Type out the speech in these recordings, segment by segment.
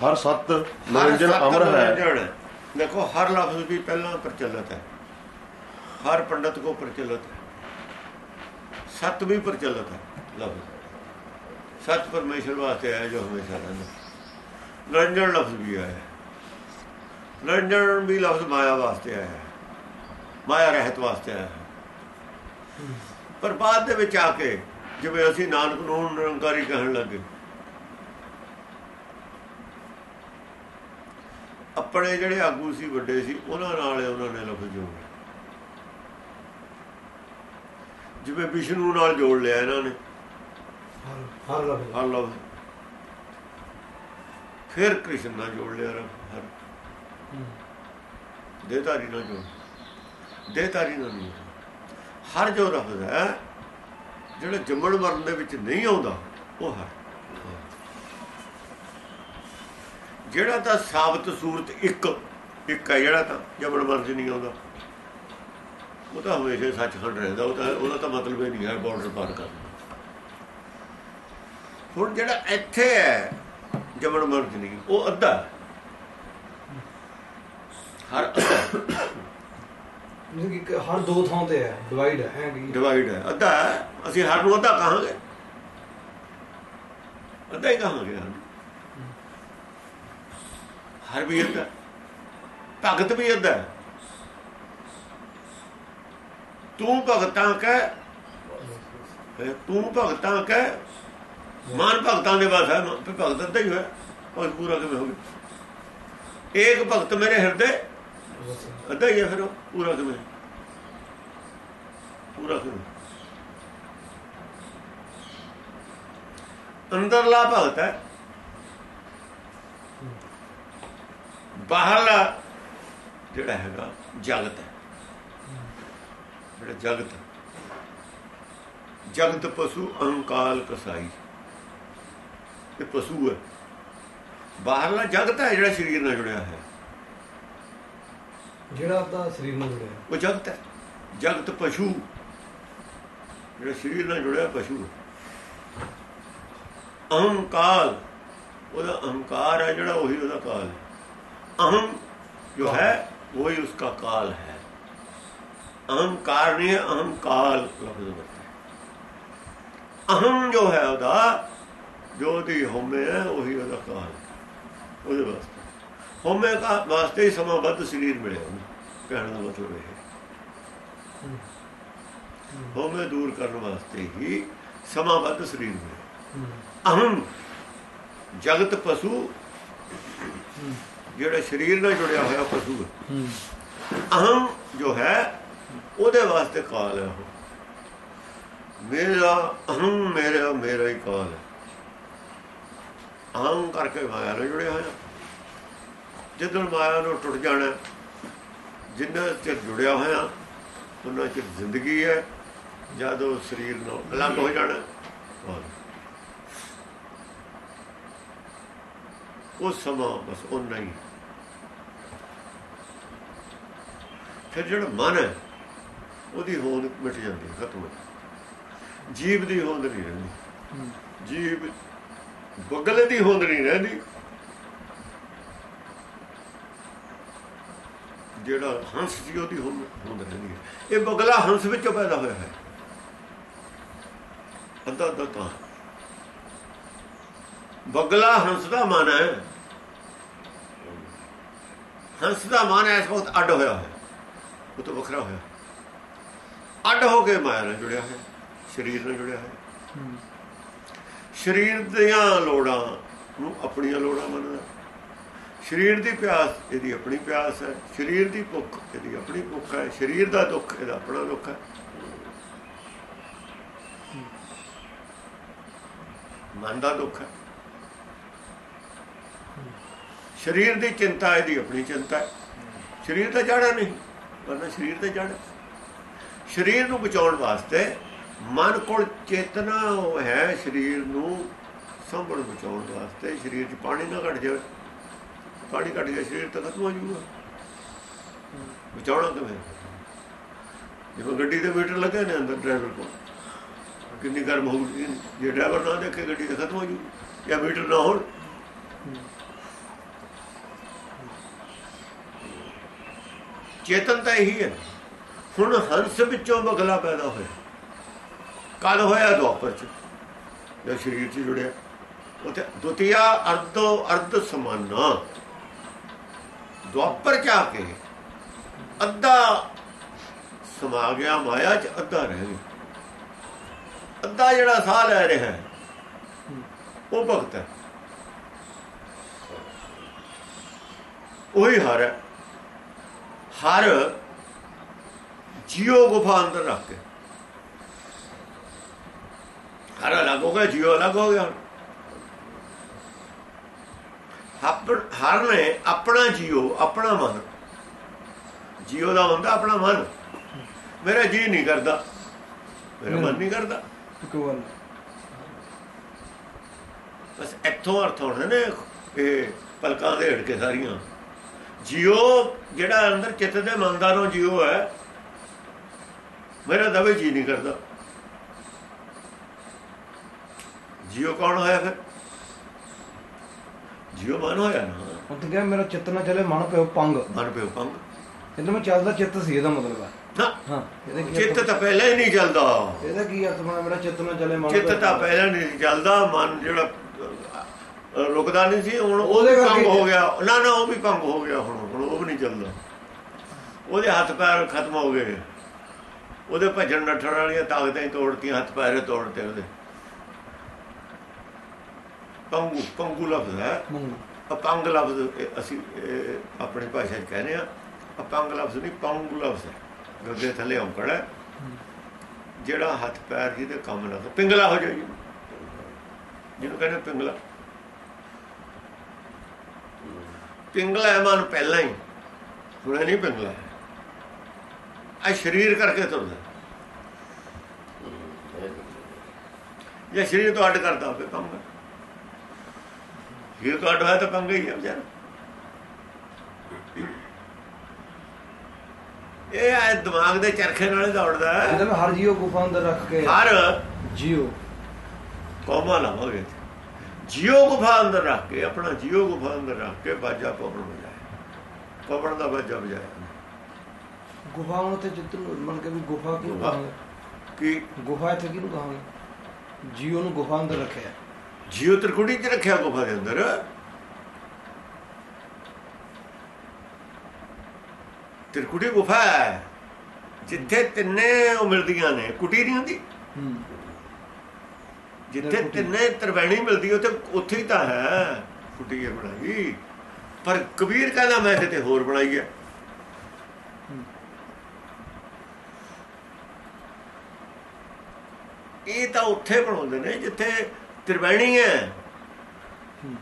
ਹਰ ਸਤ ਨਿਰੰਜਨ ਅਮਰ ਹੈ। ਦੇਖੋ ਹਰ ਲਫ਼ਜ਼ ਵੀ ਪਹਿਲਾਂ ਪ੍ਰਚਲਿਤ ਹੈ। ਹਰ ਪੰਡਤ ਕੋ ਪ੍ਰਚਲਿਤ ਹੈ। ਸਤ ਵੀ ਪ੍ਰਚਲਿਤ ਹੈ ਲਫ਼ਜ਼। ਸਤ ਪਰਮੇਸ਼ਰ ਵਾਸਤੇ ਹੈ ਜੋ ਹਮੇਸ਼ਾ ਰਹਿੰਦਾ ਨਿਰੰਜਨ ਲਫ਼ਜ਼ ਵੀ ਆਇਆ। ਹੈ ਨਿਰੰਜਨ ਵੀ ਲਫ਼ਜ਼ ਮਾਇਆ ਵਾਸਤੇ ਆਇਆ। ਹੈ ਮਾਇਆ ਰਹਿਤ ਵਾਸਤੇ ਆਇਆ। ਹੈ ਪਰ ਬਾਅਦ ਦੇ ਵਿੱਚ ਆ ਕੇ ਜਿਵੇਂ ਅਸੀਂ ਨਾਨਕ ਨੂੰ ਨਿਰੰਕਾਰੀ ਕਹਿਣ ਲੱਗੇ ਆਪਣੇ ਜਿਹੜੇ ਆਗੂ ਸੀ ਵੱਡੇ ਸੀ ਉਹਨਾਂ ਨਾਲ ਉਹਨਾਂ ਨੇ ਲਫ਼ਜ਼ ਜੋੜੇ ਜਿਵੇਂ ਵਿਸ਼ਨੂੰ ਨਾਲ ਜੋੜ ਲਿਆ ਇਹਨਾਂ ਨੇ। ਹਰ- ਹਰ ਲਫ਼ਜ਼। ਹਰ ਲਫ਼ਜ਼। ਫਿਰ ਕ੍ਰਿਸ਼ਨ ਨਾਲ ਜੋੜ ਲਿਆ ਹਰ। ਦੇਹਧਾਰੀ ਨਾਲ ਜੋੜ। ਦੇਹਧਾਰੀ ਨਾਲ ਨਹੀਂ ਹਰ ਜੋ ਲਫ਼ਜ਼ ਹੈ ਜਿਹੜਾ ਜੰਮਣ ਮਰਨ ਦੇ ਵਿੱਚ ਨਹੀਂ ਆਉਂਦਾ ਉਹ ਹਰ। ਜਿਹੜਾ ਤਾਂ ਸਾਬਤ ਸੂਰਤ ਇੱਕ ਇੱਕ ਹੈ ਜਿਹੜਾ ਤਾਂ ਮਰਨ 'ਚ ਨਹੀਂ ਆਉਂਦਾ ਉਹ ਤਾਂ ਹਮੇਸ਼ਾ ਸੱਚਖੰਡ ਰਹਿੰਦਾ ਉਹ ਤਾਂ ਉਹਦਾ ਤਾਂ ਮਤਲਬ ਇਹ ਨਹੀਂ ਹੈ ਬਾਰਡਰ ਪਾਰ ਕਰਨਾ ਹੁਣ ਜਿਹੜਾ ਇੱਥੇ ਹੈ ਮਰਨ 'ਚ ਨਹੀਂ ਉਹ ਅੱਧਾ ਹੈ। ਹਰ ਹਰ ਦੋ ਥਾਂ ਤੇ ਹੈ ਡਿਵਾਈਡ ਹੈ ਹੈ ਡਿਵਾਈਡ ਹੈ ਅੱਧਾ ਹੈ। ਅਸੀਂ ਹਰ ਨੂੰ ਅੱਧਾ ਕਹਾਂਗੇ ਅੱਧਾ ਹੀ ਕਹਾਂਗੇ ਹਰ। ਹਰ ਵੀ ਅੱਧਾ ਭਗਤ ਵੀ ਅੱਧਾ ਤੂੰ ਭਗਤਾਂ ਕਹਿ, ਤੂੰ ਭਗਤਾਂ ਕਹਿ, ਮਨ ਭਗਤਾਂ ਦੇ ਬਸ ਹੈ ਫਿਰ ਭਗਤ ਅੱਧਾ ਹੀ ਹੋਇਆ। ਉਹ ਪੂਰਾ ਕਿਵੇਂ ਹੋ ਗਿਆ? ਏਕ ਭਗਤ ਮੇਰੇ ਹਿਰਦੇ, ਅੱਧਾ ਹੀ ਹੈ ਫਿਰ ਉਹ, ਪੂਰਾ ਕਿਵੇਂ? ਪੂਰਾ ਕਿਵੇਂ? ਅੰਦਰਲਾ ਭਗਤ ਹੈ। ਬਾਹਰਲਾ ਜਿਹੜਾ ਹੈਗਾ ਜਗਤ ਹੈ। ਜਿਹੜਾ ਜਗਤ। ਜਗਤ ਪਸ਼ੂ ਅਹੰਕਾਲ ਕਸਾਈ। ਇਹ ਪਸ਼ੂ ਹੈ। ਬਾਹਰਲਾ ਜਗਤ ਹੈ ਜਿਹੜਾ ਸਰੀਰ ਨਾਲ ਜੁੜਿਆ ਹੈ ਜਿਹੜਾ ਤਾਂ ਸਰੀਰ ਨਾਲ ਜੁੜਿਆ ਉਹ ਜਗਤ ਹੈ। ਜਗਤ ਪਸ਼ੂ। ਜਿਹੜਾ ਸਰੀਰ ਨਾਲ ਜੁੜਿਆ ਪਸ਼ੂ ਹੈ। ਅਹੰਕਾਰ। ਉਹਦਾ ਅਹੰਕਾਰ ਹੈ ਜਿਹੜਾ ਉਹੀ ਉਹਦਾ ਕਾਲ ਹੈ। ਅਹੰ ਜੋ ਹੈ वही उसका काल है अहंकार नहीं है अहंकाल लफ्ज बनता है ਅਹੰ ਜੋ ਹੈ ਉਹਦਾ ਜੋ ਦੀ ਹਉਮੈ ਹੈ ਉਹੀ ਉਹਦਾ ਕਾਲ ਹੈ। ਉਹਦੇ ਵਾਸਤੇ ਹਉਮੈ ਦਾ ਵਾਸਤੇ ਹੀ ਸਮਾਬੱਧ ਸਰੀਰ ਮਿਲਿਆ ਉਹਨੂੰ ਕਹਿਣ ਦਾ ਮਤਲਬ ਇਹ ਹੈ ਹਉਮੈ ਦੂਰ ਕਰਨ ਵਾਸਤੇ ਹੀ ਸਮਾਬੱਧ ਸਰੀਰ ਮਿਲਿਆ ਅਹੰ ਜਗਤ ਪਸ਼ੂ ਜਿਹੜਾ ਸਰੀਰ ਨਾਲ ਜੁੜਿਆ ਹੋਇਆ ਪਸ਼ੂ ਹੈ। ਅਹੰ ਜੋ ਹੈ ਉਹਦੇ ਵਾਸਤੇ ਕਾਲ ਹੈ ਉਹ। ਮੇਰਾ ਅਹੰ ਮੇਰਾ ਮੇਰਾ ਹੀ ਕਾਲ ਹੈ। ਅਹੰ ਕਰਕੇ ਮਾਇਆ ਨਾਲ ਜੁੜਿਆ ਹੋਇਆ। ਜਦੋਂ ਮਾਇਆ ਨੂੰ ਟੁੱਟ ਜਾਣਾ ਜਿੰਨਾ ਚਿਰ ਜੁੜਿਆ ਹੋਇਆ ਉਹਨਾਂ ਚਿਰ ਜ਼ਿੰਦਗੀ ਹੈ। ਜਦੋਂ ਸਰੀਰ ਨੂੰ ਅਲੱਗ ਹੋ ਜਾਣਾ ਉਸ ਸਮਾਂ ਬਸ ਉਹ ਨਹੀਂ ਫਿਰ ਜਿਹੜਾ ਮਨ ਹੈ ਉਹਦੀ ਹੋਂਦ ਮਿਟ ਜਾਂਦੀ ਹੈ, ਖਤਮ ਹੋ ਜਾਂਦੀ। ਜੀਵ ਦੀ ਹੋਂਦ ਨਹੀਂ ਰਹਿੰਦੀ। ਜੀਵ ਬਗਲੇ ਦੀ ਹੋਂਦ ਨਹੀਂ ਰਹਿੰਦੀ। ਜਿਹੜਾ ਹੰਸ ਸੀ ਉਹਦੀ ਹੋਂਦ ਰਹਿੰਦੀ ਹੈ। ਇਹ ਬਗਲਾ ਹੰਸ ਵਿੱਚੋਂ ਪੈਦਾ ਹੋਇਆ ਹੈ। ਅੱਧਾ ਅੱਧਾ ਤਾਂ। ਬਗਲਾ ਹੰਸ ਦਾ ਮਨ ਹੈ। ਹੰਸ ਦਾ ਮਨ ਇਸ ਵਕਤ ਅੱਡ ਹੋਇਆ ਹੈ। ਉਹ ਤੋਂ ਵੱਖਰਾ ਹੋਇਆ। ਅੱਡ ਹੋ ਕੇ ਮਾਇਆ ਨਾਲ ਜੁੜਿਆ ਹੈ ਸਰੀਰ ਨਾਲ ਜੁੜਿਆ ਹੈ। ਸਰੀਰ ਦੀਆਂ ਲੋੜਾਂ ਨੂੰ ਆਪਣੀਆਂ ਲੋੜਾਂ ਮੰਨਦਾ। ਸਰੀਰ ਦੀ ਪਿਆਸ ਇਹਦੀ ਆਪਣੀ ਪਿਆਸ ਹੈ। ਸਰੀਰ ਦੀ ਭੁੱਖ ਇਹਦੀ ਆਪਣੀ ਭੁੱਖ ਹੈ। ਸਰੀਰ ਦਾ ਦੁੱਖ ਇਹਦਾ ਆਪਣਾ ਦੁੱਖ ਹੈ। ਮਨ ਦਾ ਦੁੱਖ ਹੈ। ਸਰੀਰ ਦੀ ਚਿੰਤਾ ਇਹਦੀ ਆਪਣੀ ਚਿੰਤਾ ਹੈ। ਸਰੀਰ ਤਾਂ ਜੜਾ ਨਹੀਂ। ਵਰਨਾ ਸਰੀਰ ਤੇ ਜੜ। ਸਰੀਰ ਨੂੰ ਬਚਾਉਣ ਵਾਸਤੇ ਮਨ ਕੋਲ ਚੇਤਨਾ ਉਹ ਹੈ ਸਰੀਰ ਨੂੰ ਸੰਭਲ ਬਚਾਉਣ ਵਾਸਤੇ। ਸਰੀਰ 'ਚ ਪਾਣੀ ਨਾ ਘਟ ਜਾਵੇ। ਪਾਣੀ ਘਟ ਗਿਆ ਸਰੀਰ ਤਾਂ ਖਤਮ ਹੋ ਜਾਊਗਾ। ਬਚਾਉਣਾ ਕਿਵੇਂ? ਜਿਵੇਂ ਗੱਡੀ ਦੇ ਮੀਟਰ ਲੱਗੇ ਨੇ ਅੰਦਰ ਡਰਾਈਵਰ ਕੋਲ। ਕਿੰਨੀ ਗਰਮ ਹੋਊਗੀ। ਜੇ ਡਰਾਈਵਰ ਨਾ ਦੇਖੇ, ਗੱਡੀ ਤਾਂ ਖਤਮ ਹੋ ਜਾਊਗੀ। ਜਾਂ ਮੀਟਰ ਨਾ ਹੋਣ। ਚੇਤਨ ਤਾਂ ਇਹੀ ਹੈ। ਹੁਣ ਹੰਸ ਵਿੱਚੋਂ ਬਗਲਾ ਪੈਦਾ ਹੋਇਆ। ਕਦ ਹੋਇਆ ਦੁਆਪਰ ਚ, ਜਦ ਸਰੀਰ ਚ ਜੁੜਿਆ। ਉਥੇ ਦੁਤੀਆ ਅਰਧੋ ਅਰਧ ਸਮਾਨਾ। ਦੁਆਪਰ ਚ ਆ ਕੇ ਅੱਧਾ ਸਮਾ ਗਿਆ ਮਾਇਆ ਚ, ਅੱਧਾ ਰਹਿ ਗਿਆ। ਅੱਧਾ ਜਿਹੜਾ ਸਾਹ ਲੈ ਰਿਹਾ ਹੈ, ਉਹ ਭਗਤ ਹੈ। ਉਹੀ ਹਰ ਹੈ। ਹਰ ਜੀਓ ਗੁਫਾ ਅੰਦਰ ਰੱਖ ਕੇ। ਹਰ ਅਲੱਗ ਹੋ ਗਿਆ ਜੀਓ ਅਲੱਗ ਹੋ ਗਿਆ ਹਰ ਨੇ ਆਪਣਾ ਜੀਓ ਆਪਣਾ ਮਨ। ਜੀਓ ਦਾ ਹੁੰਦਾ ਆਪਣਾ ਮਨ। ਮੇਰਾ ਜੀ ਨਹੀਂ ਕਰਦਾ। ਮੇਰਾ ਮਨ ਨਹੀਂ ਕਰਦਾ। ਬਸ ਇੱਥੋਂ ਅਰਥ ਹੋਣੇ ਨੇ ਇਹ ਪਲਕਾਂ ਦੇ ਢੜ ਕੇ ਸਾਰੀਆਂ। ਜੀਓ ਜਿਹੜਾ ਅੰਦਰ ਚਿੱਤ ਦੇ ਮਨ ਦਾ ਨੋ ਜੀਓ ਹੈ ਮੇਰਾ ਦਵੇ ਜੀ ਨਹੀਂ ਕਰਦਾ। ਜੀਓ ਕੌਣ ਹੋਇਆ ਫਿਰ? ਜੀਓ ਮਨ ਹੋਇਆ ਨਾ। ਉੱਥੇ ਕਿਹਾ ਮੇਰਾ ਚਿੱਤ ਨਾ ਚਲੇ ਮਨ ਪਿਓ ਪੰਗ। ਮਨ ਪਿਓ ਪੰਗ। ਇਹਦਾ ਮੈਂ ਚੱਲਦਾ ਚਿੱਤ ਸੀ ਇਹਦਾ ਮਤਲਬ ਹੈ। ਹਾਂ ਚਿੱਤ ਤਾਂ ਪਹਿਲਾਂ ਹੀ ਨਹੀਂ ਚੱਲਦਾ। ਇਹਦਾ ਕੀ ਅਰਥ ਬਣਾ ਮੇਰਾ ਚਿੱਤ ਨਾ ਚਲੇ ਮਨ ਚਿੱਤ ਤਾਂ। ਪਹਿਲਾਂ ਨਹੀਂ ਚੱਲਦਾ ਮਨ ਜਿਹੜਾ ਰੁਕਦਾ ਨਹੀਂ ਸੀ ਹੁਣ ਉਹ ਉਹਦੇ ਭੰਗ ਹੋ ਗਿਆ। ਨਾ ਨਾ ਉਹ ਵੀ ਭੰਗ ਹੋ ਗਿਆ ਹੁਣ ਹੁਣ ਉਹ ਵੀ ਨਹੀਂ ਚੱਲਦਾ। ਉਹਦੇ ਹੱਥ ਪੈਰ ਖਤਮ ਹੋ ਗਏ। ਉਹਦੇ ਭੱਜਣ ਨੱਠਣ ਵਾਲੀਆਂ ਤਾਕਤਾਂ ਹੀ ਤੋੜਤੀਆਂ ਹੱਥ ਪੈਰ ਤੋੜਤੇ ਉਹਦੇ। ਪੰਗੂ ਪੰਗੂ ਲਫ਼ਜ਼ ਹੈ। ਅਪੰਗ ਲਫ਼ਜ਼ ਅਸੀਂ ਆਪਣੀ ਭਾਸ਼ਾ 'ਚ ਕਹਿੰਦੇ ਆ ਅਪੰਗ ਲਫ਼ਜ਼ ਨਹੀਂ ਪੰਗੂ ਲਫ਼ਜ਼ ਹੈ। ਗੱਗੇ ਥੱਲੇ ਔਂਕੜ ਹੈ। ਜਿਹੜਾ ਹੱਥ ਪੈਰ ਜਿਹਦੇ ਕੰਮ ਨਾ ਪਿੰਗਲਾ ਹੋ ਜਾਏ ਜਿਹਨੂੰ ਕਹਿੰਦੇ ਪਿੰਗਲਾ। ਪਿੰਗਲਾ ਮਨ ਪਹਿਲਾਂ ਹੀ। ਹੁਣੇ ਨਹੀਂ ਪਿੰਗਲਾ ਆ ਸਰੀਰ ਕਰਕੇ ਤੁਰਦਾ ਜੇ ਸਰੀਰ ਤੋਂ ਅੱਡ ਕਰਦਾ ਹੋਵੇ ਕੰਮ। ਇਹ ਤੋਂ ਅੱਡ ਹੋਇਆ ਤਾਂ ਪੰਗਾ ਹੀ ਹੈ ਵਿਚਾਰਾ। ਇਹ ਆ ਦਿਮਾਗ ਦੇ ਚਰਖੇ ਨਾਲ ਦੌੜਦਾ ਹਰ ਜੀਓ ਗੁਫਾ ਅੰਦਰ ਰੱਖ ਕੇ ਹਰ ਜੀਓ। ਕੌਮਾ ਲਾਵਾਂਗੇ। ਜੀਓ ਗੁਫਾ ਅੰਦਰ ਰੱਖ ਕੇ ਆਪਣਾ ਜੀਓ ਗੁਫਾ ਅੰਦਰ ਰੱਖ ਕੇ ਬਾਜਾ ਪਵਨ ਵਜਾਏ ਪਵਨ ਦਾ ਬਾਜਾ ਵਜਾਇਆ। ਗੁਫਾ ਹੁਣ ਤੇ ਚਿੱਤ ਨੂੰ ਮੰਨ ਕੇ ਵੀ ਗੁਫਾ ਕਿਉਂ। ਕਹਾਂਗੇ? ਕਿ? ਗੁਫਾ ਇੱਥੇ ਕਿਹਨੂੰ ਕਹਾਂਗੇ? ਜੀਓ ਨੂੰ ਗੁਫਾ ਅੰਦਰ ਰੱਖਿਆ। ਜੀਓ ਤ੍ਰਿਕੁਟੀ ਚ ਰੱਖਿਆ ਗੁਫਾ ਦੇ ਅੰਦਰ। ਤ੍ਰਿਕੁਟੀ ਗੁਫਾ ਜਿੱਥੇ ਤਿੰਨੇ ਉਹ ਮਿਲਦੀਆਂ ਨੇ। ਕੁਟੀ ਨਹੀਂ ਹੁੰਦੀ? ਹੂੰ। ਜਿੱਥੇ। ਤਿੰਨੇ ਤਰਵੈਣੀ ਮਿਲਦੀ ਉੱਥੇ ਉੱਥੇ ਹੀ ਤਾਂ ਹੈ ਕੁਟੀ ਇਹ ਬਣਾਈ। ਪਰ ਕਬੀਰ ਕਹਿੰਦਾ ਮੈਂ ਕਿਤੇ ਹੋਰ ਬਣਾਈ ਹੈ ਇਹ ਤਾਂ ਉੱਥੇ ਬਣਾਉਂਦੇ ਨੇ ਜਿੱਥੇ ਤ੍ਰਿਵੈਣੀ ਹੈ। ਹੂੰ।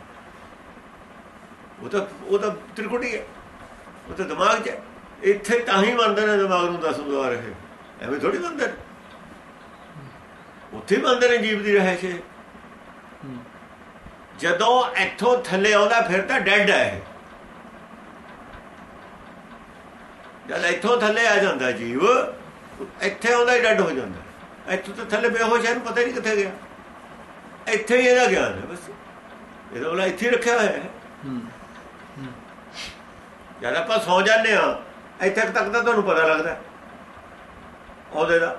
ਉਹ ਤਾਂ ਉਹ ਤਾਂ ਤ੍ਰਿਕੁਟੀ ਹੈ। ਉਹ ਤਾਂ ਦਿਮਾਗ 'ਚ ਹੈ। ਇੱਥੇ ਤਾਂ ਹੀ ਮੰਨਦੇ ਨੇ ਦਿਮਾਗ ਨੂੰ ਦਸ ਦੁਆਰ ਇਹ। ਐਵੇਂ ਥੋੜੀ ਮੰਨਦੇ ਨੇ। ਉੱਥੇ ਹੀ ਮੰਨਦੇ ਨੇ ਜੀਵ ਦੀ ਰਹਿਸ਼ ਇਹ ਜਦੋਂ ਇੱਥੋਂ ਥੱਲੇ ਆਉਂਦਾ, ਫਿਰ ਤਾਂ ਡੈਡ ਹੈ ਇਹ। ਜਦ ਇੱਥੋਂ ਥੱਲੇ ਆ ਜਾਂਦਾ ਜੀਵ, ਇੱਥੇ ਆਉਂਦਾ ਹੀ ਡੈਡ ਹੋ ਜਾਂਦਾ। ਇੱਥੋਂ ਤਾਂ ਥੱਲੇ ਬੇਹੋਸ਼ ਹੈ ਨੂੰ ਪਤਾ ਹੀ ਨਹੀਂ ਕਿੱਥੇ ਗਿਆ। ਇੱਥੇ ਹੀ ਇਹਦਾ ਗਿਆਨ ਹੈ ਬਸ। ਇਹਦਾ ਵਾਲਾ ਇੱਥੇ ਹੀ ਰੱਖਿਆ ਹੋਇਆ ਹੈ। ਜਦ ਆਪਾਂ ਸੌ ਜਾਂਦੇ ਆ ਇੱਥੇ ਤੱਕ ਤਾਂ ਤੁਹਾਨੂੰ ਪਤਾ ਲੱਗਦਾ ਉਹਦੇ ਦਾ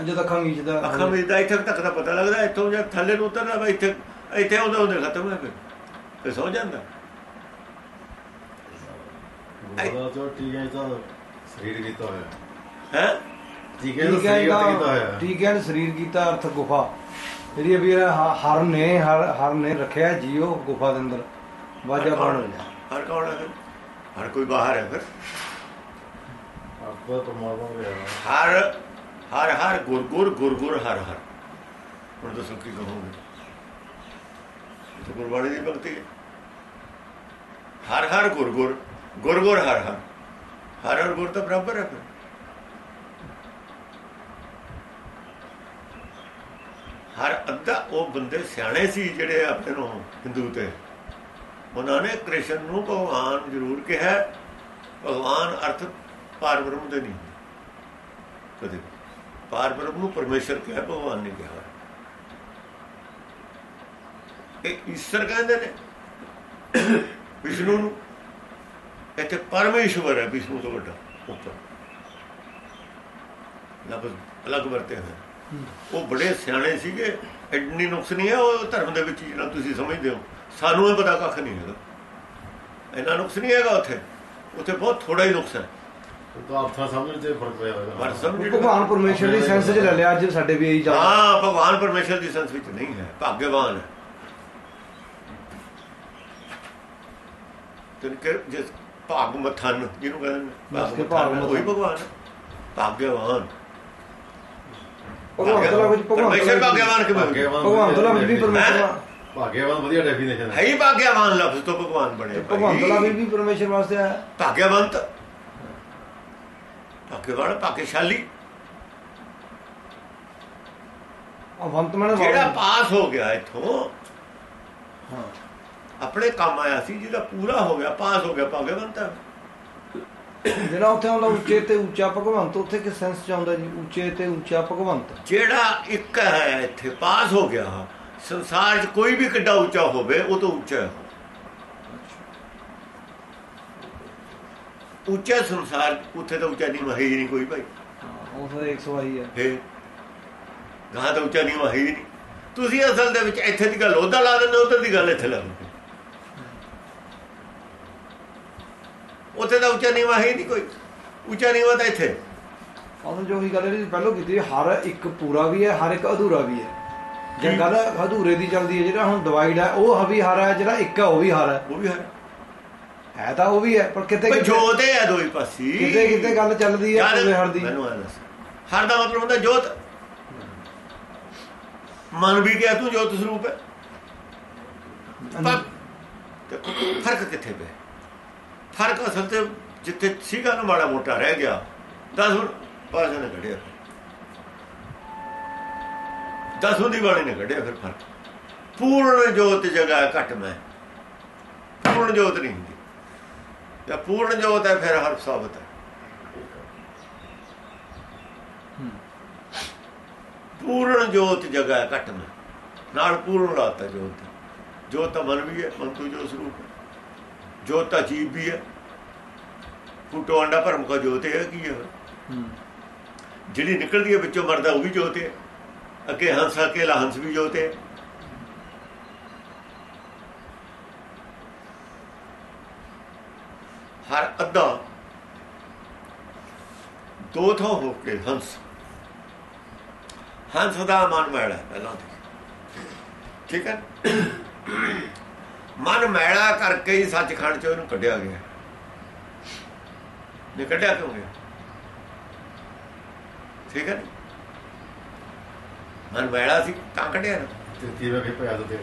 ਅੱਜ ਤਾਂ ਅੱਖਾਂ ਮੀਚਦਾ ਅੱਖਾਂ ਵਿੱਚ ਦਾ ਇੱਥੇ ਤੱਕ ਦਾ ਪਤਾ ਲੱਗਦਾ ਇੱਥੋਂ ਜਦ ਥੱਲੇ ਨੂੰ ਉਤਰਦਾ ਵਾ ਇੱਥੇ ਇੱਥੇ ਆਉਂਦਾ ਉਹਦੇ ਖਤਮ ਹੈ ਫਿਰ ਫਿਰ ਸੌ ਜਾਂਦਾ। ਉਹਦਾ ਜੋ ਟੀਕੇ ਤਾਂ ਸਰੀਰ ਕੀਤਾ ਹੋਇਆ। ਹੈ? ਟੀਕੇ ਦਾ ਠੀਕ ਹੈ ਸਰੀਰ ਕੀਤਾ ਇਹਦਾ ਹੋਇਆ। ਠੀਕ ਹੈ ਸਰੀਰ ਕੀਤਾ ਅਰਥ ਗੁਫਾ। ਜਿਹੜੀ ਵੀ ਹ- ਹਰ ਨੇ ਹਰ ਹਰ ਨੇ ਰੱਖਿਆ ਜੀਓ ਗੁਫਾ ਦੇ ਅੰਦਰ। ਵਾਜਾ ਬਣ ਹੋ ਜਾ ਹਰ ਕੌਣ ਹੈ ਹਰ ਕੋਈ ਬਾਹਰ ਹੈ ਫਿਰ। ਆਪਕੋ ਪਰਮਾਤਮਾ ਵੀ ਹੈ ਹਰ ਹਰ ਹਰ ਗੁਰ ਗੁਰ ਗੁਰ ਗੁਰ ਹਰ ਹਰ। ਹੁਣ ਦੱਸੋ ਕੀ ਕਹੋਗੇ? ਇਹ ਗੁਰਬਾਣੀ ਦੀ ਭਗਤੀ ਹੈ। ਹਰ ਹਰ ਗੁਰ ਗੁਰ ਗੁਰ ਗੁਰ ਹਰ ਹਰ। ਹਰ ਹਰ ਗੁਰ ਤਾਂ ਬਰਾਬਰ ਹੈ ਫਿਰ। ਹਰ ਅੱਧਾ ਉਹ ਬੰਦੇ ਸਿਆਣੇ ਸੀ ਜਿਹੜੇ ਆਪਣੇ ਨੂੰ ਹਿੰਦੂ ਤੇ। ਉਹਨਾਂ ਨੇ ਕ੍ਰਿਸ਼ਨ ਨੂੰ ਭਗਵਾਨ ਜ਼ਰੂਰ ਕਿਹਾ ਭਗਵਾਨ ਅਰਥ ਪਾਰ ਬ੍ਰਹਮ ਦੇ ਨਹੀਂ ਕਦੇ ਪਾਰ ਬ੍ਰਹਮ ਨੂੰ ਪਰਮੇਸ਼ਰ ਕਿਹਾ, ਭਗਵਾਨ ਨੇ ਕਿਹਾ। ਇਹ ਈਸ਼ਰ ਕਹਿੰਦੇ ਨੇ। ਵਿਸ਼ਨੂੰ ਨੂੰ ਇੱਥੇ ਪਰਮੇਸ਼ਵਰ ਹੈ, ਵਿਸ਼ਨੂੰ ਤੋਂ ਵੱਡਾ ਉੱਪਰ ਲਫ਼ਜ਼ ਅਲੱਗ ਵਰਤੇ ਹੋਏ ਉਹ ਬੜੇ ਸਿਆਣੇ ਸੀਗੇ ਐਡਨੀ ਨੁਕਸ ਨਹੀਂ ਹੈ, ਉਹ ਧਰਮ ਦੇ ਵਿੱਚ ਜਿਹੜਾ ਤੁਸੀਂ ਸਮਝਦੇ ਹੋ। ਸਾਨੂੰ ਇਹ ਪਤਾ ਕੱਖ ਨਹੀਂ ਹੈਗਾ। ਇੰਨਾ ਨੁਕਸ ਨਹੀਂ ਹੈਗਾ ਉੱਥੇ। ਉੱਥੇ ਬਹੁਤ ਥੋੜਾ ਹੀ ਨੁਕਸ ਹੈ। ਉਹ ਤਾਂ ਅਰਥਾਂ ਸਮਝਣ ਤੇ ਫ਼ਰਕ ਪਿਆ ਹੋਵੇਗਾ ਪਰ ਸਮਝ ਭਗਵਾਨ ਪਰਮੇਸ਼ਰ ਦੀ ਸੈਂਸ 'ਚ ਲੈ ਲਿਆ ਅੱਜ ਸਾਡੇ ਵੀ ਇਹੀ ਚੱਲਦਾ ਹਾਂ ਭਗਵਾਨ ਪਰਮੇਸ਼ਰ ਦੀ ਸੰਸ ਵਿੱਚ ਨਹੀਂ ਹੈ। ਭਾਗਿਆਵਾਨ ਹੈ। ਤੇ ਕਿ ਜਿਸ ਭਾਗ ਮਥਨ ਜਿਹਨੂੰ ਕਹਿੰਦੇ ਨੇ ਬਸ ਕੇ ਭਾਗ ਮਥਨ। ਭਗਵਾਨ ਭਗਵਾਨ ਭਗਵਾਨ ਪਰਮੇਸ਼ਰ ਭਾਗਿਆਵਾਨ ਕਿਵੇਂ ਭਗਵਾਨ ਦਾ ਵੀ ਪਰਮੇਸ਼ਰ ਭਾਗਿਆਵਾਨ ਵਧੀਆ ਡੈਫੀਨੇਸ਼ਨ ਹੈ। ਹੀ ਭਾਗਿਆਵਾਨ ਲਫ਼ਜ਼ ਤੋਂ ਭਗਵਾਨ ਬਣੇ ਭਗਵਾਨ ਦਾ ਭਾਈ। ਵੀ ਪਰਮੇਸ਼ਰ ਵਾਸਤੇ ਆਇਆ। ਭਾਗਿਆਵੰਤ ਭਾਗਿਆਵਾਨ ਭਾਗਿਆਸ਼ਾਲੀ ਅਵੰਤ ਮਨ ਜਿਹੜਾ ਪਾਸ ਹੋ ਗਿਆ ਇੱਥੋਂ ਹਾਂ। ਆਪਣੇ ਕੰਮ ਆਇਆ ਸੀ ਜਿਹਦਾ ਪੂਰਾ ਹੋ ਗਿਆ ਪਾਸ ਹੋ ਗਿਆ ਭਾਗਿਆਵੰਤ ਹੈ ਜਿਹੜਾ ਉੱਥੇ ਆਉਂਦਾ ਉੱਚੇ ਤੇ ਉੱਚਾ ਭਗਵੰਤ ਉੱਥੇ ਕਿਸ ਸੈਂਸ 'ਚ ਆਉਂਦਾ ਜੀ? ਉੱਚੇ ਤੇ ਉੱਚਾ ਭਗਵੰਤ। ਜਿਹੜਾ ਇੱਕ ਹੈ ਇੱਥੇ ਪਾਸ ਹੋ ਗਿਆ। ਸੰਸਾਰ 'ਚ ਕੋਈ ਵੀ ਕਿੱਡਾ ਉੱਚਾ ਹੋਵੇ ਉਹ ਤੋਂ ਉੱਚਾ ਹੈ। ਉੱਚਾ ਸੰਸਾਰ ਉੱਥੇ ਤਾਂ ਉੱਚਾ ਨਹੀਂ ਹੈ ਨਹੀਂ ਕੋਈ ਭਾਈ। ਹਾਂ, ਉਹ ਫਿਰ 122 ਹੈ ਫੇ ਗਾਂ ਤਾਂ ਉੱਚਾ ਨਹੀਂ ਹੈ ਨਹੀਂ। ਤੁਸੀਂ ਅਸਲ ਦੇ ਵਿੱਚ ਇੱਥੇ ਦੀ ਗੱਲ ਉਹਦਾ ਲਾ ਦਿੰਦੇ ਉਧਰ ਦੀ ਗੱਲ ਇੱਥੇ ਲਾ ਦਿੰਦੇ ਉੱਥੇ ਤਾਂ ਉੱਚਾ ਨਹੀਂ ਹੈ ਨਹੀਂ ਕੋਈ। ਉੱਚਾ ਨਹੀਂ ਤਾਂ ਇੱਥੇ। ਉਹਨੂੰ ਜੋ ਹੀ ਗੱਲ ਜਿਹੜੀ ਪਹਿਲਾਂ ਕੀਤੀ ਹਰ ਇੱਕ ਪੂਰਾ ਵੀ ਹੈ ਹਰ ਇੱਕ ਅਧੂਰਾ ਵੀ ਹੈ। ਜੇ। ਗੱਲ ਅਧੂਰੇ ਦੀ ਚੱਲਦੀ ਹੈ ਜਿਹੜਾ ਹੁਣ ਡਿਵਾਈਡ ਹੈ ਉਹ ਵੀ ਹਰ ਹੈ ਜਿਹੜਾ ਇੱਕ ਹੈ ਉਹ ਵੀ ਹਰ ਹੈ। ਉਹ ਵੀ ਹੈ। ਹੈ ਤਾਂ ਉਹ ਵੀ ਹੈ ਪਰ ਕਿਤੇ ਕਿਤੇ ਜੋਤ ਹੈ ਦੋਈ ਪਾਸੀ। ਕਿਤੇ ਕਿਤੇ ਗੱਲ ਚੱਲਦੀ ਹੈ ਹਰ ਦੀ। ਮੈਨੂੰ ਹਰ ਦਾ ਮਤਲਬ ਹੁੰਦਾ ਜੋਤ। ਮਨ ਵੀ ਗਿਆ ਤੂੰ ਜੋਤ ਸਰੂਪ ਹੈ। ਪਰ ਫ਼ਰਕ ਕਿੱਥੇ ਪਿਆ? ਫ਼ਰਕ ਅਸਲ ਤੇ ਜਿੱਥੇ ਸੀਗਾ ਨਾ ਮਾੜਾ ਮੋਟਾ ਰਹਿ ਗਿਆ ਦਸ ਹੁਣ ਪਾਸੇ ਨੇ ਕੱਢਿਆ ਦਸੋਂ ਦੀ ਬਾਣੀ ਨੇ ਕੱਢਿਆ ਫਿਰ ਫ਼ਰਕ। ਪੂਰਨ ਜੋਤ ਜਗ੍ਹਾ ਘਟ ਮੈਂ। ਪੂਰਨ ਜੋਤ ਨਹੀਂ ਹੁੰਦੀ। ਜਾਂ ਪੂਰਨ ਜੋਤ ਹੈ ਫਿਰ ਹਰ ਸਾਬਤ ਹੈ। ਪੂਰਨ ਜੋਤ ਜਗ੍ਹਾ ਘਟ ਮੈਂ ਨਾਲ ਪੂਰਨ ਲਾਤਾ ਜੋਤ। ਜੋਤ ਤਾਂ ਮਨ ਵੀ ਹੈ ਮਨ ਤੋਂ ਜੋ ਸਰੂਪ ਹੈ। ਜੋਤ ਤਾਂ ਜੀਵ ਵੀ ਹੈ। ਫੁੱਟੋ ਅੰਡਾ ਭਰਮ ਕਾ ਜੋਤ ਹੈ ਕੀ ਹੈ? ਹੂੰ। ਜਿਹੜੀ ਨਿਕਲਦੀ ਹੈ ਵਿੱਚੋਂ ਮਰਦਾ ਉਹ ਵੀ ਜੋਤ ਹੈ। ਅੱਗੇ ਹੰਸ ਅਕੇਲਾ ਹੰਸ ਵੀ ਜੋਤ ਹੈ। ਹਰ ਅੱਧਾ। ਦੋ ਥਾਂ ਹੋ ਕੇ ਹੰਸ। ਹੰਸ ਦਾ ਮਨ ਮੈਲਾ ਪਹਿਲਾਂ ਠੀਕ ਹੈ? ਮਨ ਮੈਲਾ ਕਰਕੇ ਹੀ ਸੱਚਖੰਡ ਚੋਂ ਇਹਨੂੰ ਕੱਢਿਆ ਗਿਆ। ਨੇ ਕੱਢਿਆ ਕਿਉਂ ਗਿਆ? ਠੀਕ ਹੈ ਮਨ ਮੈਲਾ ਸੀ, ਤਾਂ ਕੱਢਿਆ ਨਾ। ਤੇ ਕਿਵੇਂ ਕਿ ਪਿਆ ਦਿੱਤੇ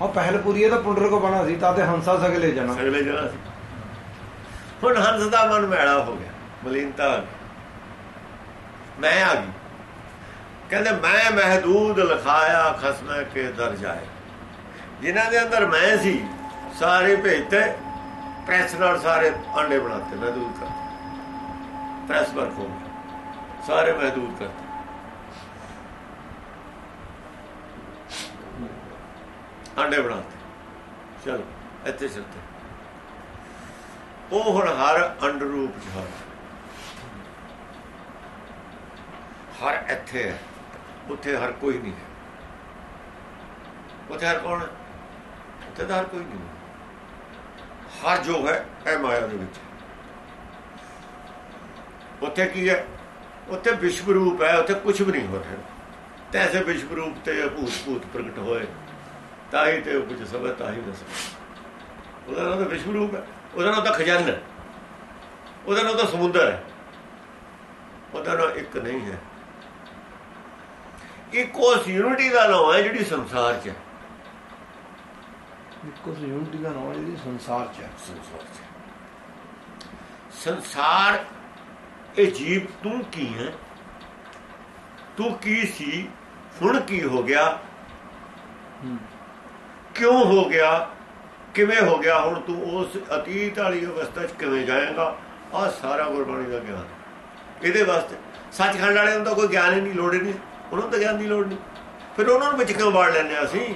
ਉਹ ਪਹਿਲ ਪੂਰੀ ਹੈ ਤਾਂ ਪੁੰਡਰ ਕੋ ਬਣਾ ਸੀ, ਤਾਂ ਤੇ ਹੰਸਾ ਸਕੇ ਜਾਣਾ। ਅਗਲੇ ਜਣਾ ਸੀ। ਹੁਣ ਹੰਸ ਦਾ ਮਨ ਮੈਲਾ ਹੋ ਗਿਆ, ਮਲੀਨਤਾ ਮੈਂ ਆ ਗਈ। ਕਹਿੰਦੇ, ਮੈਂ ਮਹਦੂਦ ਲਖਾਇਆ, ਖਸਮੇ ਕੇ ਦਰ ਜਾਏ। ਜਿਨ੍ਹਾਂ ਦੇ ਅੰਦਰ ਮੈਂ ਸੀ, ਸਾਰੇ ਭੇਜਤੇ ਪ੍ਰੈਸ ਨਾਲ ਸਾਰੇ ਆਂਡੇ ਬਣਾਤੇ, ਮਹਦੂਦ ਕਰ ਪ੍ਰੈਸ ਵਰਕ ਹੋ ਗਿਆ। ਸਾਰੇ ਮਹਦੂਦ ਕਰਤੇ ਆਂਡੇ ਬਣਾਤੇ। ਚਲੋ, ਇੱਥੇ ਚੱਲਦੇ ਉਹ ਹੁਣ ਹਰ ਅੰਡ ਰੂਪ ਚ ਹਰ। ਹਰ ਇੱਥੇ ਹੈ। ਉੱਥੇ ਹਰ ਕੋਈ ਨਹੀਂ ਹੈ। ਉੱਥੇ ਹਰ ਕੌਣ ਉੱਥੇ ਤਾਂ ਹਰ ਕੋਈ ਨਹੀਂ ਹਰ ਜੋ ਹੈ, ਇਹ ਮਾਇਆ ਦੇ ਵਿੱਚ ਉੱਥੇ ਕੀ ਹੈ? ਉੱਥੇ ਵਿਸ਼ਵ ਰੂਪ ਹੈ, ਉੱਥੇ ਕੁਝ ਵੀ ਨਹੀਂ ਹੋ ਰਿਹਾ। ਤੈਸੇ ਵਿਸ਼ਵ ਰੂਪ ਤੇ ਭੂਤ ਭੂਤ ਪ੍ਰਗਟ ਹੋਏ। ਤਾਂ ਹੀ ਤੇ ਕੁਝ ਸਭੇ ਤਾਂ ਹੀ ਦੱਸ। ਉਹਦਾ ਨਾਮ ਤਾਂ ਵਿਸ਼ਵ ਰੂਪ ਹੈ। ਉਹਦਾ ਨਾਮ ਤਾਂ ਖਜ਼ਾਨਾ ਉਹਦਾ ਨਾਮ ਤਾਂ ਸਮੁੰਦਰ ਹੈ। ਉਹਦਾ ਨਾਮ ਇੱਕ ਨਹੀਂ ਹੈ। ਇੱਕ ਉਸ ਯੂਨਿਟੀ ਦਾ ਨਾਮ ਹੈ ਜਿਹੜੀ ਸੰਸਾਰ 'ਚ ਹੈ। ਇੱਕੋ ਯੂਨਿਟੀ ਦਾ ਨਾਮ ਹੈ ਜਿਹੜੀ ਸੰਸਾਰ ਚ ਹੈ। ਸੰਸਾਰ 'ਚ ਸੰਸਾਰ ਇਹ ਜੀਵ ਤੂੰ ਕੀ ਹੈ? ਤੂੰ ਕੀ ਸੀ? ਹੁਣ ਕੀ ਹੋ ਗਿਆ? ਹੂੰ। ਕਿਉਂ ਹੋ ਗਿਆ? ਕਿਵੇਂ ਹੋ ਗਿਆ? ਹੁਣ ਤੂੰ ਉਸ ਅਤੀਤ ਵਾਲੀ ਅਵਸਥਾ 'ਚ ਕਿਵੇਂ ਜਾਏਗਾ? ਆ ਸਾਰਾ ਗੁਰਬਾਣੀ ਦਾ ਗਿਆਨ ਇਹਦੇ ਵਾਸਤੇ ਸੱਚਖੰਡ ਵਾਲਿਆਂ ਨੂੰ ਤਾਂ ਕੋਈ ਗਿਆਨ ਹੀ ਨਹੀਂ, ਲੋੜ ਹੀ ਨਹੀਂ। ਉਹਨਾਂ ਨੂੰ ਤਾਂ ਗਿਆਨ ਦੀ ਲੋੜ ਨਹੀਂ। ਫਿਰ ਉਹਨਾਂ ਨੂੰ ਵਿੱਚ ਕਿਉਂ ਵਾੜ ਲੈਂਦੇ ਹਾਂ ਅਸੀਂ?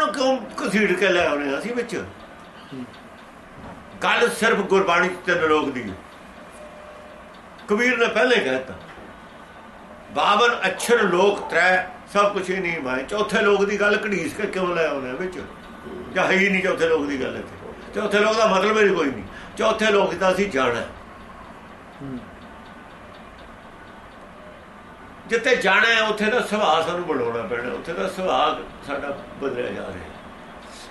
ਨੂੰ ਕਿਉਂ ਘਸੀੜ ਕੇ ਲੈ ਆਉਣੇ ਅਸੀਂ ਵਿੱਚ? ਗੱਲ ਸਿਰਫ ਗੁਰਬਾਣੀ ਚ ਤਿੰਨ ਲੋਕ ਦੀ। ਕਬੀਰ ਨੇ ਪਹਿਲੇ ਕਹਿਤਾ ਬਾਵਨ ਅਛਰ, ਲੋਕ, ਤ੍ਰੈ, ਸਭ ਕੁਛ ਹੀ ਨਹੀਂ ਮਾਏ ਚੌਥੇ ਲੋਕ ਦੀ ਗੱਲ ਘੜੀਸ ਕੇ ਕਿਉਂ ਲੈ ਆਉਣੇ ਵਿੱਚ? ਜਾਂ ਹੈ ਹੀ ਨਹੀਂ ਚੌਥੇ ਲੋਕ ਦੀ ਗੱਲ ਇੱਥੇ। ਚੌਥੇ ਲੋਕ ਦਾ ਮਤਲਬ ਹੀ ਕੋਈ ਨਹੀਂ। ਚੌਥੇ ਲੋਕ ਦਾ ਅਸੀਂ ਜਾਣਾ। ਜਿੱਥੇ ਜਾਣਾ ਹੈ ਉੱਥੇ ਦਾ ਸੁਭਾਅ ਸਾਨੂੰ ਬਣਾਉਣਾ ਪੈਣਾ। ਉੱਥੇ ਦਾ ਸੁਭਾਅ ਸਾਡਾ ਬਦਲਿਆ ਜਾ ਰਿਹਾ।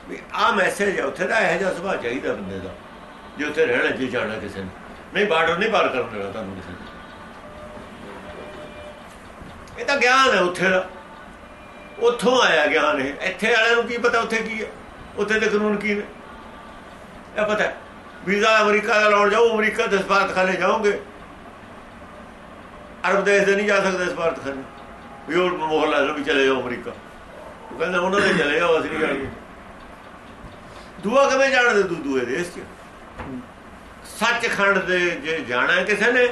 ਵੀ ਆਹ ਮੈਸੇਜ ਹੈ ਉੱਥੇ ਦਾ ਇਹੋ ਜਿਹਾ ਸੁਭਾਅ ਚਾਹੀਦਾ ਬੰਦੇ ਦਾ। ਜੇ ਉੱਥੇ ਰਹਿਣਾ, ਜੇ ਜਾਣਾ ਕਿਸੇ ਨੇ। ਨਹੀਂ, ਬਾਰਡਰ ਨਹੀਂ ਪਾਰ ਕਰਨ ਦੇਣਾ ਤੁਹਾਨੂੰ ਕਿਸੇ ਨੇ। ਇਹ ਤਾਂ ਗਿਆਨ ਹੈ ਉੱਥੇ ਦਾ। ਉੱਥੋਂ ਆਇਆ ਗਿਆਨ ਇਹ। ਇੱਥੇ ਵਾਲਿਆਂ ਨੂੰ ਕੀ ਪਤਾ ਉੱਥੇ ਕੀ ਹੈ? ਉੱਥੇ ਦੇ ਕਾਨੂੰਨ ਕੀ ਨੇ? ਇਹ ਪਤਾ ਹੈ। ਵੀਜ਼ਾ ਅਮਰੀਕਾ ਦਾ ਲਾਉਣ ਜਾਓ, ਅਮਰੀਕਾ ਦੇ ਸਫਾਰਤਖਾਨੇ ਜਾਓਗੇ। ਅਰਬ ਦੇਸ਼ ਦੇ ਨਹੀਂ ਜਾ ਸਕਦੇ ਸਫਾਰਤਖਾਨੇ ਵੀ ਉਹ ਮੋਹਰ ਲਾ ਲਓ ਵੀ ਚਲੇ ਜਾਓ ਅਮਰੀਕਾ। ਉਹ ਕਹਿੰਦੇ ਉਹਨਾਂ ਦੇ ਚਲੇ ਜਾਓ, ਅਸੀਂ ਨਹੀਂ ਦੂਆ ਕਿਵੇਂ ਜਾਣਦੇ ਦੂ ਦੂਏ ਦੇਸ਼ 'ਚ? ਸੱਚਖੰਡ ਦੇ ਜੇ ਜਾਣਾ ਕਿਸੇ ਨੇ,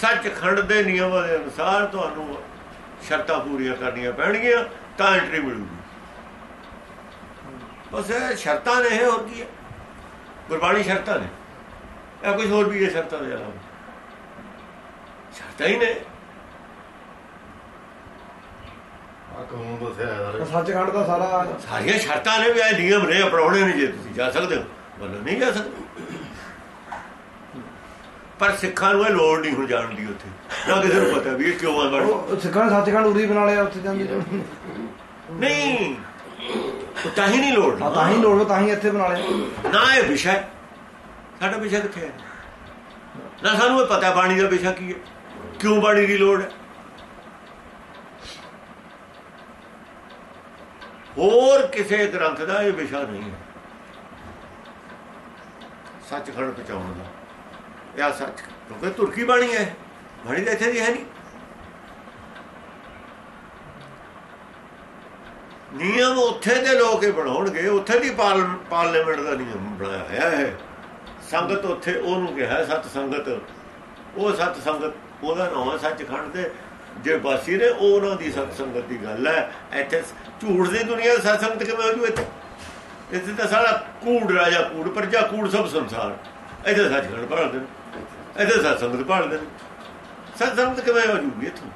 ਸੱਚਖੰਡ ਦੇ ਨਿਯਮਾਂ ਦੇ ਅਨੁਸਾਰ ਤੁਹਾਨੂੰ ਸ਼ਰਤਾਂ ਪੂਰੀਆਂ ਕਰਨੀਆਂ ਪੈਣਗੀਆਂ ਤਾਂ ਐਂਟਰੀ ਮਿਲੂਗੀ। ਬਸ ਇਹ ਸ਼ਰਤਾਂ ਨੇ ਇਹ ਹੋਰ ਕੀ ਹੈ? ਗੁਰਬਾਣੀ ਸ਼ਰਤਾਂ ਨੇ। ਇਹ ਕੁਝ ਹੋਰ ਵੀ ਹੈ ਸ਼ਰਤਾਂ ਦੇ ਇਲਾਵਾ ਸ਼ਰਤਾਂ ਹੀ ਨੇ। ਸੱਚਖੰਡ ਦਾ ਸਾਰਾ ਸਾਰੀਆਂ ਸ਼ਰਤਾਂ ਨੇ ਵੀ ਇਹ ਨਿਯਮ ਨੇ ਅਪਣਾਉਣੇ ਨੇ ਜੇ ਤੁਸੀਂ ਜਾ ਸਕਦੇ ਹੋ। ਬੋਲੋ ਨਹੀਂ ਜਾ ਸਕਦੇ। ਪਰ ਸਿੱਖਾਂ ਨੂੰ ਇਹ ਲੋੜ ਨਹੀਂ ਹੁਣ ਜਾਣ ਦੀ ਉੱਥੇ। ਨਾ ਕਿਸੇ ਨੂੰ ਪਤਾ ਵੀ ਇਹ ਕਿਉਂ ਆ ਉਹ ਸਿੱਖਾਂ ਨੇ ਸੱਚਖੰਡ ਉਰੀ ਬਣਾ ਲਿਆ ਉੱਥੇ ਜਾਂਦੇ ਨਹੀਂ ਤਾਂ ਹੀ ਨਹੀਂ ਲੋੜ। ਤਾਂ ਹੀ ਲੋੜ ਤਾਂ ਹੀ ਇੱਥੇ ਬਣਾ ਲਿਆ। ਨਾ ਇਹ ਵਿਸ਼ਾ। ਸਾਡਾ ਵਿਸ਼ਾ ਕਿੱਥੇ ਹੈ? ਨਾ ਸਾਨੂੰ ਇਹ ਪਤਾ ਬਾਣੀ ਦਾ ਵਿਸ਼ਾ ਕੀ ਹੈ। ਕਿਉਂ ਬਾਣੀ ਦੀ ਲੋੜ ਹੈ? ਹੋਰ ਕਿਸੇ ਗ੍ਰੰਥ ਦਾ ਇਹ ਵਿਸ਼ਾ ਨਹੀਂ ਹੈ। ਸੱਚਖੰਡ ਪਹੁੰਚਾਉਣ ਦਾ। ਇਹ ਸੱਚ। ਕਿਉਂਕਿ ਤੁਰਕੀ ਬਾਣੀ ਹੈ ਬਾਣੀ ਤਾਂ ਇੱਥੇ ਦੀ ਹੈ ਨਹੀਂ। ਨਿਯਮ ਉੱਥੇ ਦੇ ਲੋਕ ਹੀ ਬਣਾਉਣਗੇ। ਉੱਥੇ ਦੀ ਪਾਲ- ਪਾਰਲੀਮੈਂਟ ਦਾ ਨਿਯਮ ਬਣਾਇਆ ਹੋਇਆ ਹੈ ਸੰਗਤ ਉੱਥੇ ਉਹਨੂੰ ਕਿਹਾ, ਸਤ ਸੰਗਤ। ਉਹ ਸਤ ਸੰਗਤ, ਉਹਦਾ ਨਾਮ ਹੈ ਸੱਚਖੰਡ ਦੇ ਜੇ ਵਾਸੀ ਨੇ, ਉਹ ਉਹਨਾਂ ਦੀ ਸਤ ਸੰਗਤ ਦੀ ਗੱਲ ਹੈ। ਇੱਥੇ ਝੂਠ ਦੀ ਦੁਨੀਆ ਸਤ ਸੰਗਤ ਕਿਵੇਂ ਹੋ ਜੂ ਇੱਥੇ? ਇੱਥੇ ਤਾਂ ਸਾਰਾ ਕੂੜ ਰਾਜਾ ਕੂੜ, ਪ੍ਰਜਾ ਕੂੜ, ਸਭ ਸੰਸਾਰ। ਇੱਥੇ ਸੱਚਖੰਡ ਪੜ੍ਹਦੇ ਨੇ। ਇੱਥੇ ਸਤ ਸੰਗਤ ਪੜ੍ਹਦੇ ਨੇ ਸਤ ਸੰਗਤ ਕਿਵੇਂ ਹੋ ਜੂਗੀ ਇੱਥੋਂ?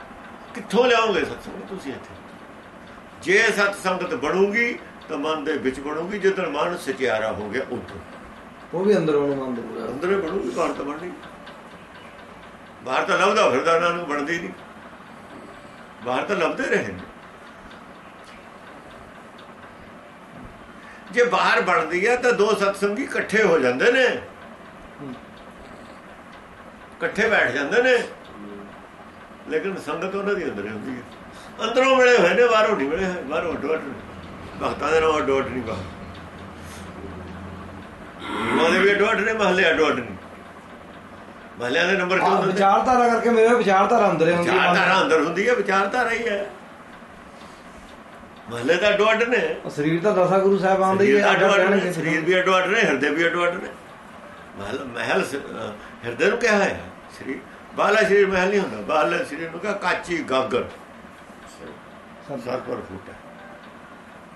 ਕਿੱਥੋਂ ਲਿਆਓਗੇ ਸਤ ਸੰਗਤ ਤੁਸੀਂ ਇੱਥੇ। ਜੇ ਸਤ ਸੰਗਤ ਬਣੂਗੀ ਤਾਂ ਮਨ ਦੇ ਵਿੱਚ ਬਣੂਗੀ ਜਦੋਂ ਮਨ ਸਚਿਆਰਾ ਹੋ ਗਿਆ ਉਦੋਂ ਉਹ ਵੀ ਅੰਦਰ ਮੰਨ ਦੂਗਾ ਅੰਦਰੇ ਬਣੂਗੀ ਬਾਹਰ ਤਾਂ ਬਣਨੀ। ਬਾਹਰ ਤਾਂ ਲੱਭਦਾ ਫਿਰਦਾ ਇਹਨਾਂ ਨੂੰ ਬਣਦੀ ਨਹੀਂ। ਬਾਹਰ ਤਾਂ ਲੱਭਦੇ ਰਹੇ ਨੇ। ਜੇ ਬਾਹਰ ਬਣਦੀ ਹੈ ਤਾਂ ਦੋ ਸਤਸੰਗੀ ਇਕੱਠੇ ਹੋ ਜਾਂਦੇ ਨੇ। ਇਕੱਠੇ ਬੈਠ ਜਾਂਦੇ ਨੇ। ਲੇਕਿਨ ਸੰਗਤ ਉਹਨਾਂ ਦੀ ਅੰਦਰੇ ਹੁੰਦੀ ਹੈ। ਅੰਦਰੋਂ ਮਿਲੇ ਹੋਏ ਨੇ ਬਾਹਰੋਂ ਨਹੀਂ ਮਿਲੇ ਬਾਹਰੋਂ ਡੋਟ ਭਗਤਾਂ ਦੇ ਨਾਲ ਡੋਟ ਨਹੀਂ ਬਾਹਰ ਉਹਦੇ ਵੀ ਡੋਟ ਨੇ ਮਹੱਲੇ ਡੋਟ ਨਹੀਂ। ਮਹੱਲਿਆਂ ਦੇ ਨੰਬਰ ਕਿਉਂ ਵਿਚਾਰਧਾਰਾ ਕਰਕੇ ਮੇਰੇ ਵਿਚਾਰਧਾਰਾ ਅੰਦਰੇ ਹੁੰਦੀ ਹੈ। ਵਿਚਾਰਧਾਰਾ ਅੰਦਰ ਹੁੰਦੀ ਹੈ ਵਿਚਾਰਧਾਰਾ ਹੀ ਹੈ। ਮਹੱਲੇ ਦਾ ਡੋਟ ਨੇ। ਸਰੀਰ ਤਾਂ ਦਸਾ ਗੁਰੂ ਸਾਹਿਬ ਆਉਂਦੇ ਹੀ ਸਰੀਰ ਵੀ ਅੱਡ ਨੇ ਹਿਰਦੇ ਵੀ ਅੱਡ ਨੇ। ਮਹਿਲ ਮਹਿਲ ਹਿਰਦੇ ਨੂੰ ਕਿਹਾ ਹੈ? ਸਰੀਰ ਬਾਹਲਾ ਸਰੀਰ ਮਹਿਲ ਨਹੀਂ ਹੁੰਦਾ। ਬਾਹਲਾ ਸਰੀਰ ਨੂੰ ਕਿਹਾ ਕਾਚੀ ਗਾਗਰ। ਸਰ। ਪਰ ਫੁੱਟਾ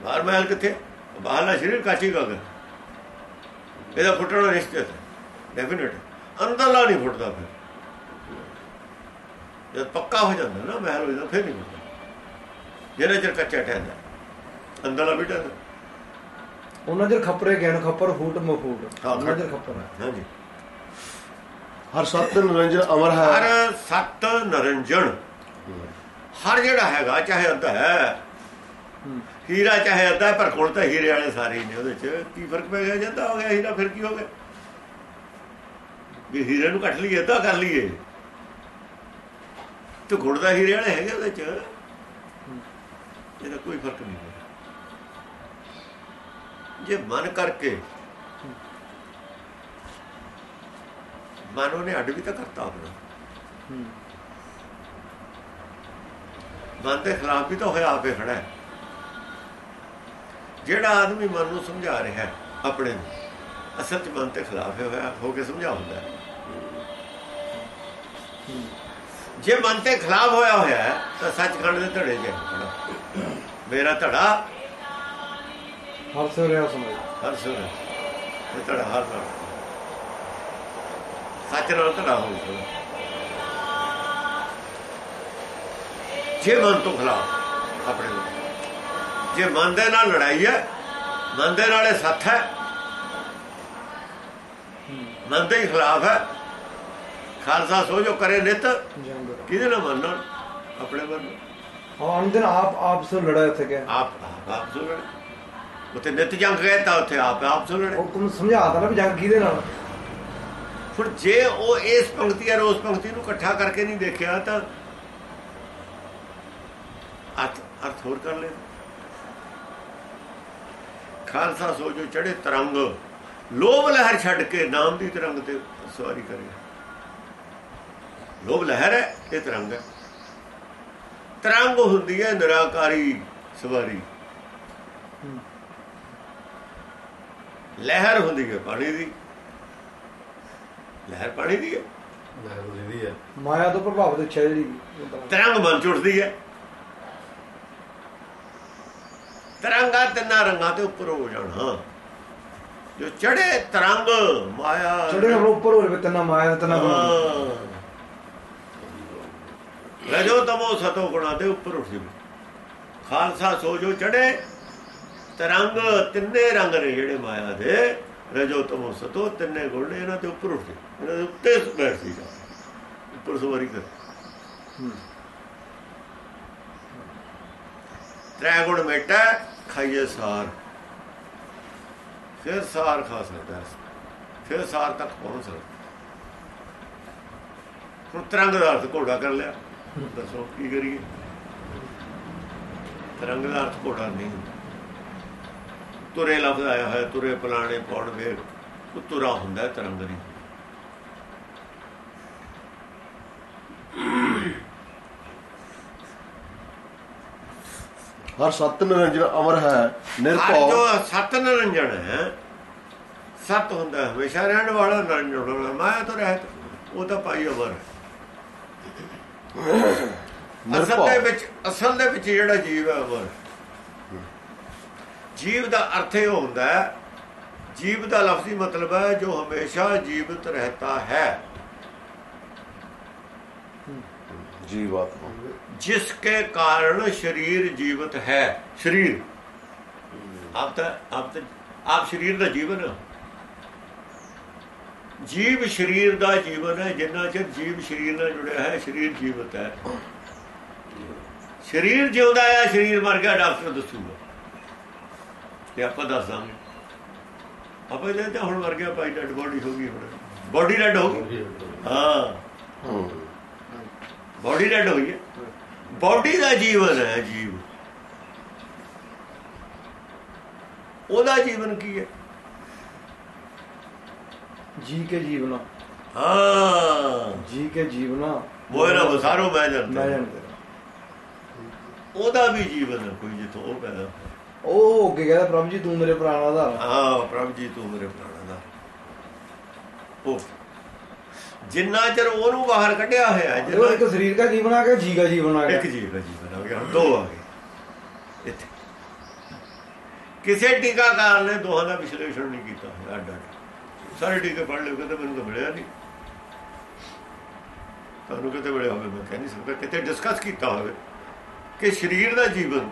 ਬਾਹਰ ਮਹਿਲ ਕਿੱਥੇ? ਬਾਹਲਾ ਸਰੀਰ ਕਾਚੀ ਗਾਗਰ। ਇਹਦਾ ਫੁੱਟਣਾ ਨਿਸ਼ਚਿਤ ਹੈ। ਡੈਫੀਨਿਟ ਅੰਦਰਲਾ ਨਹੀਂ ਫੁੱਟਦਾ ਫਿਰ। ਜਦ ਪੱਕਾ ਹੋ ਜਾਂਦਾ ਨਾ ਮਹਿਲ ਹੋ ਜਾਂਦਾ ਫਿਰ ਨਹੀਂ ਫੁੱਟਦਾ। ਜਿਹੜਾ ਚਿਰ ਕੱਚਾ ਠਹਿਰਦਾ ਅੰਦਰਲਾ ਵੀ ਠਹਿਰਦਾ। ਉਹਨਾਂ ਦੇ ਖੱਪਰੇ ਗਿਆਨ ਖੱਪਰ ਫੂਟ ਮਫੂਟ। ਉਹਨਾਂ ਦੇ ਖੱਪਰ। ਹਾਂਜੀ। ਹਰ ਸਤ ਨਿਰੰਜਨ ਅਮਰ ਹੈ। ਹਰ ਸਤ ਨਰੰਜਨ। ਹਰ ਜਿਹੜਾ ਹੈਗਾ, ਚਾਹੇ ਅੱਧਾ ਹੈ। ਹੀਰਾ ਚਾਹੇ ਅੱਧਾ ਪਰ ਕੋਲ ਤਾਂ ਹੀਰੇ ਵਾਲੇ ਸਾਰੇ ਨੇ ਉਹਦੇ ਚ। ਕੀ ਫ਼ਰਕ ਪੈ ਗਿਆ? ਜਾਂਦਾ ਹੋ ਗਿਆ ਹੀਰਾ, ਫਿਰ ਕੀ ਹੋ ਗਿਆ? ਵੀ ਹੀਰੇ ਨੂੰ ਕੱਟ ਲਈਏ ਤਾਂ ਕਰ ਲਈਏ। ਤੇ ਗੁੜ ਦਾ ਹੀਰੇ ਵਾਲੇ ਹੈਗੇ ਉਹਦੇ ਚ। ਇਹਦਾ ਕੋਈ ਫ਼ਰਕ ਨਹੀਂ ਹੈ ਜੇ ਮਨ ਕਰਕੇ ਮਨ ਉਹਨੇ ਅੱਡ ਵੀ ਤਾਂ ਕਰਤਾ ਆਪਣਾ। ਮਨ ਦੇ ਖਿਲਾਫ ਵੀ ਤਾਂ ਹੋਇਆ ਆਪੇ ਖੜਾ ਹੈ। ਜਿਹੜਾ ਆਦਮੀ ਮਨ ਨੂੰ ਸਮਝਾ ਰਿਹਾ ਹੈ ਆਪਣੇ ਨੂੰ ਅਸਲ 'ਚ ਮਨ ਤੇ ਖਿਲਾਫ ਹੋਇਆ ਹੋ ਕੇ ਸਮਝਾਉਂਦਾ ਜੇ ਮਨ ਤੇ ਖਿਲਾਫ ਹੋਇਆ ਹੋਇਆ ਤਾਂ ਸੱਚਖੰਡ ਦੇ ਧੜੇ 'ਚ। ਮੇਰਾ ਧੜਾ ਹਰ ਸੇ ਰਿਹਾ ਸਮਝ ਹਰ ਸੁਰ ਇਹ ਤੜਾ ਹਰ ਨਾਲ। ਸੱਚ ਨਾਲ ਤੜਾ ਹੋ ਗਿਆ ਜੇ ਮਨ ਤੋਂ ਖਿਲਾਫ ਆਪਣੇ ਨੂੰ। ਜੇ ਮਨ ਦੇ ਨਾਲ ਲੜਾਈ ਹੈ ਮਨ ਦੇ ਨਾਲੇ ਸੱਥ ਹੈ ਮਨ ਦੇ ਖਿਲਾਫ ਹੈ ਖਾਲਸਾ ਸੋ ਜੋ ਕਰੇ ਨਿਤ ਕਿਹਦੇ ਨਾਲ ਮਨ ਨਾਲ ਆਪਣੇ ਮਨ ਨਾਲ। ਹਾਂ ਅੰਦਰ ਆਪ ਆਪ ਸੇ ਲੜਾ ਇੱਥੇ ਗਿਆ ਆਪ ਆਪ ਸੋ ਲੜੇ ਉੱਥੇ ਨਿਤ ਜੰਗ ਗਏ ਤਾਂ ਉੱਥੇ ਆਪ ਆਪ ਸੋ ਲੜੇ ਉਹ ਤੁਮ ਸਮਝਾਤਾ ਨਾ ਵੀ ਜੰਗ ਕਿਹਦੇ ਨਾਲ ਫਿਰ ਜੇ ਉਹ ਇਸ ਪੰਕਤੀ ਔਰ ਉਸ ਪੰਕਤੀ ਨੂੰ ਇਕੱਠਾ ਕਰਕੇ ਨਹੀਂ ਦੇਖਿਆ ਤਾਂ ਅਰਥ ਅਰਥ ਹੋਰ ਕਰ ਲੈ ਖਾਲਸਾ ਸੋ ਜੋ ਚੜੇ ਤਰੰਗ ਲੋਭ ਲਹਿਰ ਛੱਡ ਕੇ ਨਾਮ ਦੀ ਤਰੰਗ ਤੇ ਸਵਾਰੀ ਕਰੇ। ਲੋਭ ਲਹਿਰ ਹੈ ਇਹ ਤਰੰਗ ਹੈ। ਤਰੰਗ ਹੁੰਦੀ ਹੈ ਨਿਰਾਕਾਰੀ ਸਵਾਰੀ। ਲਹਿਰ ਹੁੰਦੀ ਹੈ ਪਾਣੀ ਦੀ। ਲਹਿਰ ਪਾਣੀ ਦੀ ਹੈ। ਲਹਿਰ ਜਿਹਦੀ ਹੈ। ਮਾਇਆ ਤੋਂ ਪ੍ਰਭਾਵਿਤ ਇੱਛਾ ਜਿਹੜੀ ਤਰੰਗ ਮਨ ਚ ਉੱਠਦੀ ਹੈ। ਤਰੰਗਾ ਤਿੰਨਾਂ ਰੰਗਾਂ ਤੇ ਉੱਪਰ ਹੋ ਜਾਣਾ ਜੋ ਚੜੇ ਤਰੰਗ ਮਾਇਆ ਚੜੇ ਉੱਪਰ ਹੋ ਜਾਵੇ ਤਨਾ ਮਾਇਆ ਤਨਾ ਰਜੋ ਤਮੋ ਸਤੋ ਗੁਣਾ ਦੇ ਉੱਪਰ ਉੱਠ ਜਾਵੇ ਖਾਲਸਾ ਸੋ ਜੋ ਚੜੇ ਤਰੰਗ ਤਿੰਨੇ ਰੰਗ ਨੇ ਜਿਹੜੇ ਮਾਇਆ ਦੇ। ਰਜੋ ਤਮੋ ਸਤੋ ਤਿੰਨੇ ਗੁਣ ਨੇ ਇਹਨਾਂ ਤੇ ਉੱਪਰ ਉੱਠ ਇਹਨਾਂ ਦੇ ਉੱਤੇ ਬੈਠ ਜਾ। ਉੱਪਰ ਸਵਾਰੀ ਕਰ। ਤ੍ਰੈ ਗੁਣ ਮੇਟਾ ਖਾਈਏ ਸਾਰ। ਫਿਰ ਸਾਰ ਖਾ ਸਕਦਾ ਫਿਰ ਸਾਰ ਤੱਕ ਪਹੁੰਚ ਸਕਦਾ ਹੁਣ ਤਰੰਗ ਦਾ ਅਰਥ ਘੋੜਾ ਕਰ ਲਿਆ। ਦੱਸੋ ਕੀ ਕਰੀਏ? ਤਰੰਗ ਦਾ ਅਰਥ ਘੋੜਾ ਨਹੀਂ ਹੁੰਦਾ। ਤੁਰੇ ਲਫ਼ਜ਼ ਆਇਆ ਹੋਇਆ ਤੁਰੇ ਪਲਾਣੇ ਪੌੜ ਵੇਗ ਉਹ ਤੁਰਾ ਹੁੰਦਾ ਤਰੰਗ ਨਹੀਂ ਹਰ ਸਤ ਨਿਰੰਜਨ ਅਮਰ ਹੈ ਨਿਰਭਉ। ਜੋ ਸਤ ਨਿਰੰਜਨ ਹੈ ਸਤ ਹੁੰਦਾ ਹਮੇਸ਼ਾ ਰਹਿਣ ਵਾਲਾ ਨਿਰੰਜਨ ਵਾਲਾ ਮਾਇਆ ਤੋਂ ਰਹਿਤ ਉਹ ਤਾਂ ਪਾਈ ਅਮਰ ਹੈ। ਅਸਲ ਦੇ ਵਿੱਚ ਅਸਲ ਦੇ ਵਿੱਚ ਜਿਹੜਾ ਜੀਵ ਹੈ ਅਮਰ ਜੀਵ ਦਾ ਅਰਥ ਇਹ ਹੁੰਦਾ ਹੈ ਜੀਵ ਦਾ ਲਫ਼ਜ਼ੀ ਮਤਲਬ ਹੈ ਜੋ ਹਮੇਸ਼ਾ ਜੀਵਤ ਰਹਤਾ ਹੈ। ਜੀਵ ਜਿਸ ਕੇ ਕਾਰਨ ਸ਼ਰੀਰ ਜੀਵਤ ਹੈ। ਸ਼ਰੀਰ। ਆਪ ਤਾਂ ਆਪ ਤਾਂ ਆਪ ਸ਼ਰੀਰ ਦਾ ਜੀਵਨ ਜੀਵ ਸ਼ਰੀਰ ਦਾ ਜੀਵਨ ਹੈ ਜਿੰਨਾ ਚਿਰ ਜੀਵ ਸ਼ਰੀਰ ਨਾਲ ਜੁੜਿਆ ਹੈ ਸ਼ਰੀਰ ਜੀਵਤ ਹੈ। ਸ਼ਰੀਰ ਜਿਉਂਦਾ ਹੈ ਸ਼ਰੀਰ ਮਰ ਗਿਆ ਡਾਕਟਰ ਦੱਸੂਗਾ। ਤੇ ਆਪਾਂ ਦੱਸ ਦਾਂਗੇ ਆਪਾਂ ਇਹਦੇ ਤਾਂ ਹੁਣ ਮਰ ਗਿਆ ਭਾਈ ਡੈਡ ਬੋਡੀ ਹੋ ਗਈ ਹੁਣ। ਬੋਡੀ ਡੈਡ ਹੋ ਗਈ? ਹਾਂ ਹੂੰ। ਬੋਡੀ ਡੈਡ ਹੋਈ ਹੈ? ਬੋਡੀ ਦਾ ਜੀਵਨ ਹੈ ਜੀਵ। ਉਹਦਾ ਜੀਵਨ ਕੀ ਹੈ? ਜੀ ਕੇ ਜੀਵਨਾ। ਹਾਂ। ਜੀ ਕੇ ਜੀਵਨਾ। ਮੋਇਰਾ ਬਸਾਰੋ ਮੈਂ ਮੈਂ ਜਾਂਦਾ ਜਾਣਦਾ ਉਹਦਾ ਵੀ ਜੀਵਨ ਹੈ ਕੋਈ ਜਿੱਥੋਂ ਉਹ ਪੈਦਾ ਹੋਇਆ। ਉਹ ਅੱਗੇ ਕਹਿੰਦਾ ਪ੍ਰਭੂ ਜੀ ਤੂੰ ਮੇਰੇ ਪ੍ਰਾਣਾ ਆਧਾਰ। ਹਾਂ ਪ੍ਰਭ ਜੀ ਤੂੰ ਮੇਰੇ ਪ੍ਰਾਣਾ ਦਾ ਉਹ ਜਿੰਨਾ ਚਿਰ ਉਹਨੂੰ ਬਾਹਰ ਕੱਢਿਆ ਹੋਇਆ ਹੈ, ਜਿੰਨਾ ਇੱਕ ਸਰੀਰ ਦਾ ਜੀਵਨ ਆ ਗਿਆ ਜੀ ਦਾ ਜੀਵਨ ਆ ਗਿਆ। ਇੱਕ ਜੀਵ ਦਾ ਜੀਵਨ ਆ ਗਿਆ ਹੁਣ ਦੋ ਆ ਗਏ। ਇੱਥੇ। ਕਿਸੇ ਟੀਕਾਕਾਰ ਨੇ ਦੋਹਾਂ ਦਾ ਵਿਸ਼ਲੇਸ਼ਣ ਨਹੀਂ ਕੀਤਾ ਅੱਡ ਸਾਰੇ ਟੀਕੇ ਪੜ੍ਹ ਲਿਓ ਕਹਿੰਦੇ ਮੈਨੂੰ ਤਾਂ ਮਿਲਿਆ ਨਹੀਂ। ਤੁਹਾਨੂੰ ਕਿਤੇ ਮਿਲਿਆ ਹੋਵੇ ਮੈਂ ਕਹਿ ਨਹੀਂ ਸਕਦਾ। ਕਿਤੇ ਡਿਸਕਸ ਕੀਤਾ ਹੋਵੇ ਕਿ ਸਰੀਰ ਦਾ ਜੀਵਨ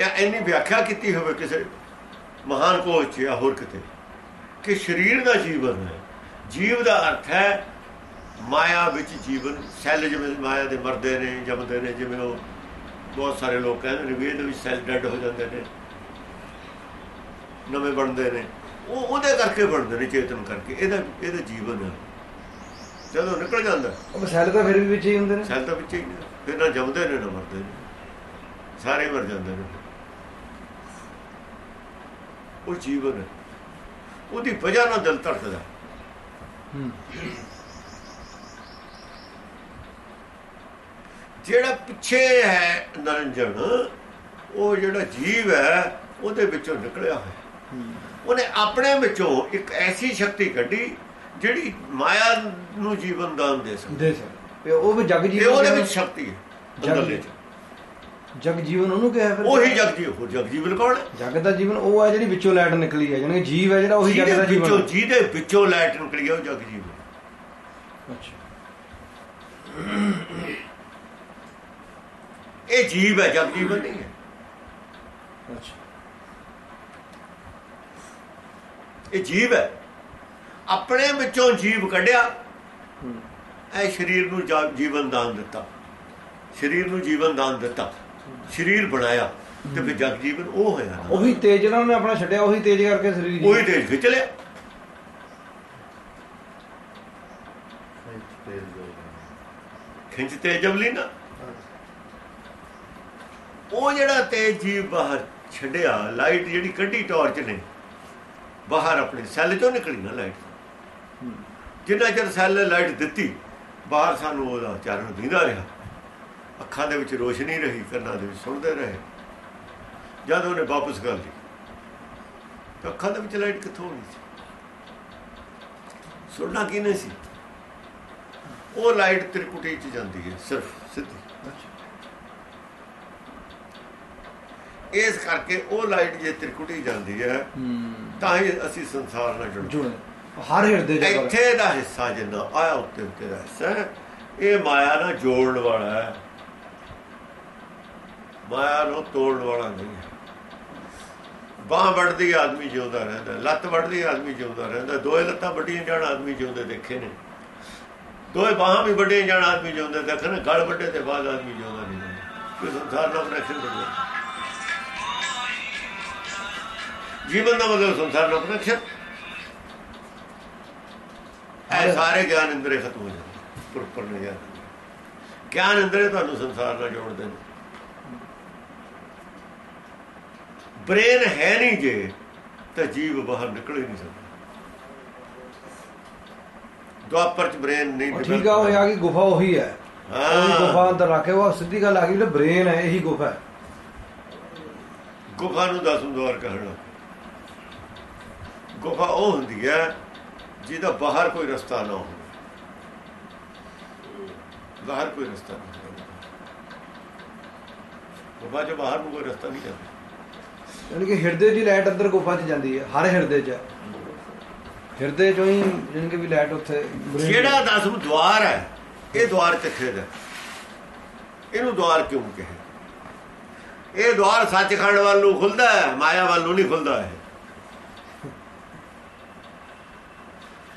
ਜਾਂ ਇੰਨੀ ਵਿਆਖਿਆ ਕੀਤੀ ਹੋਵੇ ਕਿਸੇ ਮਹਾਨ ਕੋਚ 'ਚ ਜਾਂ ਹੋਰ ਕਿਤੇ ਕਿ ਸਰੀਰ ਦਾ ਜੀਵਨ ਹੈ ਜੀਵ ਦਾ ਅਰਥ ਹੈ ਮਾਇਆ ਵਿੱਚ ਜੀਵਨ ਸੈੱਲ ਜਿਵੇਂ ਮਾਇਆ ਦੇ ਮਰਦੇ ਨੇ ਜੰਮਦੇ ਨੇ ਜਿਵੇਂ ਉਹ ਬਹੁਤ ਸਾਰੇ ਲੋਕ ਕਹਿੰਦੇ ਨੇ ਵੀ ਇਹਦੇ ਵਿੱਚ ਸੈੱਲ ਡੈਡ ਹੋ ਜਾਂਦੇ ਨੇ ਨਵੇਂ ਬਣਦੇ ਨੇ ਉਹ ਉਹਦੇ ਕਰਕੇ ਬਣਦੇ ਨੇ ਚੇਤਨ ਕਰਕੇ ਇਹਦਾ ਇਹਦਾ ਜੀਵਨ ਹੈ। ਜਦੋਂ ਨਿਕਲ ਜਾਂਦਾ। ਉਹ ਸੈੱਲ ਤਾਂ ਫਿਰ ਵੀ ਵਿੱਚ ਹੀ ਹੁੰਦੇ ਨੇ। ਸੈੱਲ ਤਾਂ ਵਿੱਚ ਹੀ ਨੇ ਫਿਰ ਨਾ ਜੰਮਦੇ ਨੇ ਨਾ ਮਰਦੇ ਨੇ ਸਾਰੇ ਮਰ ਜਾਂਦੇ ਨੇ। ਉਹ ਜੀਵਨ ਹੈ ਉਹਦੀ ਵਜ੍ਹਾ ਨਾਲ ਦਿਲ ਧੜਕਦਾ। ਹੂੰ। ਜਿਹੜਾ ਪਿੱਛੇ ਹੈ ਨਰੰਜਨ ਉਹ ਜਿਹੜਾ ਜੀਵ ਹੈ ਉਹਦੇ ਵਿੱਚੋਂ ਨਿਕਲਿਆ ਹੋਇਆ। ਉਹਨੇ ਆਪਣੇ ਵਿੱਚੋਂ ਇੱਕ ਐਸੀ ਸ਼ਕਤੀ ਕੱਢੀ ਜਿਹੜੀ ਮਾਇਆ ਨੂੰ ਜੀਵਨ ਦਾਨ ਦੇ ਸਕਦੀ। ਦੇ ਉਹ ਵੀ ਜਗ ਜੀਵਨ ਉਹਦੇ ਵਿੱਚ ਸ਼ਕਤੀ ਹੈ ਅੰਦਰਲੇ ਚ ਜਗ ਜੀਵਨ ਉਹਨੂੰ ਕਿਹਾ ਫਿਰ ਉਹੀ ਜਗਜੀਵ ਹੋਰ ਜਗਜੀਵਨ ਕੌਣ ਹੈ? ਜਗ ਦਾ ਜੀਵਨ ਉਹ ਹੈ ਜਿਹੜੀ ਵਿੱਚੋਂ ਲਾਈਟ ਨਿਕਲੀ ਹੈ ਕਿ ਜੀਵ ਹੈ ਜਿਹੜਾ ਉਹੀ ਜਗ ਦਾ ਜਿਹਦੇ ਵਿੱਚੋਂ ਜੀਵਨ ਜਿਹਦੇ ਵਿੱਚੋਂ ਲਾਈਟ ਨਿਕਲੀ ਹੈ ਉਹ ਜਗਜੀਵ ਹੈ। ਅੱਛਾ। ਇਹ ਜੀਵ ਹੈ ਜਗਜੀਵਨ ਨਹੀਂ ਹੈ। ਅੱਛਾ। ਇਹ ਜੀਵ ਹੈ। ਆਪਣੇ ਵਿੱਚੋਂ ਜੀਵ ਕੱਢਿਆ। ਇਹ ਸਰੀਰ ਨੂੰ ਜੀਵਨ ਦਾਨ ਦਿੱਤਾ। ਸਰੀਰ ਨੂੰ ਜੀਵਨ ਦਾਨ ਦਿੱਤਾ। ਸਰੀਰ ਬਣਾਇਆ ਤੇ ਫਿਰ ਜਗ ਜੀਵਨ ਉਹ ਹੋਇਆ। ਉਹੀ ਤੇਜ ਜਿਹੜਾ ਉਹਨੇ ਆਪਣਾ ਛੱਡਿਆ ਉਹੀ ਤੇਜ ਕਰਕੇ ਸਰੀਰ ਉਹੀ ਤੇਜ ਖਿੱਚ ਲਿਆ। ਖਿੱਚ ਤੇ ਜਬਲੀ ਨਾ ਉਹ ਜਿਹੜਾ ਤੇਜ ਜੀਵ ਬਾਹਰ ਛੱਡਿਆ ਲਾਈਟ ਜਿਹੜੀ ਕੱਢੀ ਟਾਰਚ ਨੇ ਬਾਹਰ ਆਪਣੇ ਸੈੱਲ ਚੋਂ ਨਿਕਲੀ ਨਾ ਲਾਈਟ। ਜਿੰਨਾ ਚਿਰ ਸੈੱਲ ਲਾਈਟ ਦਿੱਤੀ ਬਾਹਰ ਸਾਨੂੰ ਉਹਦਾ ਚਰਨ ਦਿੰਦਾ ਰਿਹਾ। ਅੱਖਾਂ ਦੇ ਵਿੱਚ ਰੋਸ਼ਨੀ ਰਹੀ ਕੰਨਾਂ ਦੇ ਵਿੱਚ ਸੁਣਦੇ ਰਹੇ। ਜਦ ਉਹਨੇ ਵਾਪਸ ਕਰ ਲਈ ਤਾਂ ਅੱਖਾਂ ਦੇ ਵਿੱਚ ਲਾਈਟ ਕਿੱਥੋਂ ਹੋਣੀ ਸੀ? ਸੁਣਨਾ ਕੀ ਨਹੀਂ ਸੀ? ਉਹ ਲਾਈਟ ਤ੍ਰਿਕੁਟੀ ਚ ਜਾਂਦੀ ਹੈ ਸਿਰਫ ਸਿੱਧੀ। ਇਸ ਕਰਕੇ ਉਹ ਲਾਈਟ ਜੇ ਤ੍ਰਿਕੁਟੀ ਜਾਂਦੀ ਹੈ ਤਾਂ ਹੀ ਅਸੀਂ ਸੰਸਾਰ ਨਾਲ ਜੁੜਦੇ ਜੁੜੇ ਹਰ ਹਿਰਦੇ ਗੱਲ। ਇੱਥੇ ਦਾ ਹਿੱਸਾ ਜਿੰਨਾ ਆਇਆ ਉੱਤੇ ਉੱਤੇ ਦਾ ਹਿੱਸਾ ਇਹ ਮਾਇਆ ਨਾਲ ਜੋੜਨ ਵਾਲਾ ਹੈ। ਮਾਇਆ ਨੂੰ ਤੋੜਨ ਵਾਲਾ ਨਹੀਂ ਹੈ। ਬਾਹ ਵੱਢਦੀ ਆਦਮੀ ਜਿਉਂਦਾ ਰਹਿੰਦਾ, ਲੱਤ ਵੱਢਦੀ ਆਦਮੀ ਜਿਉਂਦਾ ਰਹਿੰਦਾ, ਦੋਏ ਲੱਤਾਂ ਵੱਡੀਆਂ ਜਾਣ, ਆਦਮੀ ਜਿਉਂਦੇ ਦੇਖੇ ਨੇ। ਦੋਏ ਬਾਹਾਂ ਵੀ ਵੱਡੀਆਂ ਜਾਣ, ਆਦਮੀ ਜਿਉਂਦੇ ਦੇਖੇ ਨੇ, ਗਲ ਵੱਡੇ ਤੇ ਬਾਅਦ ਆਦਮੀ ਜਿਉਂਦਾ ਨਹੀਂ ਰਹਿੰਦਾ। ਕੋਈ ਸੰਸਾਰ ਨਾਲ ਕਨੈਕਸ਼ਨ ਬਣਦਾ ਜੀਵਨ ਦਾ ਮਤਲਬ ਸੰਸਾਰ ਨਾਲ ਕਨੈਕਸ਼ਨ ਇਹ ਸਾਰੇ ਗਿਆਨ ਇੰਦਰੇ ਖਤਮ ਹੋ ਜਾਂਦੇ ਪੁਰਪਰ ਨਹੀਂ ਗਿਆਨ ਇੰਦਰੇ ਤੁਹਾਨੂੰ ਸੰਸਾਰ ਨਾਲ ਜੋੜਦੇ ਨੇ। ਬ੍ਰੇਨ ਹੈ ਨਹੀਂ ਜੇ ਤਾਂ ਜੀਵ ਬਾਹਰ ਨਿਕਲ ਹੀ ਨਹੀਂ ਸਕਦਾ। ਦੁਆਪਰ ਚ ਬ੍ਰੇਨ ਨਹੀਂ ਠੀਕ ਆ ਉਹ ਆ ਗਈ ਗੁਫਾ ਉਹੀ ਹੈ। ਉਹੀ ਗੁਫਾ ਅੰਦਰ ਰੱਖੇ ਉਹ ਸਿੱਧੀ ਗੱਲ ਆ ਗਈ ਜਿਹੜਾ ਬ੍ਰੇਨ ਹੈ ਇਹੀ ਗੁਫਾ ਹੈ। ਗੁਫਾ ਨੂੰ ਦਸਮ ਦਵਾਰ ਕਹਿਣਾ। ਗੁਫਾ ਉਹ ਹੁੰਦੀ ਹੈ ਜਿਹਦਾ ਬਾਹਰ ਕੋਈ ਰਸਤਾ ਨਾ ਹੋਵੇ। ਬਾਹਰ ਕੋਈ ਰਸਤਾ ਨਹੀਂ ਗੁਫਾ ਚ ਬਾਹਰ ਨੂੰ ਕੋਈ ਰਸਤਾ ਨਹੀਂ ਜਾਂਦਾ। ਯਾਨੀ ਕਿ ਹਿਰਦੇ ਦੀ ਲਾਈਟ ਅੰਦਰ ਗੁਫਾ 'ਚ ਜਾਂਦੀ ਹੈ ਹਰ ਹਿਰਦੇ 'ਚ। ਹਿਰਦੇ 'ਚੋਂ ਹੀ ਯਾਨੀ ਕਿ ਵੀ ਲਾਈਟ ਉੱਥੇ ਜਿਹੜਾ ਦਸਮ ਦਵਾਰ ਹੈ ਇਹ ਦਵਾਰ ਕਿੱਥੇ ਦਾ? ਇਹਨੂੰ ਦਵਾਰ ਕਿਉਂ ਕਹੇ? ਇਹ ਦਵਾਰ ਸੱਚਖੰਡ ਵੱਲ ਨੂੰ ਖੁੱਲਦਾ ਹੈ ਮਾਇਆ ਵੱਲ ਨੂੰ ਨਹੀਂ ਖੁੱਲਦਾ ਹੈ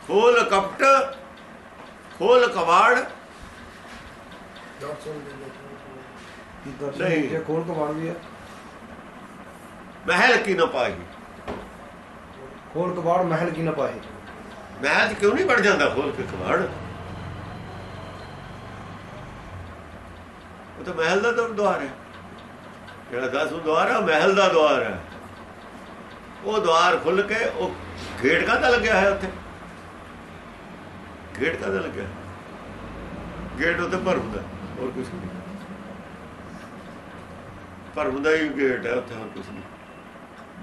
ਖੋਲ ਕਪਟ ਖੋਲ ਕਵਾੜ। ਨਹੀਂ। ਜੇ ਖੋਲ ਕਬਾੜ ਵੀ ਹੈ। ਮਹਿਲ ਕੀ ਨਾ ਪਾਈ ਖੋਲ ਕਬਾੜ ਮਹਿਲ ਕੀ ਨਾ ਪਾਏ? ਮਹਿਲ ਕਿਉਂ ਨਹੀਂ ਵੜ ਜਾਂਦਾ ਖੋਲ ਕੇ ਕਵਾੜ ਉਹ ਤਾਂ ਮਹਿਲ ਦਾ ਤਾਂ ਦਵਾਰ ਹੈ। ਜਿਹੜਾ ਦਸੂ ਦਵਾਰ ਹੈ ਮਹਿਲ ਦਾ ਦਵਾਰ ਹੈ। ਉਹ ਦਵਾਰ ਖੁੱਲ ਕੇ ਉਹ ਗੇਟ ਕਾਹਦਾ ਲੱਗਿਆ ਹੈ ਉੱਥੇ? ਗੇਟ ਕਾਹਦਾ ਲੱਗਿਆ? ਗੇਟ ਉੱਤੇ ਭਰਮ ਦਾ ਹੋਰ ਕੁਝ ਨਹੀਂ। ਭਰਮ ਦਾ ਹੀ ਗੇਟ ਹੈ ਉੱਥੇ ਹੋਰ ਕੁਝ ਨਹੀਂ।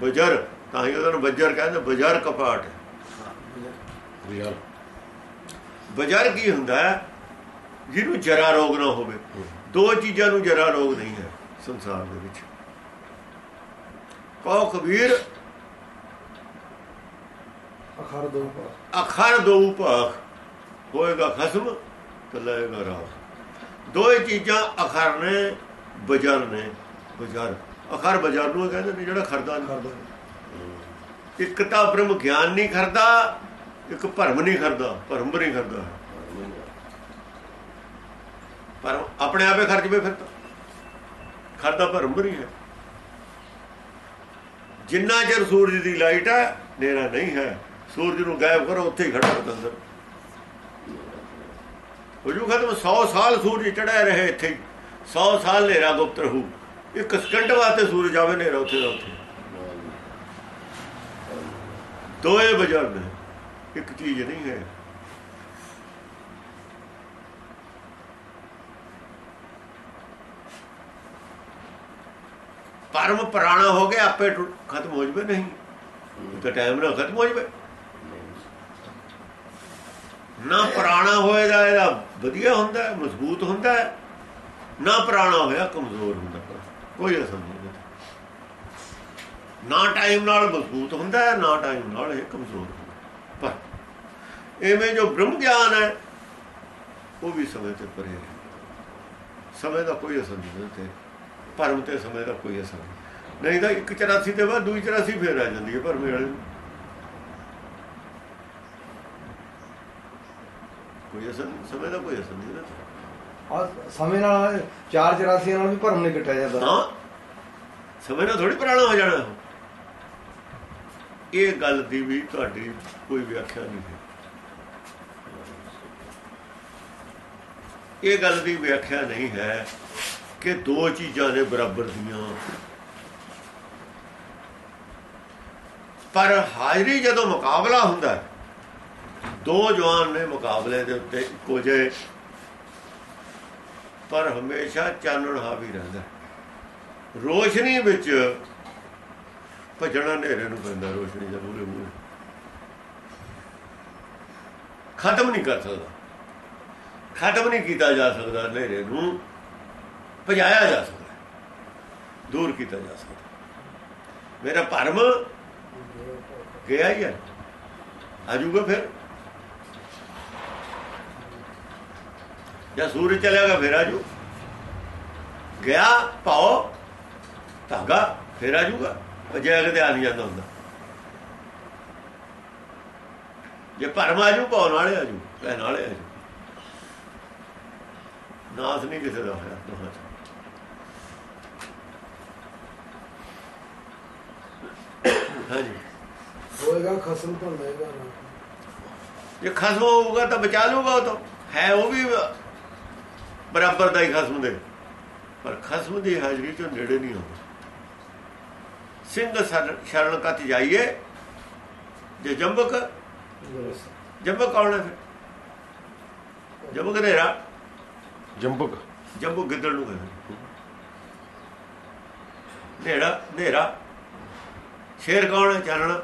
ਬਜਰ ਤਾਂ ਹੀ ਉਹਨੂੰ ਬਜਰ ਕਹਿੰਦੇ ਬਜਰ ਕਪਾਟ। ਬਜਰ। ਕੀ ਹੁੰਦਾ ਹੈ? ਜਿਹਨੂੰ ਜਰਾ ਰੋਗ ਨਾ ਹੋਵੇ। ਦੋ ਚੀਜ਼ਾਂ ਨੂੰ ਜਰਾ ਰੋਗ ਨਹੀਂ ਹੈ ਸੰਸਾਰ ਦੇ ਵਿੱਚ। ਕਹੋ ਕਬੀਰ ਅਖਰ ਦੋ ਪਾ ਅਖਰ ਦੋ ਭਾਖ ਹੋਏਗਾ ਖਸਮ ਤੇ ਲਏਗਾ ਰਾਹ ਦੋਏ ਚੀਜ਼ਾਂ ਅਖਰ ਨੇ ਬਜਰ ਨੇ। ਬਜਰ। ਅਖਰ ਬਜਰ ਨੂੰ ਕਹਿੰਦੇ ਨੇ ਜਿਹੜਾ ਖਰਦਾ ਨਹੀਂ। ਕਰ ਇੱਕ ਤਾਂ ਬ੍ਰਹਮ ਗਿਆਨ ਨਹੀਂ ਕਰਦਾ ਇੱਕ ਭਰਮ ਨਹੀਂ ਕਰਦਾ ਭਰਮ ਨਹੀਂ ਕਰਦਾ ਪਰ ਆਪਣੇ ਆਪੇ ਖਰਚ ਵੇ ਫਿਰ ਖਰਦਾ ਭਰਮ ਨਹੀਂ ਹੈ। ਜਿੰਨਾ ਚਿਰ ਸੂਰਜ ਦੀ ਲਾਈਟ ਹੈ, ਨੇਰਾ ਨਹੀਂ ਹੈ। ਸੂਰਜ ਨੂੰ ਗਾਇਬ ਕਰੋ, ਉੱਥੇ ਹੀ ਖੜਾ ਹੋ ਅੰਦਰ। ਹੋ ਜੂ ਖਤਮ 100 ਸਾਲ ਸੂਰਜ ਚੜਿਆ ਰਹੇ ਇੱਥੇ। 100 ਸਾਲ ਹਨੇਰਾ ਗੁਪਤ ਰਹੂ। ਇੱਕ ਸਕਿੰਟ ਵਾਸਤੇ ਸੂਰਜ ਆਵੇ ਹਨੇਰਾ ਉੱਥੇ ਦਾ ਉੱਥੇ। ਦੋਏ ਬਜਰ ਨੇ ਇੱਕ ਚੀਜ਼ ਨਹੀਂ ਹੈ। ਪਰਮ ਪੁਰਾਣਾ ਹੋ ਗਿਆ ਆਪੇ ਖਤਮ ਹੋ ਜਵੇ ਨਹੀਂ। ਤਾਂ ਟਾਈਮ ਨਾਲ ਖਤਮ ਹੋ ਜਵੇ। ਨਾ ਪੁਰਾਣਾ ਹੋਏਗਾ ਇਹਦਾ ਵਧੀਆ ਹੁੰਦਾ ਮਜ਼ਬੂਤ ਹੁੰਦਾ। ਨਾ ਪੁਰਾਣਾ ਹੋਇਆ ਕਮਜ਼ੋਰ ਹੁੰਦਾ। ਕੋਈ ਅਸਰ ਨਹੀਂ ਨਾ ਟਾਈਮ ਨਾਲ ਮਜ਼ਬੂਤ ਹੁੰਦਾ ਹੈ, ਨਾ ਟਾਈਮ ਨਾਲ ਇਹ ਕਮਜ਼ੋਰ ਹੁੰਦਾ ਪਰ ਐਵੇਂ ਜੋ ਬ੍ਰਹਮ ਗਿਆਨ ਹੈ, ਉਹ ਵੀ ਸਮੇਂ ਤੇ ਪਰੇ ਹੈ। ਸਮੇਂ ਦਾ ਕੋਈ ਅਸਰ ਨਹੀਂ ਉਹਦੇ ਤੇ। ਭਰਮ ਤੇ ਸਮੇਂ ਦਾ ਕੋਈ ਅਸਰ ਨਹੀਂ। ਤਾਂ ਇੱਕ 84 ਤੇ ਬਾਅਦ ਦੂਜੀ 84 ਫੇਰ ਆ ਜਾਂਦੀ ਹੈ ਭਰਮੇ ਵਾਲੇ। ਨੂੰ ਕੋਈ ਅਸਰ ਨਹੀਂ, ਸਮੇਂ ਦਾ ਕੋਈ ਅਸਰ ਨਹੀਂ ਇਹਦੇ ਆ ਸਮੇਂ ਨਾਲ 484 ਨਾਲ ਵੀ ਭਰਮ ਨਹੀਂ ਕੱਟਿਆ ਜਾਂਦਾ। ਹਾਂ। ਸਮੇਂ ਨਾਲ ਥੋੜੀ ਪੁਰਾਣਾ ਹੋ ਜਾਣਾ। ਇਹ ਗੱਲ ਦੀ ਵੀ ਤੁਹਾਡੀ ਕੋਈ ਵਿਆਖਿਆ ਨਹੀਂ ਹੈ। ਇਹ ਗੱਲ ਦੀ ਵਿਆਖਿਆ ਨਹੀਂ ਹੈ ਕਿ ਦੋ ਚੀਜ਼ਾਂ ਨੇ ਬਰਾਬਰ ਦੀਆਂ। ਪਰ ਹਾਜ਼ਰੀ ਜਦੋਂ ਮੁਕਾਬਲਾ ਹੁੰਦਾ ਦੋ ਜਵਾਨ ਨੇ ਮੁਕਾਬਲੇ ਦੇ ਉੱਤੇ ਇੱਕੋ ਜਿਹੇ ਪਰ ਹਮੇਸ਼ਾ ਚਾਨਣ ਹਾਵੀ ਰਹਿੰਦਾ। ਰੋਸ਼ਨੀ ਵਿੱਚ ਭਜਣਾ ਹਨੇਰੇ ਨੂੰ ਪੈਂਦਾ, ਰੋਸ਼ਨੀ ਦੇ ਮੂਰੇ ਮੂਰੇ ਖਤਮ ਨਹੀਂ ਕਰ ਸਕਦਾ। ਖਤਮ ਨਹੀਂ ਕੀਤਾ ਜਾ ਸਕਦਾ, ਹਨੇਰੇ ਨੂੰ ਭਜਾਇਆ ਜਾ ਸਕਦਾ। ਦੂਰ ਕੀਤਾ ਜਾ ਸਕਦਾ। ਮੇਰਾ ਭਰਮ ਗਿਆ ਹੀ ਹੈ। ਆਜੂਗਾ ਫਿਰ। ਜਾਂ ਸੂਰਜ ਚਲੇਗਾ ਫਿਰ ਆਜੂ ਗਿਆ ਪਾਓ ਧਾਗਾ ਫਿਰ ਆਜੂਗਾ ਜੇ ਕਿਤੇ ਆ ਨਹੀਂ ਜਾਂਦਾ ਹੁੰਦਾ। ਜੇ ਭਰਮ ਆਜੂ ਪਾਓ ਨਾਲੇ ਆਜੂ ਕਹਿ ਨਾਲੇ ਆਜੂ ਨਾਸ ਨਹੀਂ ਕਿਸੇ ਦਾ ਹੋਇਆ ਦੋਹਾਂ ਚ। ਹਾਂਜੀ। ਹੋਏਗਾ ਖਸਮ ਨਾ ਜੇ ਖਸਮ ਹੋਊਗਾ ਤਾਂ ਬਚਾ ਲੂਗਾ ਉਹ ਤਾਂ। ਹੈ ਉਹ ਵੀ ਬਰਾਬਰ ਦਾ ਹੀ ਖਸਮ ਦੇ। ਪਰ ਖਸਮ ਦੀ ਹਾਜ਼ਰੀ ਤੋਂ ਨੇੜੇ ਨਹੀਂ ਆਉਂਦਾ। ਸਿੰਘ ਸਰ- ਸ਼ਰਨ ਕਤ ਜਾਈਏ। ਜੇ ਜੰਬਕ ਜੰਬਕ ਕੌਣ ਹੈ ਫਿਰ? ਜੰਬਕ ਨੇਰਾ ਜੰਬਕ। ਜੰਬੂ ਗਿੱਦੜ ਨੂੰ ਕਹਿੰਦੇ ਨੇੜਾ ਨੇਰਾ। ਸ਼ੇਰ ਕੌਣ ਹੈ? ਚਾਨਣਾ।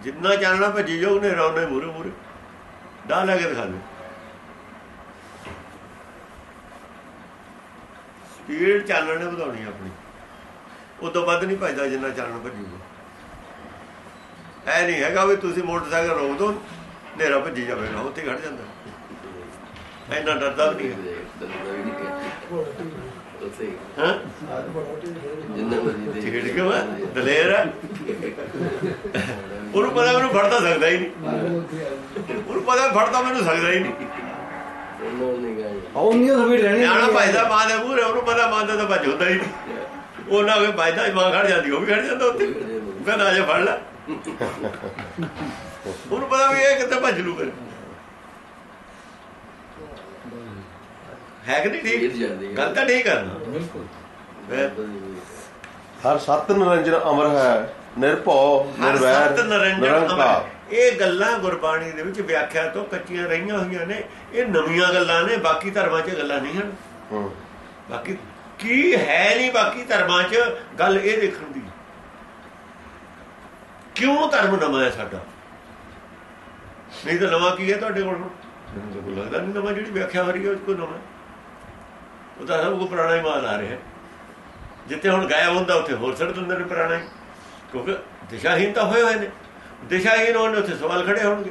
ਜਿੰਨਾ ਚਾਨਣਾ ਭੱਜੀ ਜਾਊ ਨੇਰਾ ਉਹਨੇ ਮੂਰੇ ਮੂਰੇ ਦਾ ਲੈ ਕੇ ਦਿਖਾ ਦੇ। ਸਪੀਡ ਚਾਨਣ ਨੇ ਵਧਾਉਣੀ ਆਪਣੀ। ਉਦੋਂ ਵੱਧ ਨਹੀਂ ਭੱਜਦਾ ਜਿੰਨਾ ਚਾਨਣ ਭੱਜੂਗਾ। ਐ ਨਹੀਂ ਹੈਗਾ ਵੀ ਤੁਸੀਂ ਮੋਟਰਸਾਈਕਲ ਰੋਕ ਦੋ ਨੇਰਾ ਭੱਜੀ ਜਾਵੇਗਾ ਉੱਥੇ ਖੜ ਜਾਂਦਾ। ਇੰਨਾ ਡਰਦਾ ਵੀ ਨਹੀਂ ਹੈ। ਹਾਂ? ਛੇੜ ਕੇ ਵਾ ਦਲੇਰ ਹੈ ਉਹਨੂੰ ਪਤਾ ਮੈਨੂੰ ਫੜਦਾ ਸਕਦਾ ਹੀ ਨਹੀਂ। ਉਹਨੂੰ ਪਤਾ ਫੜਦਾ ਮੈਨੂੰ ਸਕਦਾ ਹੀ ਨਹੀਂ। ਉਹਨੀ ਸਪੀਡ ਰਹਿਣੀ ਨਿਆਣਾ ਭਜਦਾ ਮਾਂ ਦੇ ਮੂਹਰੇ ਉਹਨੂੰ ਪਤਾ ਮਾਂ ਦਾ ਤਾਂ ਭੱਜ ਹੁੰਦਾ ਹੀ ਨਹੀਂ। ਉਹ ਨਾ ਕੋਈ ਭਜਦਾ ਮਾਂ ਖੜ ਜਾਂਦੀ ਉਹ ਵੀ ਖੜ ਜਾਂਦਾ ਉੱਥੇ। ਉਹ ਕਹਿੰਦਾ ਅਜੇ ਫੜ ਲੈ। ਉਹਨੂੰ ਪਤਾ ਵੀ ਇਹ ਕਿੱਥੇ ਭੱਜ ਲੂ ਫਿਰ। ਹੈ ਕਿ ਨਹੀਂ ਠੀਕ? ਗੱਲ ਤਾਂ ਠੀਕ ਕਰਨਾ ਬਿਲਕੁਲ। ਹਰ ਸਤ ਨਿਰੰਜਨ ਅਮਰ ਹੈ ਨਿਰਭਉ ਨਿਰਵੈਰ ਸਤ ਨਰੰਜਨ ਨਿਰੰਕਾਰ। ਅਮਰ ਇਹ ਗੱਲਾਂ ਗੁਰਬਾਣੀ ਦੇ ਵਿੱਚ ਵਿਆਖਿਆ ਤੋਂ ਕੱਚੀਆਂ ਰਹੀਆਂ ਹੋਈਆਂ ਨੇ। ਇਹ ਨਵੀਆਂ ਗੱਲਾਂ ਨੇ ਬਾਕੀ ਧਰਮਾਂ 'ਚ ਗੱਲਾਂ ਨਹੀਂ ਹਨ। ਬਾਕੀ ਕੀ ਹੈ ਨਹੀਂ ਬਾਕੀ ਧਰਮਾਂ 'ਚ ਗੱਲ ਇਹ ਦੇਖਣ ਦੀ। ਕਿਉਂ ਧਰਮ ਨਵਾਂ ਹੈ ਸਾਡਾ? ਨਹੀਂ ਤਾਂ ਨਵਾਂ ਕੀ ਹੈ ਤੁਹਾਡੇ ਕੋਲ ਮੈਨੂੰ ਤਾਂ ਲੱਗਦਾ ਨਹੀਂ ਨਵਾਂ ਜਿਹੜੀ ਵਿਆਖਿਆ ਹੋ ਰਹੀ ਹੈ 'ਚ ਕੋਈ ਨਵਾਂ ਉਹ ਤਾਂ ਸਭ ਕੋ ਪੁਰਾਣਾ ਹੀ ਮਾਲ ਆ ਰਿਹਾ ਜਿੱਥੇ ਹੁਣ ਗਾਇਬ ਹੁੰਦਾ ਉੱਥੇ ਹੋਰ ਛੱਡ ਦਿੰਦੇ ਨੇ ਪੁਰਾਣਾ ਹੀ। ਕਿਉਂਕਿ ਦਿਸ਼ਾਹੀਨ ਤਾਂ ਹੋਏ ਹੋਏ ਨੇ। ਦਿਸ਼ਾਹੀਨ ਹੋਣ ਉੱਥੇ ਸਵਾਲ ਖੜੇ ਹੋਣਗੇ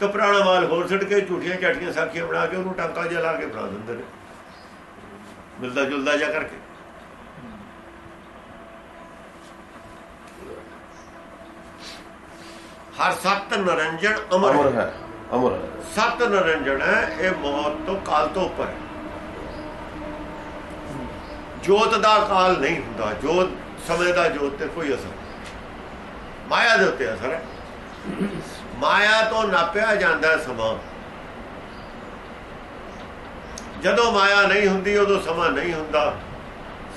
ਤਾਂ ਪੁਰਾਣਾ ਮਾਲ ਹੋਰ ਛੱਡ ਕੇ ਝੂਠੀਆਂ ਝਾਟੀਆਂ ਸਾਖੀਆਂ ਬਣਾ ਕੇ ਉਹਨੂੰ ਟਾਂਕਾ ਜਿਹਾ ਲਾ ਕੇ ਬਣਾ ਦਿੰਦੇ ਨੇ ਮਿਲਦਾ ਜੁਲਦਾ ਜਾ ਕਰਕੇ ਹਰ ਸਤ ਨਰੰਜਨ ਅਮਰ ਹੈ। ਅਮਰ ਹੈ ਸਤ ਨਰੰਜਨ ਹੈ ਇਹ ਮੌਤ ਤੋਂ ਕਾਲ ਤੋਂ ਉੱਪਰ ਹੈ ਜੋਤ ਦਾ ਕਾਲ ਨਹੀਂ ਹੁੰਦਾ ਜੋਤ ਸਮੇਂ ਦਾ ਜੋਤ ਤੇ ਕੋਈ ਅਸਰ। ਮਾਇਆ ਦੇ ਉੱਤੇ ਅਸਰ ਹੈ ਮਾਇਆ ਤੋਂ ਨਾਪਿਆ ਜਾਂਦਾ ਸਮਾਂ। ਜਦੋਂ ਮਾਇਆ ਨਹੀਂ ਹੁੰਦੀ, ਉਦੋਂ ਸਮਾਂ ਨਹੀਂ ਹੁੰਦਾ।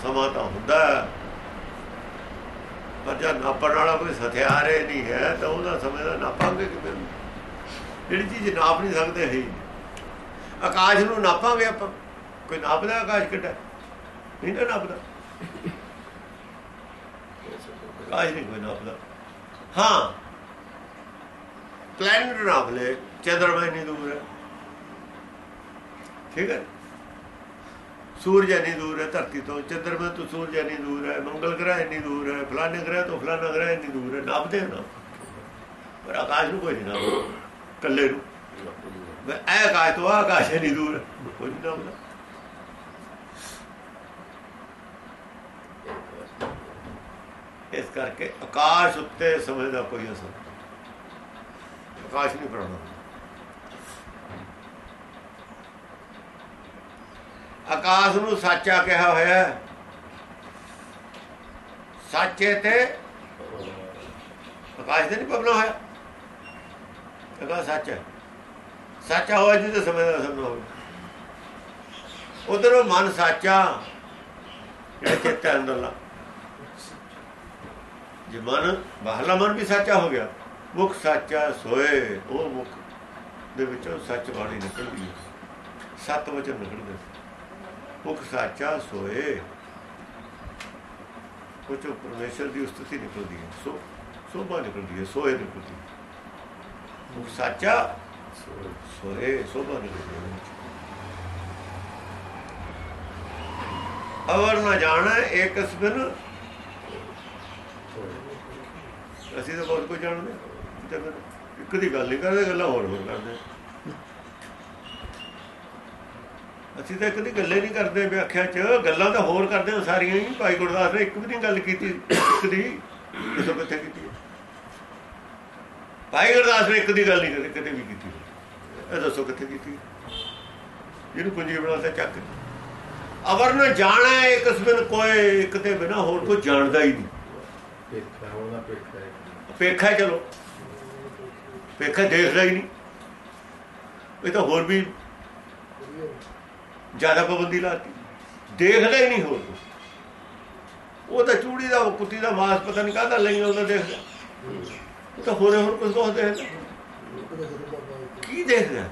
ਸਮਾਂ ਤਾਂ ਹੁੰਦਾ। ਪਰ ਜਦ ਨਾਪਣ ਵਾਲਾ ਕੋਈ ਹਥਿਆਰ ਹੀ ਨਹੀਂ ਹੈ, ਤਾਂ ਉਹਦਾ ਸਮੇਂ ਦਾ ਨਾਪਾਂਗੇ ਕਿਵੇਂ? ਜਿਹੜੀ ਚੀਜ਼ ਨਾਪ ਨਹੀਂ ਸਕਦੇ ਹੈ ਆਕਾਸ਼ ਨੂੰ ਨਾਪਾਂਗੇ ਆਪਾਂ। ਕੋਈ ਨਾਪਦਾ ਆਕਾਸ਼ ਕਿੱਡਾ? ਨਹੀਂ ਨਾ ਨਾਪਦਾ। ਆਕਾਸ਼ ਨਹੀਂ ਕੋਈ ਨਾਪਦਾ। ਹਾਂ। ਪਲੈਨਟ ਨਾਪ ਲੈ ਚੰਦਰਮਾ ਇੰਨੀ ਦੂਰ ਹੈ। ਠੀਕ ਹੈ। ਸੂਰਜ ਇੰਨੀ ਦੂਰ ਹੈ ਧਰਤੀ ਤੋਂ, ਚੰਦਰਮਾ ਤੋਂ ਸੂਰਜ ਇੰਨੀ ਦੂਰ ਹੈ, ਮੰਗਲ ਗ੍ਰਹਿ ਇੰਨੀ ਦੂਰ ਹੈ, ਫਲਾਣੇ ਗ੍ਰਹਿ ਤੋਂ ਫਲਾਣਾ ਗ੍ਰਹਿ ਇੰਨੀ ਦੂਰ ਹੈ, ਨਾਪਦੇ ਨਾ। ਪਰ ਆਕਾਸ਼ ਨੂੰ ਕੋਈ ਨਹੀਂ ਨਾਪਦਾ ਕੱਲੇ ਨੂੰ। ਮੈਂ ਇਹ ਆਕਾਸ਼ ਤੋਂ ਆਹ ਆਕਾਸ਼ ਇੰਨੀ ਦੂਰ ਹੈ, ਕੋਈ ਨਹੀਂ ਇਸ ਕਰਕੇ ਆਕਾਸ਼ ਉੱਤੇ ਸਮੇਂ ਦਾ ਕੋਈ ਅਸਰ ਆਕਾਸ਼ ਨਹੀਂ ਪੜਾਉਣਾ ਆਕਾਸ਼ ਨੂੰ ਸੱਚਾ ਕਿਹਾ ਹੋਇਆ ਹੈ। ਸੱਚੇ ਤੇ ਆਕਾਸ਼ ਤੇ ਨਹੀਂ ਪਬਲਾ ਹੋਇਆ। ਆਕਾਸ਼ ਸੱਚ ਸੱਚਾ ਹੋਇਆ ਜੀ ਤੇ ਸਮੇਂ ਦਾ ਅਸਰ ਨਾ ਹੋਵੇ। ਉਧਰ ਮਨ ਸੱਚਾ, ਜਿਹੜਾ ਚਿੱਤ ਅੰਦਰਲਾ। ਜੇ ਮਨ ਬਾਹਰਲਾ ਮਨ ਵੀ ਸੱਚਾ ਹੋ ਗਿਆ, ਮੁਖ ਸੱਚਾ ਸੋਏ, ਉਹ ਮੁਖ ਦੇ ਵਿੱਚੋਂ ਸੱਚ ਬਾਣੀ ਨਿਕਲਦੀ ਹੈ। ਸਤ ਵਚਨ ਨਿਕਲਦੇ ਮੁਖ ਸੱਚਾ ਸੋਏ, ਉਹ ਪਰਮੇਸ਼ਰ ਦੀ ਉਸਤਤੀ ਨਿਕਲਦੀ ਹੈ। ਸੋ, ਸੋਭਾ ਨਿਕਲਦੀ ਹੈ, ਸੋਏ ਨਿਕਲਦੀ ਹੈ। ਮੁਖ ਸੱਚਾ ਸੋਏ ਸੋਭਾ ਨਿਕਲਦੀ ਹੈ। ਅਵਰ ਨਾ ਜਾਣਾ ਇੱਕ ਸਬਨ ਅਸੀਂ ਤਾਂ ਬਹੁਤ ਕੁਝ ਜਾਣਦੇ ਤੇ ਇੱਕ ਦੀ ਗੱਲ ਨਹੀਂ ਕਰਦੇ, ਗੱਲਾਂ ਹੋਰ ਹੋਰ ਕਰਦੇ ਅਸੀਂ ਤਾਂ ਇੱਕ ਗੱਲੇ ਨਹੀਂ ਕਰਦੇ, ਵਿਆਖਿਆ 'ਚ ਗੱਲਾਂ ਤਾਂ ਹੋਰ ਕਰਦੇ ਹਾਂ ਸਾਰੀਆਂ ਹੀ। ਭਾਈ ਗੁਰਦਾਸ ਨੇ ਇੱਕ ਵੀ ਨਹੀਂ ਗੱਲ ਕੀਤੀ, ਇੱਕ ਦੀ ਦੱਸੋ ਕਿੱਥੇ ਕੀਤੀ ਭਾਈ ਗੁਰਦਾਸ ਨੇ ਇੱਕ ਦੀ ਗੱਲ ਨਹੀਂ ਕਦੇ ਕਦੇ ਵੀ ਕੀਤੀ। ਇਹ ਦੱਸੋ ਕਿੱਥੇ ਕੀਤੀ ਜਿਹਨੂੰ ਕੁੰਜੀ ਬਣਾਉਂਦਾ ਚੱਕ। ਅਵਰ ਨਾ ਜਾਣਾ ਇੱਕ ਸਬਨ ਕੋਈ, ਇੱਕ ਤੇ ਬਿਨਾ ਹੋਰ ਕੋਈ ਜਾਣਦਾ ਹੀ ਨਹੀਂ। ਪੇਖਾ ਉਹਦਾ ਪੇਖਾ ਹੈ ਚਲੋ। ਪੇਖਾ ਦੇਖਦਾ ਹੀ ਨਹੀਂ। ਇਹ ਤਾਂ ਹੋਰ ਵੀ ਜ਼ਿਆਦਾ ਪਾਬੰਦੀ ਲਾਤੀ। ਦੇਖਦਾ ਹੀ ਨਹੀਂ ਹੋਰ। ਉਹ ਤਾਂ ਚੂੜੀ ਦਾ, ਕੁੱਤੀ ਦਾ ਮਾਸ ਪਤਾ ਨਹੀਂ ਕਾਹਦਾ ਲਈ ਉਹਦਾ ਦੇਖਦਾ ਉਹ ਤਾਂ ਹੋਰੇ ਹੋਰ ਕੁਝ ਕੁਝ ਦੇਖਦਾ ਕੀ ਦੇਖਦਾ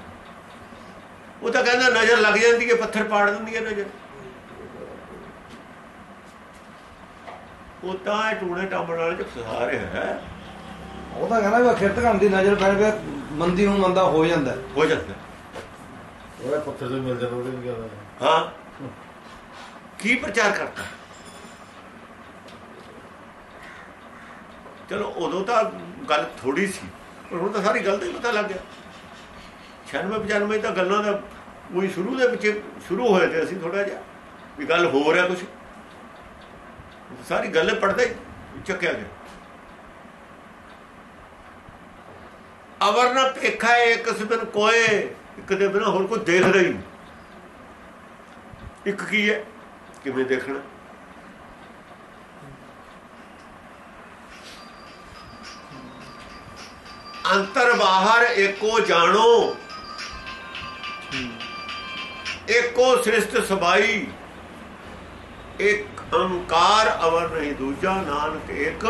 ਉਹ ਤਾਂ ਕਹਿੰਦਾ ਨਜ਼ਰ ਲੱਗ ਜਾਂਦੀ ਹੈ, ਪੱਥਰ ਪਾੜ ਦਿੰਦੀ ਹੈ ਨਜ਼ਰ। ਉਹ ਤਾਂ ਇਹ ਟੂਣੇ ਟਾਂਬਣ ਵਾਲੇ ਚ ਫਸਾ ਰਿਹਾ ਹੈ। ਉਹ ਤਾਂ ਕਹਿੰਦਾ ਵੀ ਅਖਿਰਤ ਕਰਨ ਦੀ ਨਜ਼ਰ ਪੈਣ ਪਿਆ ਮੰਦੀ ਨੂੰ ਮੰਦਾ ਹੋ ਜਾਂਦਾ। ਹੋ ਜਾਂਦਾ। ਉਹਦਾ ਪੱਥਰ ਤੋਂ ਮਿਲ ਜਾਂਦਾ ਉਹਦੇ ਵੀ ਗੱਲ ਹਾਂ। ਕੀ ਪ੍ਰਚਾਰ ਕਰਤਾ? ਚਲੋ ਉਦੋਂ ਤਾਂ ਗੱਲ ਥੋੜੀ ਸੀ ਪਰ ਹੁਣ ਤਾਂ ਸਾਰੀ ਗੱਲ ਦਾ ਹੀ ਪਤਾ ਲੱਗ ਗਿਆ। 96 95 ਤਾਂ ਗੱਲਾਂ ਦਾ ਉਹੀ ਸ਼ੁਰੂ ਦੇ ਵਿੱਚ ਸ਼ੁਰੂ ਹੋਏ ਤੇ ਅਸੀਂ ਥੋੜਾ ਜਿਹਾ ਵੀ ਗੱਲ ਹੋ ਰਿਹਾ ਕੁਝ ਸਾਰੀ ਗੱਲ ਪੜਦੇ ਚੱਕਿਆ ਗਿਆ। ਅਵਰ ਨਾ ਪੇਖਾ ਇੱਕ ਸਬਨ ਕੋਏ, ਇੱਕ ਦੇ ਬਿਨਾ ਹੋਰ ਕੋਈ ਦੇਖਦਾ ਹੀ ਇੱਕ ਕੀ ਹੈ ਕਿਵੇਂ ਦੇਖਣਾ? ਅੰਤਰ ਬਾਹਰ ਏਕੋ ਜਾਣੋ। ਏਕੋ ਸ੍ਰਿਸ਼ਟ ਸਬਾਈ। ਇੱਕ ਅੰਕਾਰ ਅਵਰ ਨਹੀਂ, ਦੂਜਾ ਨਾਨਕ ਇੱਕ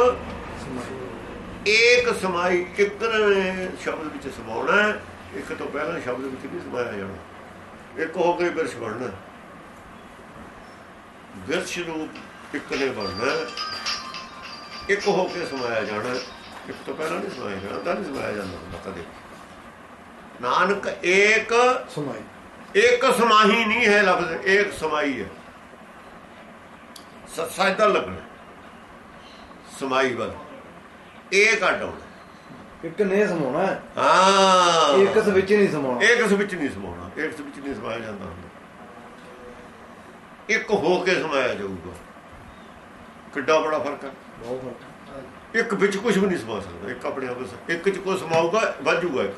ਏਕ ਸਮਾਈ ਨੇ ਸ਼ਬਦ ਵਿੱਚ ਸਮਾਉਣਾ ਇੱਕ ਤੋਂ ਪਹਿਲਾਂ ਸ਼ਬਦ ਵਿੱਚ ਨਹੀਂ ਸਮਾਇਆ ਜਾਣਾ। ਇੱਕ ਹੋ ਕੇ ਬਿਰਸ਼ ਬਣਨਾ ਬਿਰਸ਼ ਰੂਪ ਇੱਕ ਨੇ ਬਣਨਾ ਇੱਕ ਹੋ ਕੇ ਸਮਾਇਆ ਜਾਣਾ ਇੱਕ ਤੋਂ ਪਹਿਲਾਂ ਨਹੀਂ ਸਮਾਇਆ ਜਾਣਾ ਤਾਂ ਨਹੀਂ ਸਮਾਇਆ ਜਾਂਦਾ। ਹੁੰਦਾ ਕਦੇ ਨਾਨਕ ਏਕ ਸਮਾਈ। ਇੱਕ ਸਮਾਹੀ ਨਹੀਂ ਹੈ ਲਫ਼ਜ਼ ਏਕ ਸਮਾਈ ਹੈ। ਇਦਾਂ ਲੱਗਣਾ ਸਮਾਈ ਵੱਲ। ਏਕ ਅੱਡ ਹੋਣਾ ਇੱਕ ਨੇ ਸਮਾਉਣਾ ਹੈ, ਇੱਕ ਵਿੱਚ ਨਹੀਂ ਸਮਾਉਣਾ। ਇੱਕ ਵਿੱਚ ਨਹੀਂ ਸਮਾਉਣਾ। ਇੱਕ ਵਿੱਚ ਨਹੀਂ ਸਮਾਇਆ ਜਾਂਦਾ ਹੁੰਦਾ। ਇੱਕ ਹੋ ਕੇ ਸਮਾਇਆ ਜਾਊਗਾ। ਕਿੱਡਾ ਬੜਾ ਫ਼ਰਕ ਹੈ। ਬਹੁਤ ਫ਼ਰਕ। ਇੱਕ ਵਿੱਚ ਕੁਝ ਵੀ ਨਹੀਂ ਸਮਾ ਸਕਦਾ। ਇੱਕ ਆਪਣੇ ਆਪ ਵਿੱਚ- ਇੱਕ ਚ ਕੋਈ ਸਮਾਊਗਾ ਵੱਜੂਗਾ ਇੱਕ।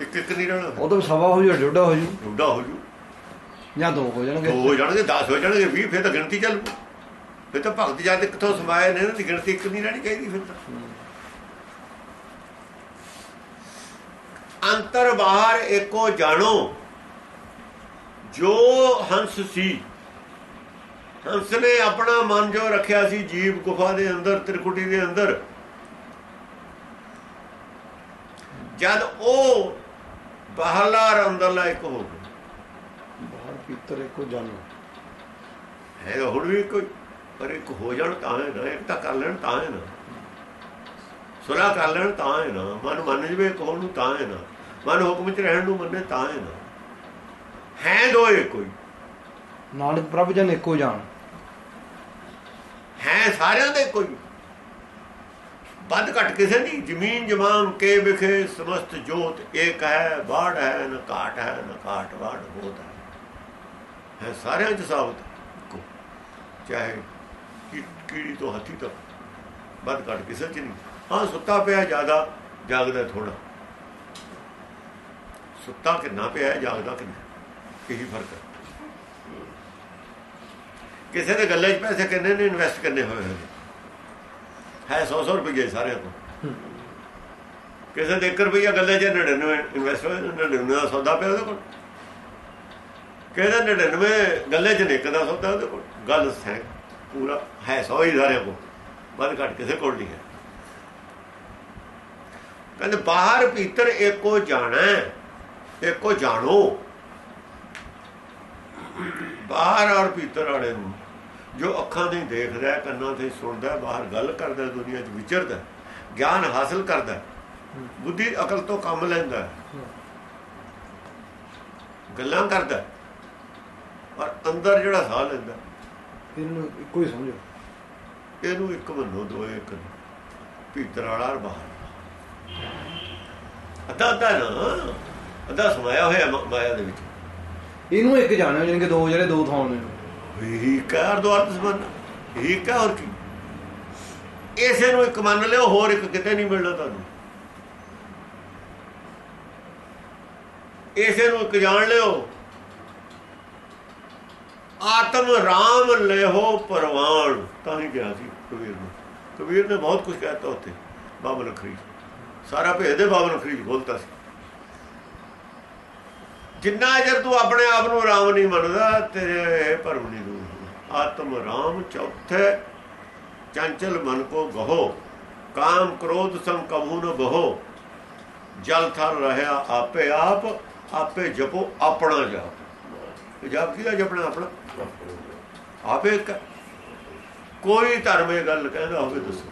ਇੱਕ ਇੱਕ ਨਹੀਂ ਰਹਿਣਾ। ਉਹ ਤਾਂ ਸਵਾ ਹੋ ਜੂ ਡੋਡਾ ਹੋ ਜੂ। ਡੂਡਾ ਹੋ ਜੂ। ਜਾਂ ਦੋ ਹੋ ਜਾਣਗੇ। ਦੋ ਹੋ ਜਾਣਗੇ 10 ਹੋ ਜਾਣਗੇ 20 ਫਿਰ ਤਾਂ ਗਿਣਤੀ ਚੱਲ। ਫਿਰ ਤਾਂ ਭਗਤ ਜਦ ਕਿੱਥੋਂ ਸਮਾਇਆ ਨੇ ਇਹਨਾਂ ਦੀ ਗਿਣਤੀ ਇੱਕ ਨਹੀਂ ਰਹਿਣੀ ਚਾਹੀਦੀ ਫਿਰ ਤਾਂ। ਅੰਤਰ ਬਾਹਰ ਏਕੋ ਜਾਣੋ ਜੋ ਹੰਸ ਸੀ। ਹੰਸ ਨੇ ਆਪਣਾ ਮਨ ਜੋ ਰੱਖਿਆ ਸੀ ਜੀਵ ਗੁਫਾ ਦੇ ਅੰਦਰ ਤ੍ਰਿਕੁਟੀ ਦੇ ਅੰਦਰ। ਜਦ ਉਹ ਬਾਹਰਲਾ ਔਰ ਅੰਦਰਲਾ ਇੱਕ ਹੋ ਗਿਆ ਬਾਹਰ ਭੀਤਰ ਇੱਕੋ ਜਾਣੋ। ਹੈ ਹੁਣ ਵੀ ਕੋਈ। ਪਰ ਇੱਕ ਹੋ ਜਾਣ ਤਾਂ ਹੈ ਨਾ ਇੱਕ ਤਾਂ ਕਰ ਲੈਣ ਤਾਂ ਹੈ ਨਾ। ਸੁਲਾ ਕਰ ਲੈਣ ਤਾਂ ਹੈ ਨਾ। ਮਨ ਮੰਨ ਜਵੇ ਕੋਣ ਨੂੰ ਤਾਂ ਹੈ ਨਾ। ਮਨ ਹੁਕਮ ਚ ਰਹਿਣ ਨੂੰ ਮੰਨੇ ਤਾਂ ਹੈ ਨਾ। ਹੈ ਦੋਏ ਕੋਈ। ਨਾਨਕ ਪ੍ਰਭ ਜਨ ਇੱਕੋ ਜਾਣ। ਹੈ ਸਾਰਿਆਂ ਦੇ ਕੋਈ। ਵੱਧ ਘਟ ਕਿਸੇ ਨਹੀਂ ਜ਼ਮੀਨ ਜਮਾਨ ਕੇ ਵਿਖੇ ਸਮਸਤ ਜੋਤ ਏਕ ਹੈ ਬਾੜ ਹੈ ਨ ਘਾਟ ਹੈ ਨ ਘਾਟ ਬਾੜ ਹੋਤ ਹੈ। ਹੈ ਸਾਰਿਆਂ ਚ ਸਾਬਤ। ਚਾਹੇ ਕੀੜੀ ਤੋਂ ਹਾਥੀ ਤੱਕ? ਵੱਧ ਘਟ ਕਿਸੇ ਚ ਨਹੀਂ। ਹਾਂ ਸੁੱਤਾ ਪਿਆ ਜ਼ਿਆਦਾ ਜਾਗਦਾ ਥੋੜਾ ਸੁੱਤਾ ਕਿੰਨਾ ਪਿਆ ਹੈ, ਜਾਗਦਾ ਕਿੰਨਾ ਇਹੀ ਫ਼ਰਕ ਹੈ। ਕਿਸੇ ਦੇ ਗੱਲੇ 'ਚ ਪੈਸੇ ਕਿੰਨੇ ਨੇ ਇਨਵੈਸਟ ਕਰਨੇ ਹੋਏ ਹੋਏ ਨੇ। ਹੈ 100 100 ਰੁਪਏ ਸਾਰਿਆਂ ਕੋਲ। ਕਿਸੇ ਦੇ 1 ਰੁਪਿਆ ਗੱਲੇ 'ਚ 99 ਇਨਵੈਸਟ ਹੋਏ 99 ਦਾ ਸੌਦਾ ਪਿਆ ਉਹਦੇ ਕੋਲ। ਕਿਸੇ ਦੇ 99 ਗੱਲੇ 'ਚ ਨਿੱਕ ਦਾ ਸੌਦਾ ਉਹਦੇ ਕੋਲ। ਗੱਲ ਹੈ ਪੂਰਾ ਹੈ 100 ਹੀ ਸਾਰਿਆਂ ਕੋਲ। ਵੱਧ ਘੱਟ ਕਿਸੇ ਕੋਲ ਨਹੀਂ ਹੈ। ਕਹਿੰਦੇ ਬਾਹਰ ਭੀਤਰ ਇੱਕੋ ਜਾਣਾ ਇੱਕੋ ਜਾਣੋ। ਬਾਹਰ ਔਰ ਭੀਤਰ ਵਾਲੇ ਨੂੰ ਜੋ ਅੱਖਾਂ ਨਹੀਂ ਦੇਖਦਾ ਕੰਨਾਂ ਤੇ ਸੁਣਦਾ ਬਾਹਰ ਗੱਲ ਕਰਦਾ ਹੈ, ਦੁਨੀਆ 'ਚ ਵਿਚਰਦਾ ਗਿਆਨ ਹਾਸਲ ਕਰਦਾ ਬੁੱਧੀ ਅਕਲ ਤੋਂ ਕੰਮ ਲੈਂਦਾ ਗੱਲਾਂ ਕਰਦਾ ਔਰ ਅੰਦਰ ਜਿਹੜਾ ਸਾਹ ਲੈਂਦਾ ਇਹਨੂੰ ਇੱਕੋ ਹੀ ਸਮਝੋ। ਇਹਨੂੰ ਇੱਕ ਮੰਨੋ ਦੋ ਇੱਕ ਨਹੀਂ। ਭੀਤਰ ਵਾਲਾ ਔਰ ਬਾਹਰ। ਅੱਧਾ ਅੱਧਾ ਨਾ ਅੱਧਾ ਸਮਾਇਆ ਹੋਇਆ ਮਾਇਆ ਦੇ ਵਿੱਚ। ਇਹਨੂੰ ਇੱਕ ਜਾਣਿਓ ਜਾਣੀ ਕਿ ਦੋ ਜਿਹੜੇ ਦੋ ਥਾਂ ਨੇ। ਇਹੀ ਕਹਿਰ ਦੋ ਅਰਥ ਸੰਬੰਧ। ਇਹੀ ਕਹਿ ਹੋਰ ਕੀ? ਇਸੇ ਨੂੰ ਇੱਕ ਮੰਨ ਲਿਓ ਹੋਰ ਇੱਕ ਕਿਤੇ ਨਹੀਂ ਮਿਲਣਾ ਤੁਹਾਨੂੰ। ਇਸੇ ਨੂੰ ਇੱਕ ਜਾਣ ਲਿਓ। ਆਤਮ ਰਾਮ ਲੈਹੋ ਪਰਵਾਨ ਤਾਂ ਹੀ ਕਿਹਾ ਸੀ ਕਬੀਰ ਨੇ। ਕਬੀਰ ਨੇ ਬਹੁਤ ਕੁਝ ਕਹਿਤਾ ਉੱਥੇ ਬਾਬਾ ਲਖਰੀ ਸਾਰਾ ਭੇਦ ਦੇ ਬਾਬਾ ਲਖਰੀ ਬੋਲਤਾ ਸੀ। ਜਿੰਨਾ ਚਿਰ ਤੂੰ ਆਪਣੇ ਆਪ ਨੂੰ ਰਾਮ ਨਹੀਂ ਮੰਨਦਾ, ਤੇਰੇ ਭਰਮ ਨਹੀਂ ਦੂਰ ਆਤਮ ਰਾਮ ਚੌਥੇ ਚੰਚਲ ਮਨ ਕੋ ਗਹੋ, ਕਾਮ ਕ੍ਰੋਧ ਸੰ ਕਬੂ ਨ ਬਹੋ। ਜਲ ਥਰ ਰਹਾ ਆਪੇ ਆਪ, ਆਪੇ ਜਪੋ ਆਪਣਾ ਜਾਪ। ਇਹ ਕੀ ਕਿਹਦਾ ਜਪਣਾ ਆਪਣਾ? ਆਪੇ ਕੋਈ ਧਰਮ ਇਹ ਗੱਲ ਕਹਿੰਦਾ ਹੋਵੇ ਦੱਸੋ।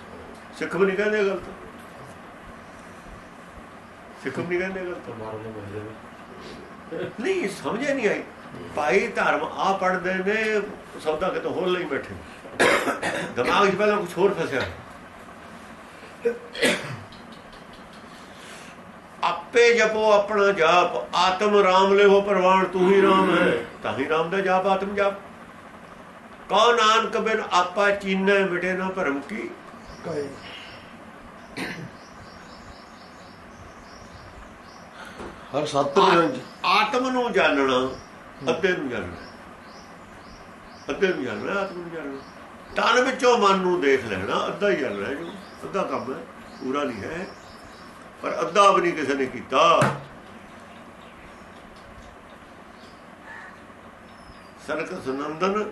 ਸਿੱਖ ਵੀ ਨਹੀਂ ਕਹਿੰਦੇ ਗੱਲ ਤਾਂ। ਸਿੱਖ ਵੀ ਨਹੀਂ ਕਹਿੰਦੇ ਗੱਲ ਤਾਂ। ਮਾਰਨ ਨੂੰ ਨਹੀਂ, ਸਮਝੇ ਨਹੀਂ ਆਈ। ਭਾਈ ਧਰਮ ਆ ਪੜਦੇ ਨੇ, ਸੌਦਾ ਕਿਤੇ ਹੋਰ ਲਈ ਬੈਠੇ। ਦਿਮਾਗ 'ਚ ਪਹਿਲਾਂ ਕੁਝ ਹੋਰ ਫਸਿਆ। ਆਪੇ ਜਪੋ ਆਪਣਾ ਜਾਪ, ਆਤਮ ਰਾਮ ਲਿਓ ਪ੍ਰਵਾਨ ਤੂੰ ਹੀ ਰਾਮ ਹੈ। ਤਾਂ ਹੀ ਰਾਮ ਦਾ ਜਾਪ, ਆਤਮ ਜਾਪ। ਕਉ ਨਾਨਕ ਬਿਨ ਆਪਾ ਚੀਨੈ ਮਿਟੇ ਨਾ ਭਰਮ ਕੀ? ਕਾਈ ਹਰ ਸਤ ਨਿਰੰਜਨ ਆਤਮ ਨੂੰ ਜਾਣਨਾ ਅੱਧੇ ਨੂੰ ਜਾਣਨਾ। ਅੱਧੇ ਨੂੰ ਜਾਣਨਾ ਆਤਮ ਨੂੰ ਜਾਣਨਾ। ਤਨ ਵਿੱਚੋਂ ਮਨ ਨੂੰ ਦੇਖ ਲੈਣਾ ਅੱਧਾ ਹੀ ਜਾਣਨਾ ਹੈ ਜੋ ਅੱਧਾ ਕੰਮ ਹੈ ਪੂਰਾ ਨਹੀਂ ਹੈ। ਪਰ ਅੱਧਾ ਵੀ ਨਹੀਂ ਕਿਸੇ ਨੇ ਕੀਤਾ। ਸਰਕ ਸੁਨੰਦਨ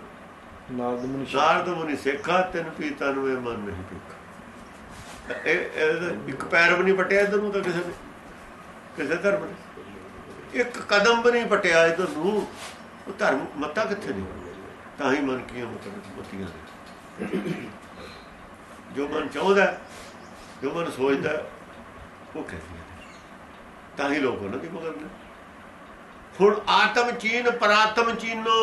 ਨਾਰਦ ਮੁਨੀ ਸੇਖਾ ਤੈਨ ਪੀਤਾ ਨੂੰ ਇਹ ਮਨ ਨਹੀਂ ਪੀਖਾ ਇਹ ਇੱਕ ਪੈਰ ਵੀ ਨਹੀਂ ਪਟਿਆ ਇਧਰ ਨੂੰ ਤਾਂ ਕਿਸੇ ਨੇ ਕਿਸੇ ਧਰਮ ਨੇ ਇੱਕ ਕਦਮ ਵੀ ਨਹੀਂ ਪਟਿਆ ਇਧਰ ਨੂੰ। ਉਹ ਧਰਮ ਮੱਤਾ ਕਿੱਥੇ ਨਹੀਂ ਤਾਂ ਹੀ ਮਨ ਕੀਆਂ ਮਤਲਬ ਮਤੀਆਂ ਜੋ ਮਨ ਚਾਹੁੰਦਾ, ਜੋ ਮਨ ਸੋਚਦਾ, ਉਹ ਕਹਿੰਦੀ ਤਾਂ ਹੀ ਲੋਕ ਉਹਨਾਂ ਦੀ ਮਗਰ ਨੇ। ਹੁਣ ਆਤਮ ਚੀਨ, ਪਰਾਤਮ ਚੀਨੋ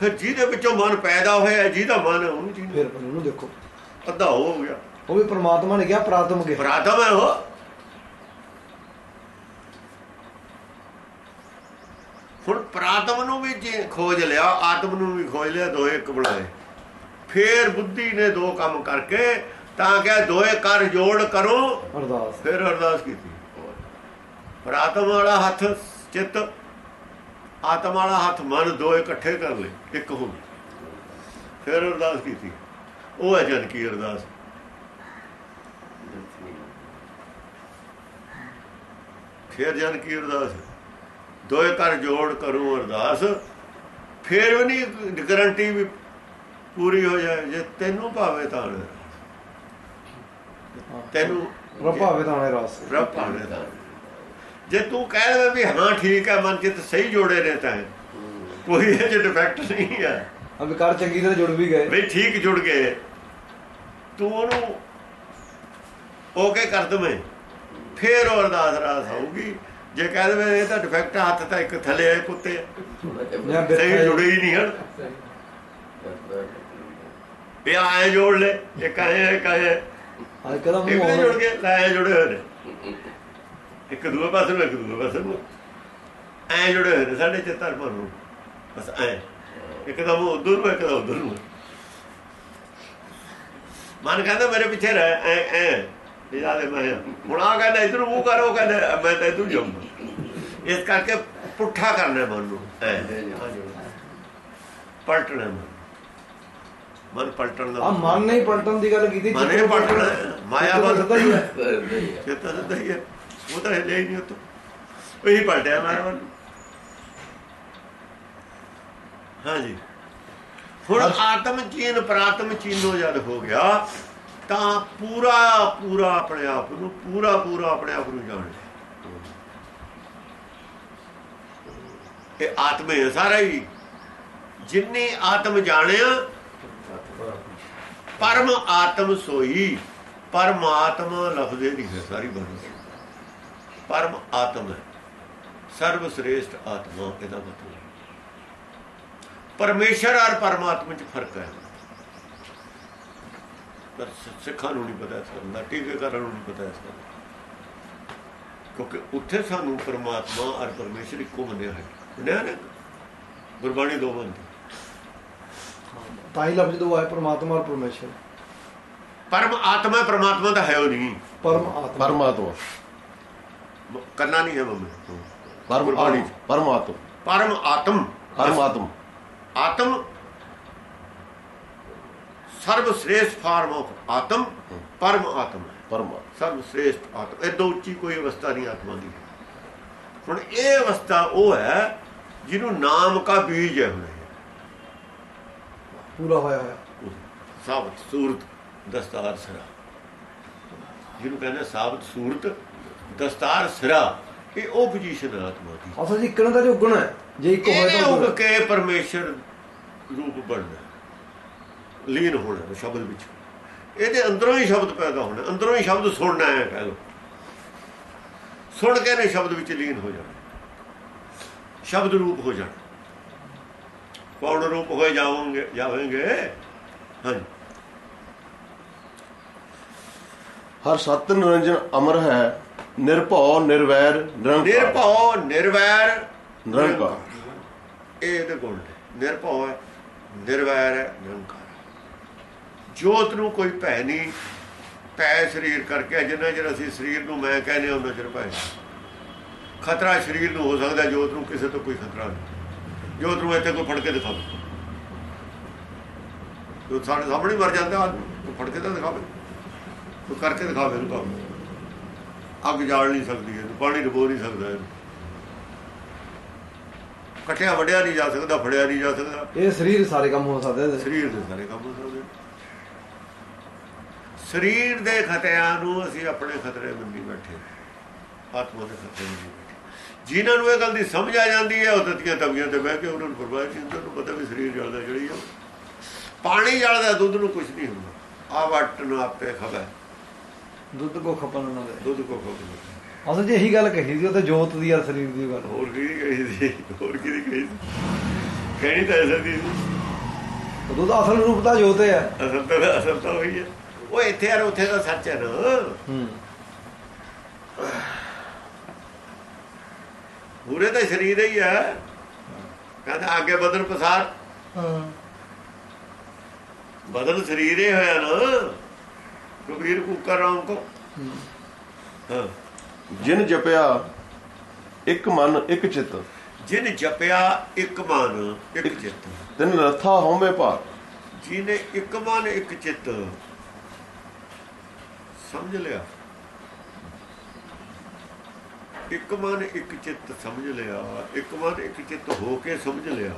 ਫਿਰ ਜਿਹਦੇ ਵਿੱਚੋਂ ਮਨ ਪੈਦਾ ਹੋਇਆ ਜਿਹਦਾ ਮਨ ਉਹਨੂੰ ਚੀਨ ਫਿਰ ਉਹਨੂੰ ਦੇਖੋ। ਅੱਧਾ ਹੋ ਗਿਆ। ਉਹ ਵੀ ਪ੍ਰਮਾਤਮਾ ਨੇ ਕਿਹਾ ਪ੍ਰਾਤਮ ਕੇ ਪ੍ਰਾਤਮ ਹੈ ਉਹ। ਹੁਣ ਪ੍ਰਾਤਮ ਨੂੰ ਵੀ ਜੀ ਖੋਜ ਲਿਆ ਆਤਮ ਨੂੰ ਵੀ ਖੋਜ ਲਿਆ ਦੋਏ ਇੱਕ ਬਣਾਏ। ਫੇਰ ਬੁੱਧੀ ਨੇ ਦੋ ਕੰਮ ਕਰਕੇ ਤਾਂ ਕਿਹਾ ਦੋਏ ਕਰ ਜੋੜ ਕਰੋ। ਅਰਦਾਸ। ਫਿਰ ਅਰਦਾਸ ਕੀਤੀ। ਪ੍ਰਾਤਮ ਵਾਲਾ ਹੱਥ ਚਿੱਤ ਆਤਮ ਵਾਲਾ ਹੱਥ ਮਨ ਦੋ ਇਕੱਠੇ ਕਰ ਲਏ ਇੱਕ ਹੋ ਗਏ ਫਿਰ ਅਰਦਾਸ ਕੀਤੀ। ਉਹ ਹੈ ਜਨ ਕੀ ਅਰਦਾਸ? ਫਿਰ ਜਨ ਕੀ ਅਰਦਾਸ? ਦੋਏ ਕਰ ਜੋੜ ਕਰੂੰ ਅਰਦਾਸ। ਫਿਰ ਵੀ ਨਹੀਂ ਗਰੰਟੀ ਵੀ ਪੂਰੀ ਹੋ ਜਾਏ। ਜੇ ਤੈਨੂੰ ਭਾਵੇ ਤਾਂ ਤੈਨੂੰ ਰਪਾਵੇ ਤਾਣੇ ਰਸ ਰੱਬ ਭਾਵੇ ਤਾਂ ਜੇ ਤੂੰ ਕਹਿ ਦੇਵੇਂ ਵੀ ਹਾਂ ਠੀਕ ਹੈ ਮਨ ਚਿੱਤ ਸਹੀ ਜੋੜੇ ਨੇ ਤਾਂ ਕੋਈ ਇਹ ਜਿਹੇ ਡਿਫੈਕਟ ਨਹੀਂ ਹੈ। ਆ ਵਿਕਾਰ ਚੰਗੀ ਤਰ੍ਹਾਂ ਜੁੜ ਵੀ ਗਏ। ਵੀ ਠੀਕ ਜੁੜ ਗਏ। ਤੂੰ ਉਹਨੂੰ ਓਕੇ ਕਰ ਦਵੇਂ ਫੇਰ ਉਹ ਅਰਦਾਸ ਰਾਸ ਹੋਊਗੀ। ਜੇ ਕਹਿ ਦੇਵੇ ਇਹ ਤਾਂ ਡਿਫੈਕਟ ਆ, ਹੱਥ ਤਾਂ ਇੱਕ ਥੱਲੇ ਆਏ ਕੁੱਤੇ। ਜਾਂ ਸਹੀ ਜੁੜੇ ਹੀ ਨਹੀਂ ਹਨ। ਇਹ ਆਏ ਜੋੜ ਲੈ ਇਹ ਕਹੇ ਕਹੇ। ਅੱਜ ਕਦਾ ਇੱਕ ਨੇ ਜੁੜ ਕੇ ਲਾਏ ਜੁੜੇ ਹੋਏ ਨੇ। ਇੱਕ ਦੂਏ ਪਾਸੇ ਨੂੰ ਇੱਕ ਦੂਏ ਪਾਸੇ ਨੂੰ। ਐ ਜੁੜੇ ਹੋਏ ਨੇ ਸਾਡੇ ਚਿੱਤਰ ਮਨ ਨੂੰ। ਬਸ ਐ। ਇੱਕ ਦਾ ਮੂੰਹ ਉਧਰ ਨੂੰ ਇੱਕ ਦਾ ਉਧਰ ਨੂੰ। ਮਨ ਕਹਿੰਦਾ ਮੇਰੇ ਪਿੱਛੇ ਰਹਿ ਐ ਐ। ਇਹ ਆਲੇ ਮੈਂ। ਹੁਣ ਆ ਕਹਿੰਦਾ ਇਧਰ ਮੂੰਹ ਕਰ ਉਹ ਕਹਿੰਦਾ ਮੈਂ ਤਾਂ ਇਧਰ ਜਾਊਂਗਾ। ਇਸ ਕਰਕੇ ਪੁੱਠਾ ਕਰਨਾ ਮਨ ਨੂੰ ਐ। ਪਲਟਣਾ ਮਨ। ਮਨ ਪਲਟਣ ਦਾ ਆ ਮਨ ਨਹੀਂ ਪਲਟਣ ਦੀ ਗੱਲ ਕੀਤੀ ਮਨ ਇਹ ਪਲਟਣਾ। ਮਾਇਆ ਪਤਾ ਹੀ ਹੈ। ਚੇਤਾ ਸਿੱਧਾ ਹੀ ਹੈ। ਉਹ ਤਾਂ ਹਿੱਲਿਆ ਹੀ ਨਹੀਂ ਉਤੋਂ। ਉਹੀ ਪਲਟਿਆ ਮਾਇਆ ਵੱਲ ਹਾਂਜੀ। ਹੁਣ ਆਤਮ ਚੀਨ ਪ੍ਰਾਤਮ ਚੀਨੋ ਜਦ ਹੋ ਗਿਆ ਤਾਂ ਪੂਰਾ ਪੂਰਾ ਆਪਣੇ ਆਪ ਨੂੰ ਪੂਰਾ ਪੂਰਾ ਆਪਣੇ ਆਪ ਨੂੰ ਜਾਣ ਲਿਆ। ਇਹ ਆਤਮੇ ਹੈ ਸਾਰਾ ਹੀ। ਜਿੰਨੀ ਆਤਮ ਜਾਣਿਆ ਪਰਮ ਆਤਮ ਸੋਈ ਪਰਮਾਤਮਾ ਲਫ਼ਜ਼ੇ ਦੀ ਸਾਰੀ ਬਾਣੀ। ਪਰਮ ਆਤਮ ਹੈ। ਸਰਵ ਸ੍ਰੇਸ਼ਟ ਆਤਮਾ ਇਹਦਾ ਮਤਲਬ ਪਰਮੇਸ਼ਰ ਔਰ ਪਰਮਾਤਮਾ ਵਿੱਚ ਫ਼ਰਕ ਹੈ। ਪਰ ਸਿੱਖਾਂ ਨੂੰ ਨਹੀਂ ਪਤਾ ਇਸ ਦਾ ਟੀਕੇਕਰਨ ਨੂੰ ਨਹੀਂ ਪਤਾ ਇਸ ਕਿਉਂਕਿ ਉੱਥੇ ਸਾਨੂੰ ਪਰਮਾਤਮਾ ਔਰ ਪਰਮੇਸ਼ਰ ਇੱਕੋ ਮੰਨਿਆ ਹੈ। ਨਾ ਨਾ? ਗੁਰਬਾਣੀ ਦੋ ਬੰਦੇ। ਤਾਂ ਹੀ ਲਫ਼ਜ਼ ਦੋ ਆਏ ਪਰਮਾਤਮਾ ਔਰ ਪਰਮੇਸ਼ਰ। ਪਰਮ ਆਤਮਾ ਪਰਮਾਤਮਾ ਦਾ ਹੈ ਉਹ ਨਹੀਂ। ਪਰਮ ਆਤਮਾ। ਪਰਮਾਤਮਾ। ਕਰਨਾ ਨਹੀਂ ਹੈ ਮਮੇ ਪਰਮ ਆਤਮ ਪਰਮ ਆਤਮ। ਪਰਮ ਆਤਮ। ਪਰਮ ਆਤਮ। ਆਤਮ। ਸਰਵ ਸ੍ਰੇਸ਼ਟ ਫਾਰਮ ਆਫ ਆਤਮ ਪਰਮ ਆਤਮ। ਪਰਮ ਸਰਵ ਸ੍ਰੇਸ਼ਟ ਆਤਮ। ਇਹ ਦੋ ਉੱਚੀ ਕੋਈ ਅਵਸਥਾ ਨਹੀਂ ਆਤਮਾ ਦੀ। ਹੁਣ ਇਹ ਅਵਸਥਾ ਉਹ ਹੈ ਜਿਹਨੂੰ ਨਾਮ ਕਾ ਬੀਜ ਹੈ ਪੂਰਾ ਹੋਇਆ ਹੋਇਆ। ਸਾਬਤ ਸੂਰਤ ਦਸਤਾਰ ਸਰਾ। ਜਿਹਨੂੰ ਕਹਿੰਦੇ ਸਾਬਤ ਸੂਰਤ ਦਸਤਾਰ ਸਿਰਾ ਇਹ ਉਹ ਪੋਜੀਸ਼ਨ ਆਤਮਾ ਦੀ। ਅਸਲ ਜੀ ਕਿਹਨਾਂ ਦਾ ਜੋ ਗੁਣ ਹੈ ਜੇ ਇੱਕ ਹੋਏ ਤਾਂ ਉਹ ਕੇ ਪਰਮੇਸ਼ਰ ਰੂਪ ਬਣਨਾ ਲੀਨ ਹੋਣਾ ਸ਼ਬਦ ਵਿੱਚ। ਇਹਦੇ ਅੰਦਰੋਂ ਹੀ ਸ਼ਬਦ ਪੈਦਾ ਹੋਣਾ ਅੰਦਰੋਂ ਹੀ ਸ਼ਬਦ ਸੁਣਨਾ ਹੈ ਕਹਿ ਸੁਣ ਕੇ ਨੇ ਸ਼ਬਦ ਵਿੱਚ ਲੀਨ ਹੋ ਜਾਣਾ ਸ਼ਬਦ ਰੂਪ ਹੋ ਜਾਣਾ ਕੌਣ ਰੂਪ ਹੋਏ ਜਾਵਾਂਗੇ ਜਾਵਾਂਗੇ? ਹਾਂਜੀ। ਹਰ ਸਤ ਨਿਰੰਜਨ ਅਮਰ ਹੈ ਨਿਰਭਉ ਨਿਰਵੈਰ ਨਿਰੰਕਾਰ। ਨਿਰਭਉ ਨਿਰਵੈਰ ਨਿਰੰਕਾਰ। ਇਹ ਤੇ ਗੁਣ ਨਿਰਭਉ ਨਿਰਵੈਰ ਨਿਰੰਕਾਰ ਜੋਤ ਨੂੰ ਕੋਈ ਭੈ ਨਹੀਂ। ਭੈ ਸਰੀਰ ਕਰਕੇ ਜਿੰਨਾ ਚਿਰ ਅਸੀਂ ਸਰੀਰ ਨੂੰ ਮੈਂ ਕਹਿੰਦੇ ਉਹਨਾਂ ਚਿਰ ਭੈ ਖਤਰਾ ਸਰੀਰ ਨੂੰ ਹੋ ਸਕਦਾ ਜੋਤ ਨੂੰ ਕਿਸੇ ਤੋਂ ਕੋਈ ਖਤਰਾ ਨਹੀਂ। ਜੋਤ ਨੂੰ ਇੱਥੇ ਕੋਈ ਫੜ ਕੇ ਦਿਖਾਵੇ। ਜੋ ਸਾਡੇ ਸਾਹਮਣੇ ਮਰ ਜਾਂਦਾ ਆਦਮੀ ਫੜ ਕੇ ਤਾਂ ਦਿਖਾਵੇ। ਕੋਈ ਕਰਕੇ ਦਿਖਾਵੇ ਉਹਨੂੰ ਕੰਮ। ਅੱਗ ਜਾਲ ਨਹੀਂ ਸਕਦੀ ਇਹਨੂੰ ਪਾਣੀ ਡੁਬੋ ਨਹੀਂ ਸਕਦਾ ਇਹਨੂੰ। ਕਟਿਆ ਵੜਿਆ ਨਹੀਂ ਜਾ ਸਕਦਾ ਫੜਿਆ ਨਹੀਂ ਜਾ ਸਕਦਾ। ਇਹ ਸਰੀਰ ਸਾਰੇ ਕੰਮ ਹੋ ਸਕਦੇ। ਸਰੀਰ ਦੇ ਸਾਰੇ ਕੰਮ ਹੋ ਸਕਦੇ। ਸਰੀਰ ਦੇ ਖਤਰਿਆਂ ਨੂੰ ਅਸੀਂ ਆਪਣੇ ਖਤਰੇ ਮੰਨੀ ਬੈਠੇ ਆਤਮਾ ਦੇ ਖਤਰੇ ਮੰਨੀ ਬੈਠੇ ਜਿਨ੍ਹਾਂ ਨੂੰ ਇਹ ਗੱਲ ਦੀ ਸਮਝ ਆ ਜਾਂਦੀ ਹੈ ਉਹ ਤਤੀਆਂ ਤਵੀਆਂ ਤੇ ਬਹਿ ਕੇ ਉਹਨਾਂ ਨੂੰ ਪਰਵਾਹ ਨਹੀਂ ਉਹਨਾਂ ਨੂੰ ਪਤਾ ਵੀ ਸਰੀਰ ਜਲਦਾ ਜਿਹੜੀ ਆ ਪਾਣੀ ਜਲਦਾ ਦੁੱਧ ਨੂੰ ਕੁਝ ਨਹੀਂ ਹੁੰਦਾ। ਆ ਵਟ ਨੂੰ ਆਪੇ ਖਬਰ ਦੁੱਧ ਕੋ ਖਪਨ ਦੇ ਦੁੱਧ ਕੋ ਖਬਰ ਅਸਲ ਜੀ ਇਹੀ ਗੱਲ ਕਹੀ ਸੀ ਉਹ ਤੇ ਜੋਤ ਦੀ ਆ ਸਰੀਰ ਦੀ ਗੱਲ। ਹੋਰ ਕੀ ਕਹੀ ਸੀ? ਹੋਰ ਕੀ ਕਹੀ ਸੀ? ਕਹਿਣੀ ਤਾਂ ਐਸਾ ਦੀ ਸੀ। ਦੁੱਧ ਅਸਲ ਰੂਪ ਤਾਂ ਜੋਤ ਹੈ। ਅਸਲ ਤਾਂ ਅਸਲ ਤਾਂ ਹੋਈ ਹੈ। ਉਹ ਇੱਥੇ ਯਾਰ ਉੱਥੇ ਦਾ ਸੱਚ ਹੈ ਨਾ। ਹੂੰ। ਪੂਰੇ ਤਾਂ ਸਰੀਰ ਹੀ ਹੈ। ਕਹਿੰਦਾ ਅੱਗੇ ਬਦਨ ਪਸਾਰ। ਬਦਨ ਸਰੀਰ ਹੀ ਹੋਇਆ ਨਾ। ਕਬੀਰ ਕੁਕਰ ਰਾਮ ਕੋ। ਜਿਨ ਜਪਿਆ ਇੱਕ ਮਨ ਇੱਕ ਚਿੱਤ। ਜਿਨ ਜਪਿਆ ਇੱਕ ਮਨ ਇੱਕ ਚਿੱਤ। ਤਿਨ ਰਥਾ ਹਉਮੈ ਭਾਰ। ਜਿਹਨੇ ਇੱਕ ਮਨ ਇੱਕ ਚਿੱਤ। ਸਮਝ ਲਿਆ? ਇੱਕ ਮਨ ਇੱਕ ਚਿੱਤ ਸਮਝ ਲਿਆ। ਇੱਕ ਮਨ ਇੱਕ ਚਿੱਤ ਹੋ ਕੇ ਸਮਝ ਲਿਆ।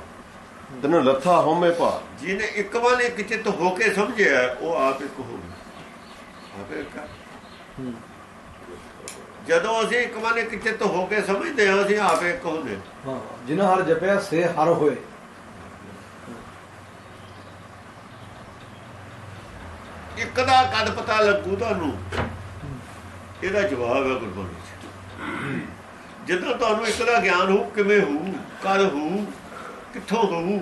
ਤਿਨ ਰਥਾ ਹਉਮੈ ਭਾਰ। ਜਿਹਨੇ ਇੱਕ ਮਨ ਇੱਕ ਚਿੱਤ ਹੋ ਕੇ ਸਮਝਿਆ ਉਹ ਆਪ ਇੱਕ ਹੋ ਗਿਆ। ਜਦੋਂ ਅਸੀਂ ਇੱਕ ਮਨ ਇੱਕ ਚਿੱਤ ਹੋ ਕੇ ਸਮਝਦੇ ਹਾਂ ਅਸੀਂ ਆਪ ਇੱਕ ਹੁੰਦੇ ਹਾਂ। ਹਾਂ ਜਿਨ੍ਹਾਂ ਹਰ ਜਪਿਆ ਸੇ ਹਰ ਹੋਏ। ਇੱਕ ਦਾ ਕਦ ਪਤਾ ਲੱਗੂ ਤੁਹਾਨੂੰ? ਇਹਦਾ ਜਵਾਬ ਹੈ ਗੁਰਬਾਣੀ ਚ ਜਦੋਂ ਤੁਹਾਨੂੰ ਇੱਕ ਦਾ ਗਿਆਨ ਹੋ ਕਿਵੇਂ ਹੋਊ ਕਦ ਹੋਊ ਕਿੱਥੋਂ ਹੋਊ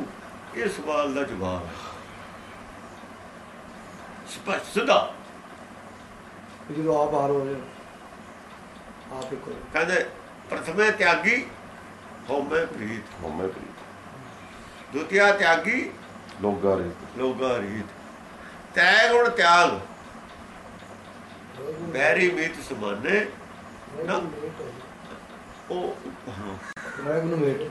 ਇਹ ਸਵਾਲ ਦਾ ਜਵਾਬ ਹੈ। ਸਪਸ਼ਟ ਸਿੱਧਾ। ਜਦੋਂ ਆਪ ਹਾਰ ਹੋ ਜਾਏ ਆਪ ਹੀ ਕਰੋ ਕਹਿੰਦੇ ਪ੍ਰਥਮੇ ਤਿਆਗੀ ਹਉਮੈ ਪ੍ਰੀਤ। ਹਉਮੈ ਪ੍ਰੀਤ। ਦੁਤੀਆ ਤਿਆਗੀ ਲੋਗਾ ਰੀਤ। ਤੈ ਗੁਣ ਤਿਆਗ ਬੈਰੀ ਮੀਤ ਸਮਾਨੇ ਨਾ ਉਹ ਹਾਂ। ਰਹਿ ਨੂੰ ਮੇਟ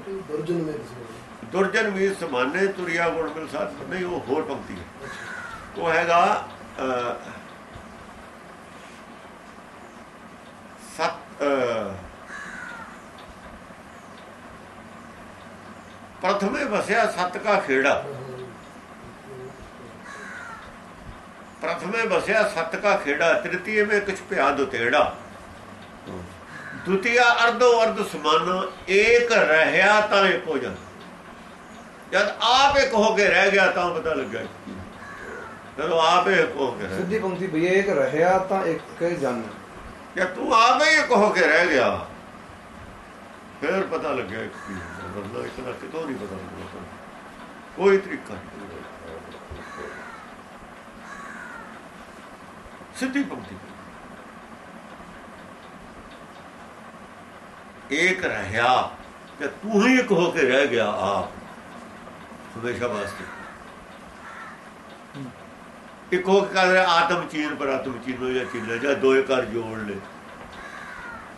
ਦੁਰਜਨ ਮੀਤ ਸਮਾਨੇ। ਤੁਰਿਆ ਗੁਣ ਮਿਲ ਸਾਧ ਨਹੀਂ ਉਹ ਹੋਰ ਪੰਕਤੀ ਹੈ। ਉਹ ਹੈਗਾ ਅਹ, ਸਤ ਅਹ, ਪ੍ਰਥਮੇ ਵਸਿਆ ਸਤ ਕਾ ਖੇੜਾ ਪ੍ਰਥਮੇ ਵਸਿਆ ਸਤ ਕਾ ਖੇੜਾ ਤ੍ਰਿਤੀਏ ਮੇ ਕੁਛ ਭਿਆ ਦੁਤੇੜਾ ਦੁਤੀਆ ਅਰਧੋ ਅਰਧ ਸਮਾਨ ਏਕ ਰਹਿਆ ਤਾਂ ਇੱਕ ਹੋ ਜਾਂਦਾ ਜਦ ਆਪ ਇੱਕ ਹੋ ਕੇ ਰਹਿ ਗਿਆ ਤਾਂ ਪਤਾ ਲੱਗਾ ਜਦੋਂ ਆਪ ਇੱਕ ਹੋ ਕੇ ਸਿੱਧੀ ਪੰਕਤੀ ਬਈ ਏਕ ਰਹਿਆ ਤਾਂ ਇੱਕ ਜਨ ਕਿ ਤੂੰ ਆਪ ਹੀ ਇੱਕ ਹੋ ਕੇ ਰਹਿ ਗਿਆ। ਫਿਰ ਪਤਾ ਲੱਗਿਆ ਕਿ ਬੰਦਾ ਇੱਕ ਦਾ ਕਿਤੋਂ ਨਹੀਂ ਪਤਾ ਲੱਗਦਾ। ਕੋਈ ਤਰੀਕਾ ਸਿੱਧੀ ਪੰਕਤੀ ਇੱਕ ਰਹਿਆ ਕਿ ਤੂੰ ਹੀ ਇੱਕ ਹੋ ਕੇ ਰਹਿ ਗਿਆ ਆਪ। ਹਮੇਸ਼ਾ ਵਾਸਤੇ। ਇੱਕ ਕਰ ਆਤਮ ਚੀਨ ਪਰ ਆਤਮ ਚੀਨੋ ਜਾਂ ਚੀਨ ਜਾਂ ਦੋਏ ਕਰ ਜੋੜ ਲੈ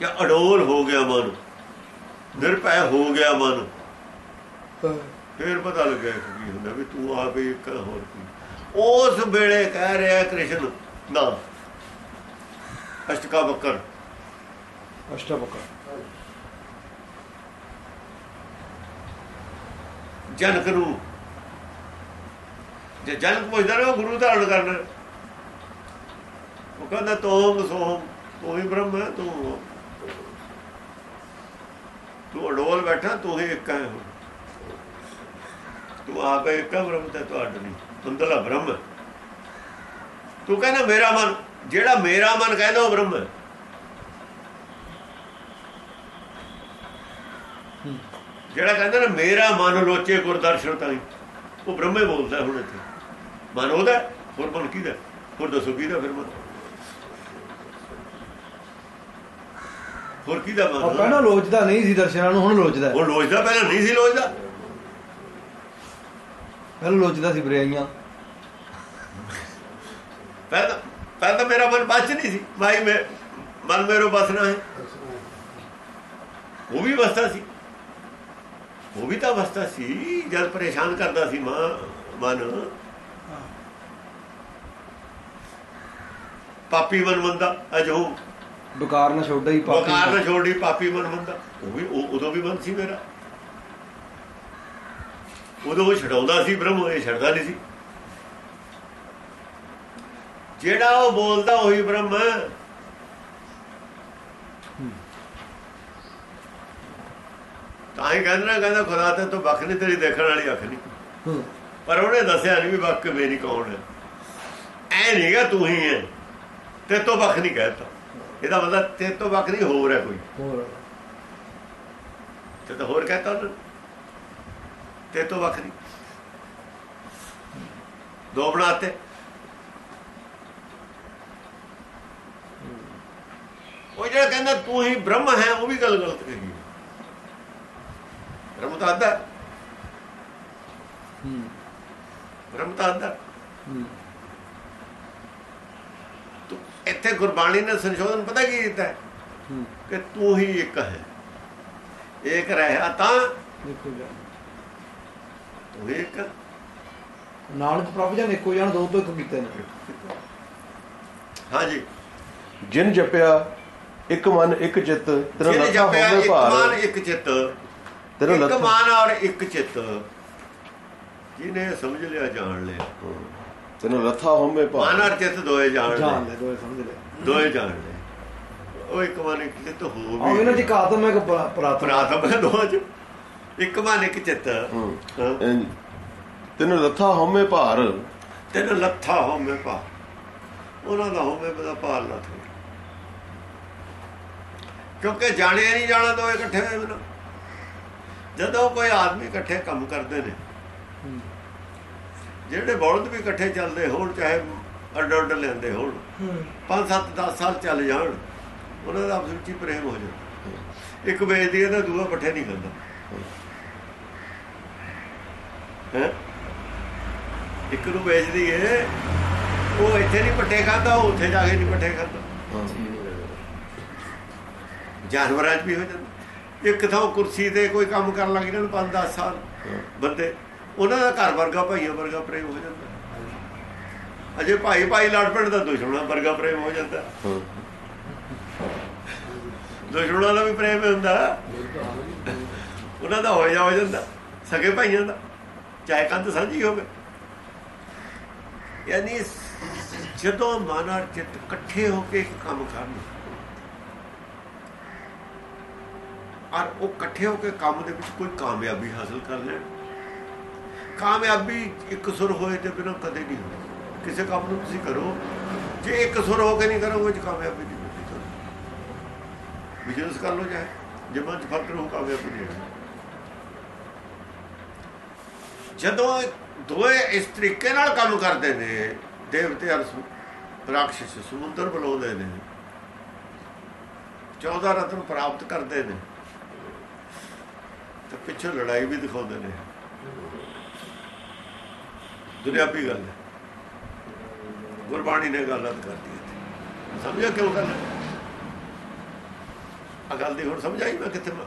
ਜਾਂ ਅਡੋਲ ਹੋ ਗਿਆ ਮਨ ਨਿਰਭੈ ਹੋ ਗਿਆ ਮਨ। ਫਿਰ ਪਤਾ ਲੱਗਿਆ ਕਿ ਹੁੰਦਾ ਵੀ ਤੂੰ ਆਪ ਹੀ ਇੱਕ ਹੋਰ ਕੀ ਉਸ ਵੇਲੇ ਕਹਿ ਰਿਹਾ ਕ੍ਰਿਸ਼ਨ ਨਾ। ਅਸ਼ਟਕਾ ਬੱਕਰ ਅਸ਼ਟਾਵਕਰ ਜਨਕ ਨੂੰ ਜੇ ਜਨਕ ਪੁੱਛਦਾ ਨਾ ਉਹ ਗੁਰੂ ਧਾਰਨ ਕਰਨਾ। ਉਹ ਕਹਿੰਦਾ, ਤੋਮ ਸੋਮ, ਤੂੰ ਹੀ ਬ੍ਰਹਮ ਹੈ, ਤੂੰ ਤੂੰ ਅਡੋਲ ਬੈਠਾ, ਤੂੰ ਹੀ ਇੱਕ ਹੈ। ਤੂੰ ਆਪ ਇੱਕ ਬ੍ਰਹਮ ਤੇ ਤੁਹਾਡਾ ਨਹੀਂ। ਅੰਦਰਲਾ ਬ੍ਰਹਮ ਤੂੰ ਕਹਿੰਦਾ, ਮੇਰਾ ਮਨ, ਜਿਹੜਾ ਮੇਰਾ ਮਨ ਕਹਿੰਦਾ, ਉਹ ਬ੍ਰਹਮ ਹੈ। ਜਿਹੜਾ ਕਹਿੰਦਾ ਨਾ, ਮੇਰਾ ਮਨ ਲੋਚੇ ਗੁਰਦਰਸ਼ਨ ਤਾਈ, ਉਹ ਬ੍ਰਹਮੇ ਬੋਲਦਾ ਹੁਣ ਇੱਥੇ। ਮਨ ਉਹਦਾ ਹੋਰ ਮਨ ਕਿਹਦਾ? ਹੋਰ ਦੱਸੋ ਕਿਹਦਾ ਫਿਰ ਮਨ? ਹੋਰ ਕਿਹਦਾ ਉਹ ਮਨ ਪਹਿਲਾਂ ਲੋਚਦਾ ਨਹੀਂ ਸੀ ਦਰਸ਼ਨਾਂ ਨੂੰ ਹੁਣ ਲੋਚਦਾ ਹੈ। ਉਹ ਲੋਚਦਾ ਪਹਿਲਾਂ ਨਹੀਂ ਸੀ ਲੋਚਦਾ ਪਹਿਲਾਂ ਲੋਚਦਾ ਸੀ ਬਰਿਆਈਆਂ ਪਹਿਲਾਂ ਪਹਿਲਾਂ ਮੇਰਾ ਮਨ ਬਚ ਨਹੀਂ ਸੀ। ਭਾਈ ਮੈਂ ਮਨ ਮੇਰੋ ਬਸਣਾ ਹੈ। ਉਹ ਵੀ ਬਸਤਾ ਸੀ। ਉਹ ਵੀ ਤਾਂ ਬਸਤਾ ਸੀ। ਜਦ ਪਰੇਸ਼ਾਨ ਕਰਦਾ ਸੀ ਮਾਂ ਮਨ। ਪਾਪੀ ਮਨ ਮੰਦਾ ਅਜੋ ਬਕਾਰ ਨਾ ਛੋੜਾ ਹੀ ਪਾਪੀ ਵਕਾਰ ਨਾ ਛੋੜੀ ਪਾਪੀ ਮਨ ਮੰਦਾ ਉਹ ਵੀ ਉਦੋਂ ਵੀ ਮਨ ਸੀ ਮੇਰਾ। ਉਦੋਂ ਉਹ ਛਡਾਉਂਦਾ ਸੀ ਬ੍ਰਹਮ ਇਹ ਛੱਡਦਾ ਨਹੀਂ ਸੀ। ਜਿਹੜਾ ਉਹ ਬੋਲਦਾ ਉਹੀ ਬ੍ਰਹਮ। ਤਾਂ ਹੀ ਕਹਿੰਦਾ ਕਹਿੰਦਾ ਖੁਦਾ ਤੇ ਤੂੰ ਵੱਖ ਨਹੀਂ ਤੇਰੀ ਦੇਖਣ ਵਾਲੀ ਅੱਖ ਨਹੀਂ। ਪਰ ਉਹਨੇ ਦੱਸਿਆ ਨਹੀਂ ਵੀ ਵੱਖ ਮੇਰੀ ਕੌਣ ਹੈ। ਐ ਨਹੀਂਗਾ ਤੂੰ ਹੀ ਹੈ। ਤੇ ਤੋਂ ਵੱਖ ਨਹੀਂ ਕਹਿਤਾ। ਇਹਦਾ ਮਤਲਬ ਤੇ ਤੋਂ ਵੱਖ ਨਹੀਂ ਹੋਰ ਹੈ ਕੋਈ। ਹੋਰ। ਤੇ ਤਾਂ ਹੋਰ ਕਹਤਾ ਉਹਨੇ। ਤੇ ਤੋਂ ਵੱਖ ਨਹੀਂ। ਦੋ ਬਣਾਤੇ। ਉਹ ਜਿਹੜਾ ਕਹਿੰਦਾ ਤੂੰ ਹੀ ਬ੍ਰਹਮ ਹੈ ਉਹ ਵੀ ਗੱਲ ਗਲਤ ਕਹੀ। ਬ੍ਰਹਮ ਤਾਂ ਅੱਧਾ ਹੂੰ। ਬ੍ਰਹਮ ਤਾਂ ਅੱਧਾ ਹੂੰ। ਇੱਥੇ ਗੁਰਬਾਣੀ ਨੇ ਸੰਸ਼ੋਧਨ ਪਤਾ ਕੀ ਕੀਤਾ? ਕਿ ਤੂੰ ਹੀ ਇੱਕ ਹੈ। ਇੱਕ ਰਹਿਆ ਤਾਂ ਤੂੰ ਇੱਕ। ਨਾਨਕ ਪ੍ਰਭ ਜਨ ਇੱਕੋ ਜਣ ਦੋ ਤੋਂ ਇੱਕ ਕੀਤੇ ਨੇ। ਹਾਂਜੀ। ਜਿਨ ਜਪਿਆ ਇੱਕ ਮਨ ਇੱਕ ਚਿੱਤ ਤੇਰਾ ਜਪਿਆ ਹੋਵੇ ਇੱਕ ਮਨ ਭਾਰ ਇੱਕ ਚਿੱਤ। ਤੇਰਾ ਇੱਕ ਲੱਖਾਂ ਮਨ ਔਰ ਇੱਕ ਚਿੱਤ। ਜਿਹਨੇ ਸਮਝ ਲਿਆ ਜਾਣ ਲਿਆ। ਤੈਨੂੰ ਲੱਥਾ ਹੋਵੇ ਮਨ ਭਾਰ ਔਰ ਚਿੱਤ ਦੋਏ ਜਾਣ ਜਾਣ ਲੈ ਦੋਏ ਸਮਝ ਲੈ ਦੋਏ ਜਾਣ ਲਏ ਉਹ ਇੱਕ ਮਨ ਇੱਕ ਚਿੱਤ ਹੋ ਇਹਨਾਂ ਵੀ ਦੀ ਕਾਤਮ ਹੈ ਕਿ ਪ੍ਰਾਤਮ। ਪ੍ਰਾਤਮ ਹੈ ਦੋਹਾਂ ਚ। ਇੱਕ ਮਨ ਇੱਕ ਚਿੱਤ। ਤੈਨੂੰ ਲੱਥਾ ਹੋਵੇ ਭਾਰ। ਤੈਨੂੰ ਲੱਥਾ ਹੋਵੇ ਪਾ ਉਹਨਾਂ ਦਾ ਹੋਵੇ ਬਦਾ ਭਾਰ ਲੱਥ। ਕਿਉਂਕਿ ਜਾਣਿਆ ਨਹੀਂ ਜਾਣਾ ਦੋ ਇਕੱਠੇ ਹੋਏ ਜਦੋਂ ਕੋਈ ਆਦਮੀ ਇਕੱਠੇ ਕੰਮ ਕਰਦੇ ਨੇ ਜਿਹੜੇ ਬੌਲਦ ਵੀ ਇਕੱਠੇ ਚੱਲਦੇ ਹੋਣ ਚਾਹੇ ਅੱਡ ਅੱਡ ਲੈਂਦੇ ਹੋਣ 5 7 10 ਸਾਲ ਚੱਲ ਜਾਣ ਉਹਨਾਂ ਦਾ ਆਪਸ ਵਿੱਚ ਹੀ ਪ੍ਰੇਮ ਹੋ ਜਾਂਦਾ ਇੱਕ ਵੇਚਦੀ ਹੈ ਤਾਂ ਦੂਆ ਪੱਠੇ ਨਹੀਂ ਖਾਂਦਾ। ਹੈ? ਇੱਕ ਨੂੰ ਵੇਚਦੀ ਏ ਉਹ ਇੱਥੇ ਨਹੀਂ ਪੱਠੇ ਖਾਂਦਾ ਉਹ ਉੱਥੇ ਜਾ ਕੇ ਨਹੀਂ ਪੱਠੇ ਖਾਂਦਾ। ਜਾਨਵਰਾਂ 'ਚ ਵੀ ਹੋ ਜਾਂਦਾ। ਇੱਕ ਥਾਂ ਉਹ ਕੁਰਸੀ ਤੇ ਕੋਈ ਕੰਮ ਕਰਨ ਲੱਗ ਨੂੰ 5-10 ਸਾਲ ਬੰਦੇ। ਉਹਨਾਂ ਦਾ ਘਰ ਵਰਗਾ ਭਾਈਆਂ ਵਰਗਾ ਪ੍ਰੇਮ ਹੋ ਜਾਂਦਾ। ਅਜੇ ਭਾਈ ਭਾਈ ਲੜ ਪੈਣ ਦਾ ਦੁਸ਼ਮਣਾਂ ਵਰਗਾ ਪ੍ਰੇਮ ਹੋ ਜਾਂਦਾ। ਦੁਸ਼ਮਣਾਂ ਦਾ ਵੀ ਪ੍ਰੇਮ ਹੁੰਦਾ। ਉਹਨਾਂ ਦਾ ਹੋ ਜਾ ਹੋ ਜਾਂਦਾ। ਸਕੇ ਭਾਈਆਂ ਦਾ। ਚਾਹੇ ਕੰਧ ਸਾਂਝੀ ਹੋਵੇ। ਯਾਨੀ ਜਦੋਂ ਮਨ ਔਰ ਚਿੱਤ ਇਕੱਠੇ ਹੋ ਕੇ ਇੱਕ ਕੰਮ ਕਰਨ ਔਰ ਉਹ ਇਕੱਠੇ ਹੋ ਕੇ ਕੰਮ ਦੇ ਵਿੱਚ ਕੋਈ ਕਾਮਯਾਬੀ ਹਾਸਲ ਕਰ ਲੈਣ ਕਾਮਯਾਬੀ ਇੱਕ ਸੁਰ ਹੋਏ ਤੇ ਬਿਨਾਂ ਕਦੇ ਨਹੀਂ ਹੋਣੀ ਕਿਸੇ ਕੰਮ ਨੂੰ ਤੁਸੀਂ ਕਰੋ। ਜੇ ਇੱਕ ਸੁਰ ਹੋ ਕੇ ਨਹੀਂ ਕਰੋਗੇ, ਉਹ 'ਚ ਕਾਮਯਾਬੀ ਨਹੀਂ ਮਿਲਦੀ ਤੁਹਾਨੂੰ ਬਿਜ਼ਨਸ ਕਰ ਲਓ ਜਾਏ ਜੇ ਮਨ 'ਚ ਫ਼ਰਕ ਰਹੂ, ਕਾਮਯਾਬੀ ਨਹੀਂ ਜਦੋਂ ਦੋਏ ਇਸ ਤਰੀਕੇ ਨਾਲ ਕੰਮ ਕਰਦੇ ਨੇ, ਦੇਵਤੇ ਅਰਸ ਸੁ- ਰਾਖਸ਼ ਸਮੁੰਦਰ ਬੁਲਾਉਂਦੇ ਨੇ 14 ਰਤਨ ਪ੍ਰਾਪਤ ਕਰਦੇ ਨੇ, ਤੇ ਪਿੱਛੇ ਲੜਾਈ ਵੀ ਦਿਖਾਉਂਦੇ ਨੇ। ਦੁਨਿਆਵੀ ਗੱਲ ਹੈ। ਗੁਰਬਾਣੀ ਨੇ ਗੱਲਾਂ ਕਰਦੀ ਹੈ ਸਮਝਿਆ ਕਿਉਂ ਗੱਲ? ਆ ਗੱਲ ਦੀ ਹੁਣ ਸਮਝ ਆਈ ਮੈਂ ਕਿੱਥੇ ਮੈਂ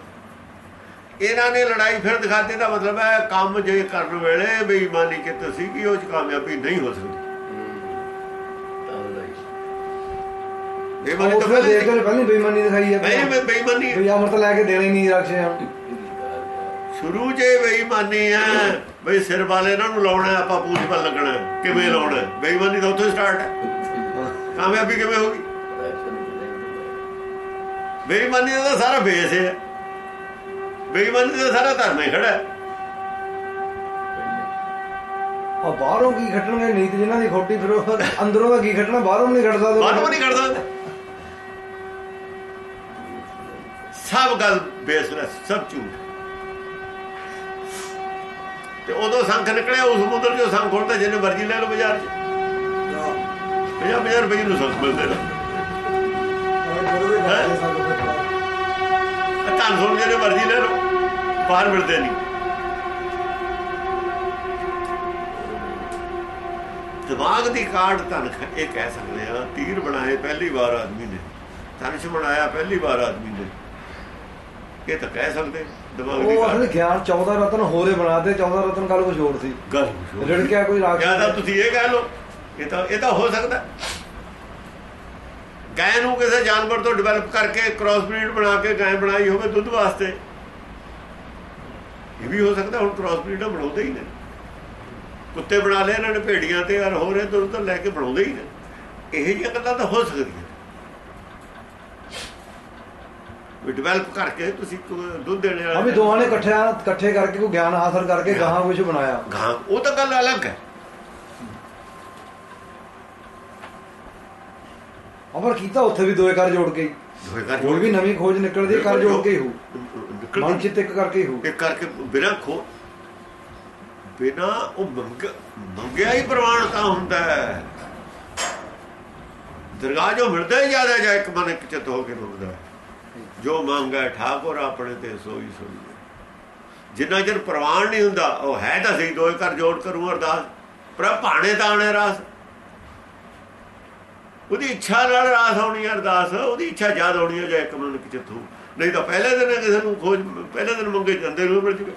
ਇਹਨਾਂ ਨੇ ਲੜਾਈ ਫਿਰ ਦਿਖਾਤੀ ਦਾ ਮਤਲਬ ਹੈ ਕੰਮ ਜੇ ਕਰਨ ਵੇਲੇ ਬੇਈਮਾਨੀ ਕਿਤੇ ਸੀ ਕਿ ਉਹ ਚ ਕਾਮਯਾਬੀ ਨਹੀਂ ਹੋ ਸਕਦੀ। ਬੇਈਮਾਨੀ ਤਾਂ ਦੇਖ ਕੇ ਪਹਿਲਾਂ ਬੇਈਮਾਨੀ ਦਿਖਾਈ ਹੈ। ਨਹੀਂ ਬੇਈਮਾਨੀ। ਵੀ ਅਮਰਤ ਲੈ ਕੇ ਦੇਣਾ ਨਹੀਂ ਨੂੰ ਸ਼ੁਰੂ ਜੇ ਬੇਈਮਾਨੀ ਹੈ ਬਈ ਸਿਰ ਵਾਲੇ ਇਹਨਾਂ ਨੂੰ ਲਾਉਣਾ ਆਪਾਂ ਪੂਛ ਪਰ ਲੱਗਣਾ। ਕਿਵੇਂ ਲਾਉਣਾ? ਬੇਈਮਾਨੀ ਤਾਂ ਉੱਥੋਂ ਸਟਾਰਟ ਹੈ। ਕਾਮਯਾਬੀ ਕਿਵੇਂ ਹੋਗੀ ਬੇਈਮਾਨੀ ਦਾ ਸਾਰਾ ਬੇਸ ਹੈ। ਬੇਈਮਾਨੀ ਦਾ ਸਾਰਾ ਧਰਮ ਹੀ ਖੜਾ ਹੈ। ਆ ਬਾਹਰੋਂ ਕੀ ਖੱਟਣਗੇ? ਨੀਤ ਜਿਨ੍ਹਾਂ ਦੀ ਖੋਟੀ ਫਿਰ ਅੰਦਰੋਂ ਦਾ ਕੀ ਖੱਟਣਾ? ਬਾਹਰੋਂ ਨਹੀਂ ਸਕਦੇ ਬਾਹਰੋਂ ਨਹੀਂ ਕੱਢਦਾ ਸਭ ਗੱਲ ਬੇਸਲੈਸ ਸਭ ਝੂਠ। ਤੇ ਉਦੋਂ ਸੰਖ ਨਿਕਲਿਆ, ਉਸ ਸਮੁੰਦਰ ਚੋਂ ਸੰਖ ਖੋਲਦਾ, ਜਿਹਨੇ ਮਰਜ਼ੀ ਲੈ ਲਓ ਬਾਜ਼ਾਰ 'ਚ। 50 ਰੁਪਏ ਨੂੰ ਸੰਖ ਮਿਲਦੇ ਨੇ। ਇਹ ਸੁਣ ਜਿਹਨੇ ਮਰਜ਼ੀ ਲੈ ਲਓ, ਬਾਹਰ ਮਿਲਦੇ ਨਹੀਂ। ਦਿਮਾਗ ਦੀ ਕਾਢ ਧਨ ਇਹ ਕਹਿ ਸਕਦੇ ਆ, ਤੀਰ ਬਣਾਏ ਪਹਿਲੀ ਵਾਰ ਆਦਮੀ ਨੇ। ਧਨਸ਼ ਬਣਾਇਆ ਪਹਿਲੀ ਵਾਰ ਆਦਮੀ ਨੇ। ਇਹ ਤਾਂ ਕਹਿ ਸਕਦੇ ਦਿਮਾਗ ਦੀ ਉਹ ਅਸਲ ਗਿਆਨ 14 ਰਤਨ ਹੋਰੇ ਬਣਾਤੇ 14 ਰਤਨ ਕੱਲ ਕੁਝ ਹੋਰ ਸੀ। ਗੱਲ। ਰਿੜਕਿਆ ਕੋਈ ਰਾਖਸ਼ ਜਾਂ ਤਾਂ ਤੁਸੀਂ ਇਹ ਕਹਿ ਲਓ ਇਹ ਤਾਂ ਇਹ ਤਾਂ ਹੋ ਸਕਦਾ। ਗਾਂ ਨੂੰ ਕਿਸੇ ਜਾਨਵਰ ਤੋਂ ਡਿਵੈਲਪ ਕਰਕੇ ਕ੍ਰਾਸ ਬਰੀਡ ਬਣਾ ਕੇ ਗਾਂ ਬਣਾਈ ਹੋਵੇ ਦੁੱਧ ਵਾਸਤੇ। ਇਹ ਵੀ ਹੋ ਸਕਦਾ ਹੁਣ ਕ੍ਰਾਸ ਬਰੀਡਾਂ ਬਣਾਉਂਦੇ ਹੀ ਨੇ। ਕੁੱਤੇ ਬਣਾ ਲਏ ਇਹਨਾਂ ਨੇ ਭੇੜੀਆਂ ਤੇ ਔਰ ਹੋਰ ਉਧਰ ਲੈ ਕੇ ਬਣਾਉਂਦੇ ਹੀ ਨੇ। ਇਹ ਜਿਹੀਆਂ ਗੱਲਾਂ ਤਾਂ ਹੋ ਸਕਦੀਆਂ ਵੀ ਡਿਵੈਲਪ ਕਰਕੇ ਤੁਸੀਂ ਦੁੱਧ ਦੇਣੇ ਆ ਵੀ ਦੋਹਾਂ ਨੇ ਇਕੱਠਿਆਂ ਇਕੱਠੇ ਕਰਕੇ ਕੋਈ ਗਿਆਨ ਹਾਸਲ ਕਰਕੇ ਗਾਹਾਂ ਕੁਝ ਬਣਾਇਆ। ਗਾਂ ਉਹ ਤਾਂ ਗੱਲ ਅਲੱਗ ਹੈ। ਅਮਰ ਕੀਤਾ ਉੱਥੇ ਵੀ ਦੋਏ ਕਰ ਜੋੜ ਕੇ। ਦੋਏ ਕਰ ਕੋਈ ਵੀ ਨਵੀਂ ਖੋਜ ਨਿਕਲਦੀ ਕਰ ਜੋੜ ਕੇ ਹੀ ਮਨ ਚਿੱਤ ਇੱਕ ਕਰਕੇ ਹੀ ਇਹ ਕਰਕੇ ਬਿਨਾ ਖੋ ਬਿਨਾ ਉਹ ਮੰਗ ਮੰਗਿਆ ਹੀ ਪ੍ਰਮਾਣ ਤਾਂ ਹੁੰਦਾ ਹੈ। ਦਰਗਾਹ ਜੋ ਮਿਲਦਾ ਹੀ ਜ਼ਿਆਦਾ ਜਾਂ ਇੱਕ ਮਨ ਇੱਕ ਚਿੱਤ ਹੋ ਕੇ ਮੰਗਦਾ ਹੈ। ਜੋ ਮੰਗਾ ਠਾਕੁਰ ਆਪਣੇ ਤੇ ਸੋਈ ਸੋਈ ਜਿੰਨਾ ਚਿਰ ਪ੍ਰਵਾਨ ਨਹੀਂ ਹੁੰਦਾ ਉਹ ਹੈ ਤਾਂ ਸਹੀ ਦੋਏ ਕਰ ਜੋੜ ਕਰੂ ਅਰਦਾਸ। ਪਰ ਭਾਣੇ ਤਾਂ ਆਣੇ ਰਾਸ। ਉਹਦੀ ਇੱਛਾ ਨਾਲ ਰਾਸ ਆਉਣੀ ਹੈ ਅਰਦਾਸ ਉਹਦੀ ਇੱਛਾ ਯਾਦ ਆਉਣੀ ਹੈ ਜਾਂ ਇੱਕ ਮਨ ਹੋ ਨਹੀਂ ਤਾਂ ਪਹਿਲੇ ਦਿਨ ਕਿਸੇ ਨੂੰ ਖੋਜ ਪਹਿਲੇ ਦਿਨ ਮੰਗੇ ਜਾਂਦੇ ਨੂੰ ਮਿਲ ਜੂਗੇ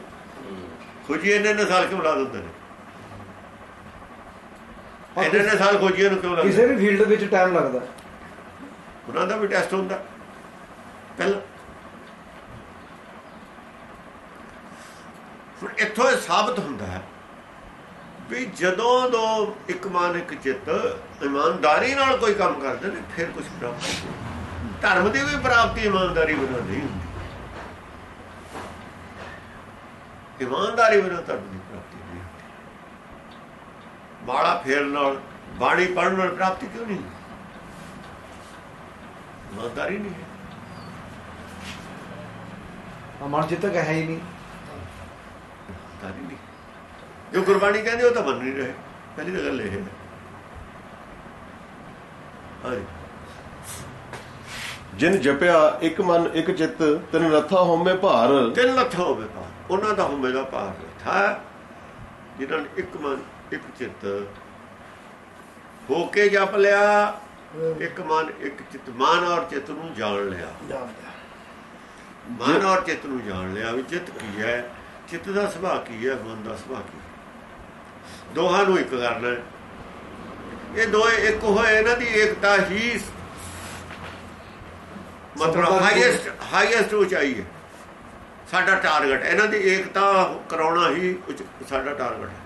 ਖੋਜੀ ਇਹਨੇ ਨੇ ਸਾਲ ਕਿਉਂ ਲਾ ਦਿੰਦੇ ਨੇ? ਇਹਨੇ ਨੇ ਸਾਲ ਖੋਜੀਆਂ ਨੂੰ ਕਿਉਂ ਲਾ ਕਿਸੇ ਵੀ ਫੀਲਡ ਵਿੱਚ ਟਾਈਮ ਲੱਗਦਾ। ਉਹਨਾਂ ਦਾ ਵੀ ਟੈਸਟ ਹੁੰਦਾ। ਪਹਿਲਾਂ ਫਿਰ ਇੱਥੋਂ ਇਹ ਸਾਬਤ ਹੁੰਦਾ ਹੈ ਵੀ ਜਦੋਂ ਦੋ ਇੱਕ ਮਨ ਇੱਕ ਚਿੱਤ ਇਮਾਨਦਾਰੀ ਨਾਲ ਕੋਈ ਕੰਮ ਕਰਦੇ ਨੇ, ਫਿਰ ਕੁਝ ਪ੍ਰਾਪਤ ਧਰਮ ਦੀ ਵੀ ਪ੍ਰਾਪਤੀ ਇਮਾਨਦਾਰੀ ਬਿਨਾਂ ਨਹੀਂ ਹੁੰਦੀ। ਇਮਾਨਦਾਰੀ ਬਿਨਾਂ ਧਰਮ ਦੀ ਪ੍ਰਾਪਤੀ ਨਹੀਂ ਹੁੰਦੀ। ਮਾੜਾ ਫੇਰ ਨਾਲ, ਬਾਣੀ ਪੜਨ ਨਾਲ ਪ੍ਰਾਪਤੀ ਕਿਉਂ ਨਹੀਂ ਹੁੰਦੀ? ਇਮਾਨਦਾਰੀ ਨਹੀਂ ਹੈ। ਮਨ ਚਿੱਤਕ ਹੈ ਹੀ ਨਹੀਂ। ਤਾਂ ਨਹੀਂ। ਜੋ ਗੁਰਬਾਣੀ ਕਹਿੰਦੀ ਉਹ ਤਾਂ ਮੰਨ ਨਹੀਂ ਰਹੇ। ਪਹਿਲੀ ਤਾਂ ਗੱਲ ਇਹ ਹੈ। ਹਾਂਜੀ। ਜਿਨ ਜਪਿਆ ਇੱਕ ਮਨ ਇੱਕ ਚਿੱਤ ਤਿਨ ਰਥਾ ਹੋਮੇ ਭਾਰ। ਤਿੰਨ ਲੱਖ ਹੋਵੇ ਭਾਰ। ਉਹਨਾਂ ਦਾ ਹੋਵੇਗਾ ਭਾਰ ਲੱਥਾ ਜਿਨ੍ਹਾਂ ਨੇ ਇੱਕ ਮਨ ਇੱਕ ਚਿੱਤ ਹੋ ਕੇ ਜਪ ਲਿਆ ਇੱਕ ਮਨ ਇੱਕ ਚਿੱਤ ਮਨ ਔਰ ਚਿੱਤ ਨੂੰ ਜਾਣ ਲਿਆ। ਜਾਣਦਾ ਮਨ ਔਰ ਚਿੱਤ ਨੂੰ ਜਾਣ ਲਿਆ ਵੀ ਚਿੱਤ ਕੀ ਹੈ ਚਿੱਤ ਦਾ ਸੁਭਾਅ ਕੀ ਹੈ ਮਨ ਦਾ ਸੁਭਾਅ ਕੀ ਹੈ। ਦੋਹਾਂ ਨੂੰ ਇੱਕ ਕਰਨਾ। ਇਹ ਦੋਏ ਇੱਕ ਹੋਏ ਇਹਨਾਂ ਦੀ ਏਕਤਾ ਹੀ ਮਤਲਬ ਹਾਈਐਸਟ ਹਾਈਐਸਟ ਉਚਾਈ ਹੈ। ਸਾਡਾ ਟਾਰਗੇਟ ਇਹਨਾਂ ਦੀ ਏਕਤਾ ਕਰਾਉਣਾ ਹੀ ਸਾਡਾ ਟਾਰਗੇਟ ਹੈ।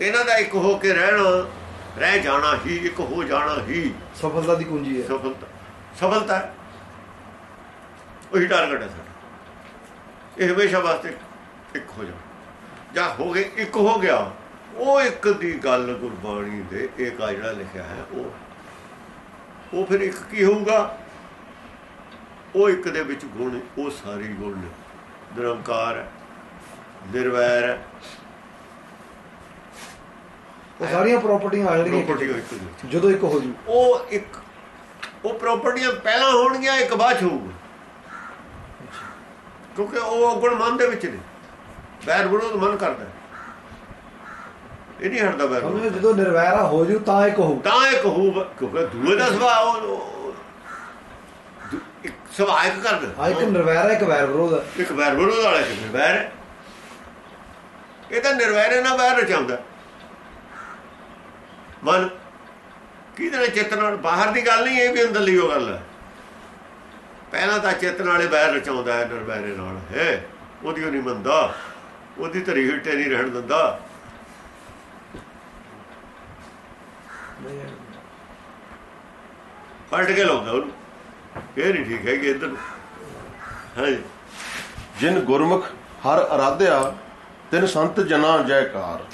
ਇਹਨਾਂ ਦਾ ਇੱਕ ਹੋ ਕੇ ਰਹਿਣਾ ਰਹਿ ਜਾਣਾ ਹੀ ਇੱਕ ਹੋ ਜਾਣਾ ਹੀ। ਸਫਲਤਾ ਦੀ ਕੁੰਜੀ ਹੈ। ਸਫਲਤਾ ਸਫਲਤਾ। ਉਹੀ ਟਾਰਗੇਟ ਹੈ ਸਾਡਾ। ਇਹ ਹਮੇਸ਼ਾ ਵਾਸਤੇ ਇੱਕ ਹੋ ਜਾ ਜਾਂ ਹੋ ਗਏ ਇੱਕ ਹੋ ਗਿਆ। ਉਹ ਇੱਕ ਦੀ ਗੱਲ ਗੁਰਬਾਣੀ ਦੇ ਇੱਕ ਆ ਜਿਹੜਾ ਲਿਖਿਆ ਹੈ ਉਹ। ਉਹ ਫਿਰ ਇੱਕ ਕੀ ਹੋਊਗਾ? ਉਹ ਇੱਕ ਦੇ ਵਿੱਚ ਗੁਣ ਉਹ ਸਾਰੇ ਗੁਣ ਨੇ। ਨਿਰੰਕਾਰ ਨਿਰਵੈਰ ਉਹ ਸਾਰੀਆਂ ਪ੍ਰਾਪਰਟੀਆਂ ਆ ਵਿੱਚ ਜਦੋਂ ਇੱਕ ਹੋ ਜੂ। ਉਹ ਇੱਕ ਉਹ ਪ੍ਰਾਪਰਟੀਆਂ ਪਹਿਲਾਂ ਹੋਣਗੀਆਂ ਇੱਕ ਬਾਅਦ ਹੋਊਗਾ। ਕਿਉਂਕਿ ਉਹ ਗੁਣ ਮਨ ਦੇ ਵਿੱਚ ਨੇ। ਬੈਰ ਵਿਰੋਧ ਮਨ ਕਰਦਾ। ਇਹ ਨਹੀਂ ਹਟਦਾ ਬੈਰ ਸਮਝੋ ਵਿਰੋਧ। ਜਦੋਂ ਨਿਰਵੈਰਾ ਹੋ ਜੂ ਤਾਂ ਇੱਕ ਹੋਊ। ਤਾਂ ਇੱਕ ਹੋਊ ਕਿਉਂਕਿ ਦੂਏ ਦਾ ਸੁਭਾਅ ਉਹ- ਇੱਕ ਸੁਭਾਅ ਇੱਕ ਕਰਦਾ। ਇੱਕ ਨਿਰਵੈਰਾ ਇੱਕ ਵੈਰ ਵਿਰੋਧ। ਇੱਕ ਬੈਰ ਵਿਰੋਧ ਵਾਲਾ ਇੱਕ ਨਿਰਵੈਰ ਇਹ ਤਾਂ ਨਿਰਵੈਰ ਨਾਲ ਬੈਰ ਰਚਾਉਂਦਾ। ਮਨ ਕਿਹਦੇ ਨਾਲ ਚਿੱਤ ਨਾਲ? ਬਾਹਰ ਦੀ ਗੱਲ ਨਹੀਂ ਇਹ ਵੀ ਅੰਦਰਲੀ ਉਹ ਗੱਲ ਹੈ। ਪਹਿਲਾਂ ਤਾਂ ਚਿੱਤ ਨਾਲੇ ਬੈਰ ਰਚਾਉਂਦਾ ਹੈ ਨਿਰਵੈਰੇ ਨਾਲ। ਹੈ? ਉਹਦੀ ਉਹ ਨਹੀਂ ਮੰਨਦਾ। ਉਹਦੀ ਧਰੀ ਹਿੱਟੇ ਨਹੀਂ ਰਹਿਣ ਦਿੰਦਾ। ਪਲਟ ਕੇ ਲਾਉਂਦਾ ਉਹਨੂੰ। ਇਹ ਨਹੀਂ ਠੀਕ ਹੈ ਕਿ ਇੱਧਰ ਹਾਂਜੀ ਜਿਨ ਗੁਰਮੁਖ ਹਰ ਅਰਾਧਿਆ ਤਿਨ ਸੰਤ ਜਨਾ ਜੈਕਾਰ।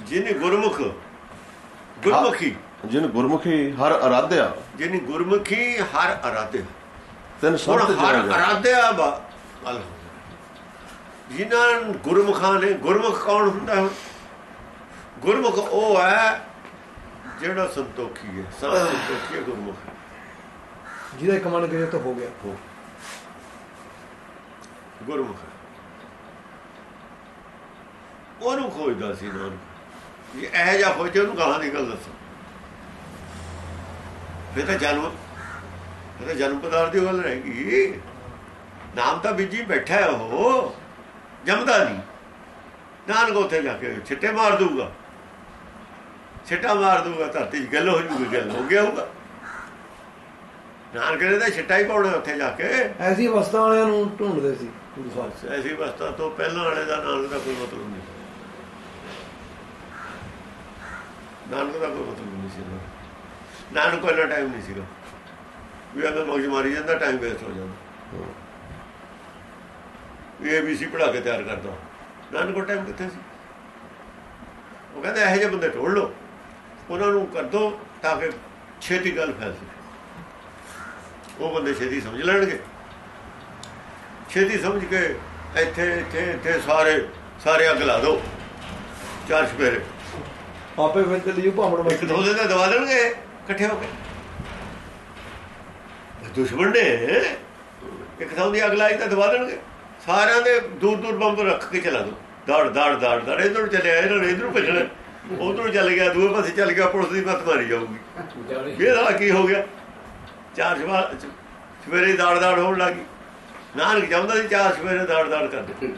ਜਿਹਨੇ ਗੁਰਮੁਖ ਗੁਰਮੁਖੀ। ਜਿਨ ਗੁਰਮੁਖੀ ਹਰ ਅਰਾਧਿਆ। ਜਿਹਨੇ ਗੁਰਮੁਖੀ ਹਰ ਅਰਾਧਿਆ। ਤਿਨ ਹੁਣ ਜਨਾ ਜੈਕਾਰ ਅਰਾਧਿਆ ਬਾ। ਜਿਨ੍ਹਾਂ ਨੂੰ ਗੁਰਮੁਖਾਂ ਨੇ ਗੁਰਮੁਖ ਕੌਣ ਹੁੰਦਾ ਹੈ ਗੁਰਮੁਖ ਉਹ ਹੈ ਜਿਹੜਾ ਸੰਤੋਖੀ ਹੈ। ਸਭ ਸੰਤੋਖੀ ਹੈ ਗੁਰਮੁਖ। ਜਿਹਦਾ ਮਨ ਕਰੇ ਤਾਂ ਹੋ ਗਿਆ। ਹੋ। ਗੁਰਮੁਖ। ਉਹਨੂੰ ਖੋਜਦਾ ਸੀ ਨਾਨਕ ਇਹ ਇਹ ਜਾ ਖੋਜੇ ਉਹਨੂੰ ਕਹਾਂ ਦੀ ਗੱਲ ਦੱਸੋ। ਫਿਰ ਤਾਂ ਜਨਮ ਤਾਂ ਜਨਮ ਪਦਾਰਥ ਦੀ ਗੱਲ ਰਹੇਗੀ ਨਾਮ ਤਾਂ ਬੀਜੀ ਬੈਠਾ ਹੈ ਉਹ। ਜਮਦਾ ਨਹੀਂ। ਨਾਨਕ ਉੱਥੇ ਜਾ ਕੇ ਛਿੱਟੇ ਮਾਰ ਦੂਗਾ ਛਿੱਟਾ ਮਾਰ ਦੂਗਾ ਧਰਤੀ ਗੱਲ ਹੋ ਜੂਗੀ ਗੱਲ ਹੋ ਗਿਆ ਹੋਊਗਾ। ਨਾਨਕ ਨੇ ਤਾਂ ਛਿੱਟਾ ਹੀ ਪਾਉਣਾ ਉੱਥੇ ਜਾ ਕੇ। ਐਸੀ ਅਵਸਥਾ ਵਾਲਿਆਂ ਨੂੰ ਢੂੰਡਦੇ ਸੀ ਗੁਰੂ ਸਾਹਿਬ। ਐਸੀ ਅਵਸਥਾ ਤੋਂ ਪਹਿਲਾਂ ਵਾਲੇ ਦਾ ਨਾਨਕ ਦਾ ਕੋਈ ਮਤਲਬ ਨਹੀਂ ਨਾਨਕ ਦਾ ਕੋਈ ਮਤਲਬ ਨਹੀਂ ਸੀ। ਨਾਨਕ ਕੋਲ ਟਾਈਮ ਨਹੀਂ ਸੀਗਾ। ਵੀ ਅਗਰ ਮੌਜ ਮਾਰੀ ਜਾਂਦਾ ਟਾਈਮ ਵੇਸਟ ਹੋ ਜਾਂਦਾ। ਇਹ ਵੀ ਸੀ ਪੜਾ ਕੇ ਤਿਆਰ ਕਰਦਾ। ਨਾਨਕ ਕੋਲ ਟਾਈਮ ਕਿੱਥੇ ਸੀ? ਉਹ ਕਹਿੰਦਾ ਇਹੋ ਜਿਹੇ ਬੰਦੇ ਢੋਲ ਲਓ। ਉਹਨਾਂ ਨੂੰ ਕਰ ਦੋ ਤਾਂ ਕਿ ਛੇਤੀ ਗੱਲ ਫੈਲ ਸਕੇ। ਉਹ ਬੰਦੇ ਛੇਤੀ ਸਮਝ ਲੈਣਗੇ। ਛੇਤੀ ਸਮਝ ਕੇ ਇੱਥੇ ਇੱਥੇ ਇੱਥੇ ਸਾਰੇ ਸਾਰੇ ਅੱਗ ਲਾ ਦਿਓ ਚਾਰ ਸਪੇਰੇ ਆਪੇ ਫਿਰ ਚੱਲੀ ਜੂ ਭਾਮੜ ਇੱਕ ਦੋ ਦੇ ਤਾਂ ਦਵਾ ਦੇਣਗੇ ਇਕੱਠੇ ਹੋ ਕੇ। ਦੁਸ਼ਮਣ ਨੇ ਇੱਕ ਥਾਂ ਦੀ ਅੱਗ ਲਾਈ ਤਾਂ ਦਵਾ ਦੇਣਗੇ। ਸਾਰਿਆਂ ਦੇ ਦੂਰ ਦੂਰ ਬੰਬ ਰੱਖ ਕੇ ਚਲਾ ਦੋ। ਦੜ ਦੜ ਦੜ ਦੜ ਇਧਰ ਚੱਲਿਆ ਇਹਨਾਂ ਨੇ ਇਧਰ ਭੱਜਣਾ। ਉਧਰ ਚੱਲ ਗਿਆ ਦੂਏ ਪਾਸੇ ਚੱਲ ਗਿਆ ਪੁਲਿਸ ਦੀ ਮੱਤ ਮਾਰੀ ਜਾਊਗੀ। ਇਹ ਸਾਲਾ ਕੀ ਹੋ ਗਿਆ? ਚਾਰ ਸਵਾ ਸਵੇਰੇ ਦਾੜ ਦਾੜ ਹੋਣ ਲੱਗੀ ਨਾਨਕ ਜਾਂਦਾ ਸੀ ਚਾਰ ਸਵੇਰੇ ਦਾੜ ਦਾੜ ਕਰਦੇ।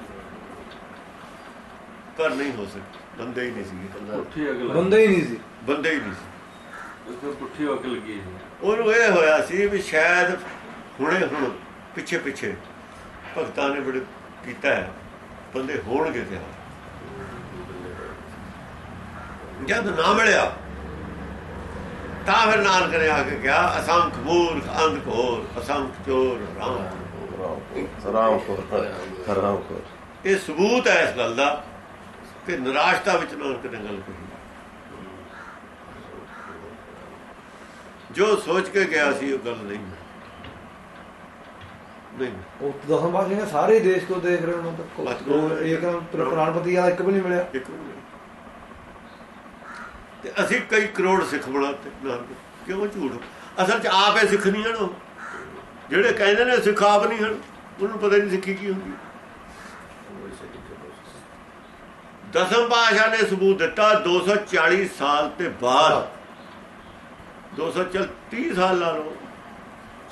ਪਰ ਨਹੀਂ ਹੋ ਸਕਦਾ। ਬੰਦੇ ਹੀ ਨਹੀਂ ਪੁੱਠੀ ਲੱਗੀ ਬੰਦੇ ਹੀ ਨਹੀਂ ਸੀ। ਬੰਦੇ ਹੀ ਨਹੀਂ ਸੀ। ਉੱਥੇ ਪੁੱਠੀ ਅਗ ਲੱਗੀ ਸੀ। ਉਹਨੂੰ ਇਹ ਹੋਇਆ ਸੀ ਵੀ ਸ਼ਾਇਦ ਹੁਣੇ ਹੁਣ ਪਿੱਛੇ ਪਿੱਛੇ ਭਗਤਾਂ ਨੇ ਬੜੇ ਕੀਤਾ ਹੈ ਬੰਦੇ ਹੋਣਗੇ ਤੇ ਜਦ ਨਾ ਮਿਲਿਆ ਤਾਂ ਫਿਰ ਨਾਨਕ ਨੇ ਆ ਕੇ ਕਿਹਾ ਅਸੰਖ ਮੂਰਖ ਅੰਧ ਘੋਰ ਅਸੰਖ ਚੋਰ ਰਾਮ ਰਾਮ ਰਾਮ ਇਹ ਸਬੂਤ ਹੈ ਇਸ ਗੱਲ ਦਾ ਕਿ ਨਿਰਾਸ਼ਤਾ ਵਿੱਚ ਨਾਨਕ ਨੇ ਗੱਲ ਕਹੀ। ਜੋ ਸੋਚ ਕੇ ਗਿਆ ਸੀ ਉਹ ਗੱਲ ਨਹੀਂ ਨਹੀਂ। ਉਹ ਤਾਂ ਪਾਤਸ਼ਾਹ ਨੇ ਸਾਰੇ ਦੇਸ਼ ਕੋ ਦੇਖ ਰਹੇ ਉਹਨਾਂ ਤੱਕ ਇੱਕ ਪ੍ਰਾਣਪਤੀ ਵਾਲਾ ਇੱਕ ਵੀ ਨਹੀਂ ਮਿਲਿਆ। ਇੱਕ ਵੀ ਨਹੀਂ। ਤੇ ਅਸੀਂ ਕਈ ਕਰੋੜ ਸਿੱਖ ਬਣਾਤੇ ਕਿਉਂ ਝੂਠ? ਅਸਲ 'ਚ ਆਪ ਇਹ ਸਿੱਖ ਨਹੀਂ ਹਨ। ਜਿਹੜੇ ਕਹਿੰਦੇ ਨੇ ਸਿੱਖ ਆਪ ਨਹੀਂ ਹਨ ਉਹਨਾਂ ਪਤਾ ਨਹੀਂ ਸਿੱਖੀ ਕੀ ਹੁੰਦੀ। ਦਸਮ ਪਾਸ਼ਾ ਨੇ ਸਬੂਤ ਦਿੱਤਾ 240 ਸਾਲ ਤੇ ਬਾਅਦ 240 30 ਸਾਲ ਲਾ ਲਓ।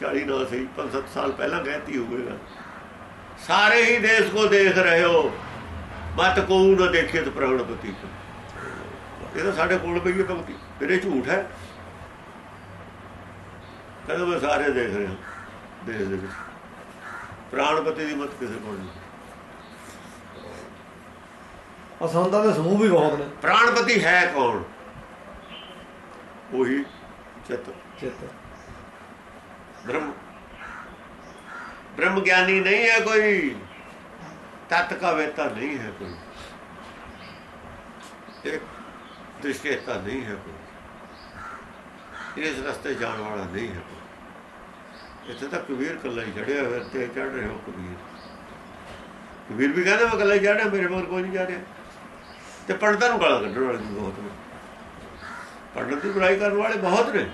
40 ਨਾ ਸਹੀ 5-7 ਸਾਲ ਪਹਿਲਾਂ ਗਹਿਤੀ ਹੋ ਗਏਗਾ ਸਾਰੇ ਹੀ ਦੇਸ਼ ਕੋ ਦੇਖ ਰਹੇ ਹੋ। ਮਤ ਕੋ ਨਾ ਦੇਖੇ ਤਾਂ ਪ੍ਰਗਣਪਤੀ ਇਹ ਤਾਂ ਸਾਡੇ ਕੋਲ ਪਈ ਹੈ ਭਗਤੀ ਇਹ ਝੂਠ ਹੈ। ਕਹਿੰਦਾ ਮੈਂ ਸਾਰੇ ਦੇਖ ਰਿਹਾ ਦੇਸ਼ ਦੇ ਵਿੱਚ। ਪ੍ਰਾਣਪਤੀ ਦੀ ਮਤ ਕਿਸੇ ਕੋਲ ਨਹੀਂ। ਅਸੰਤਾਂ ਦੇ ਸਮੂਹ ਵੀ ਬਹੁਤ ਨੇ। ਪ੍ਰਾਣਪਤੀ ਹੈ ਕੌਣ? ਉਹੀ ਚਿੱਤ। ਚਿੱਤ। ਬ੍ਰਹਮ ਬ੍ਰਹਮ ਗਿਆਨੀ ਨਹੀਂ ਹੈ ਕੋਈ। ਤਤ ਕਾ ਵੇਤਾ ਨਹੀਂ ਹੈ ਕੋਈ। ਇੱਕ ਦ੍ਰਿਸ਼ਟੇਤਾ ਨਹੀਂ ਹੈ ਕੋਈ। ਇਸ ਰਸਤੇ ਜਾਣ ਵਾਲਾ ਨਹੀਂ ਹੈ ਕੋਈ। ਇੱਥੇ ਤਾਂ ਕਬੀਰ ਕੱਲਾ ਹੀ ਚੜਿਆ ਹੋਇਆ ਤੇ ਚੜ ਰਹੇ ਹੋ ਕਬੀਰ। ਕਬੀਰ ਵੀ ਕਹਿੰਦਾ ਮੈਂ ਕੱਲਾ ਹੀ ਚੜਿਆ ਮੇਰੇ ਮਗਰ ਕੋਈ ਨਹੀਂ ਜਾ ਰਿਹਾ ਤੇ ਪੰਡਤਾਂ ਨੂੰ ਗਾਲਾਂ ਕੱਢਣ ਵਾਲੇ ਵੀ ਬਹੁਤ ਨੇ। ਪੰਡਤ ਦੀ ਬੁਰਾਈ ਕਰਨ ਵਾਲੇ ਬਹੁਤ ਨੇ।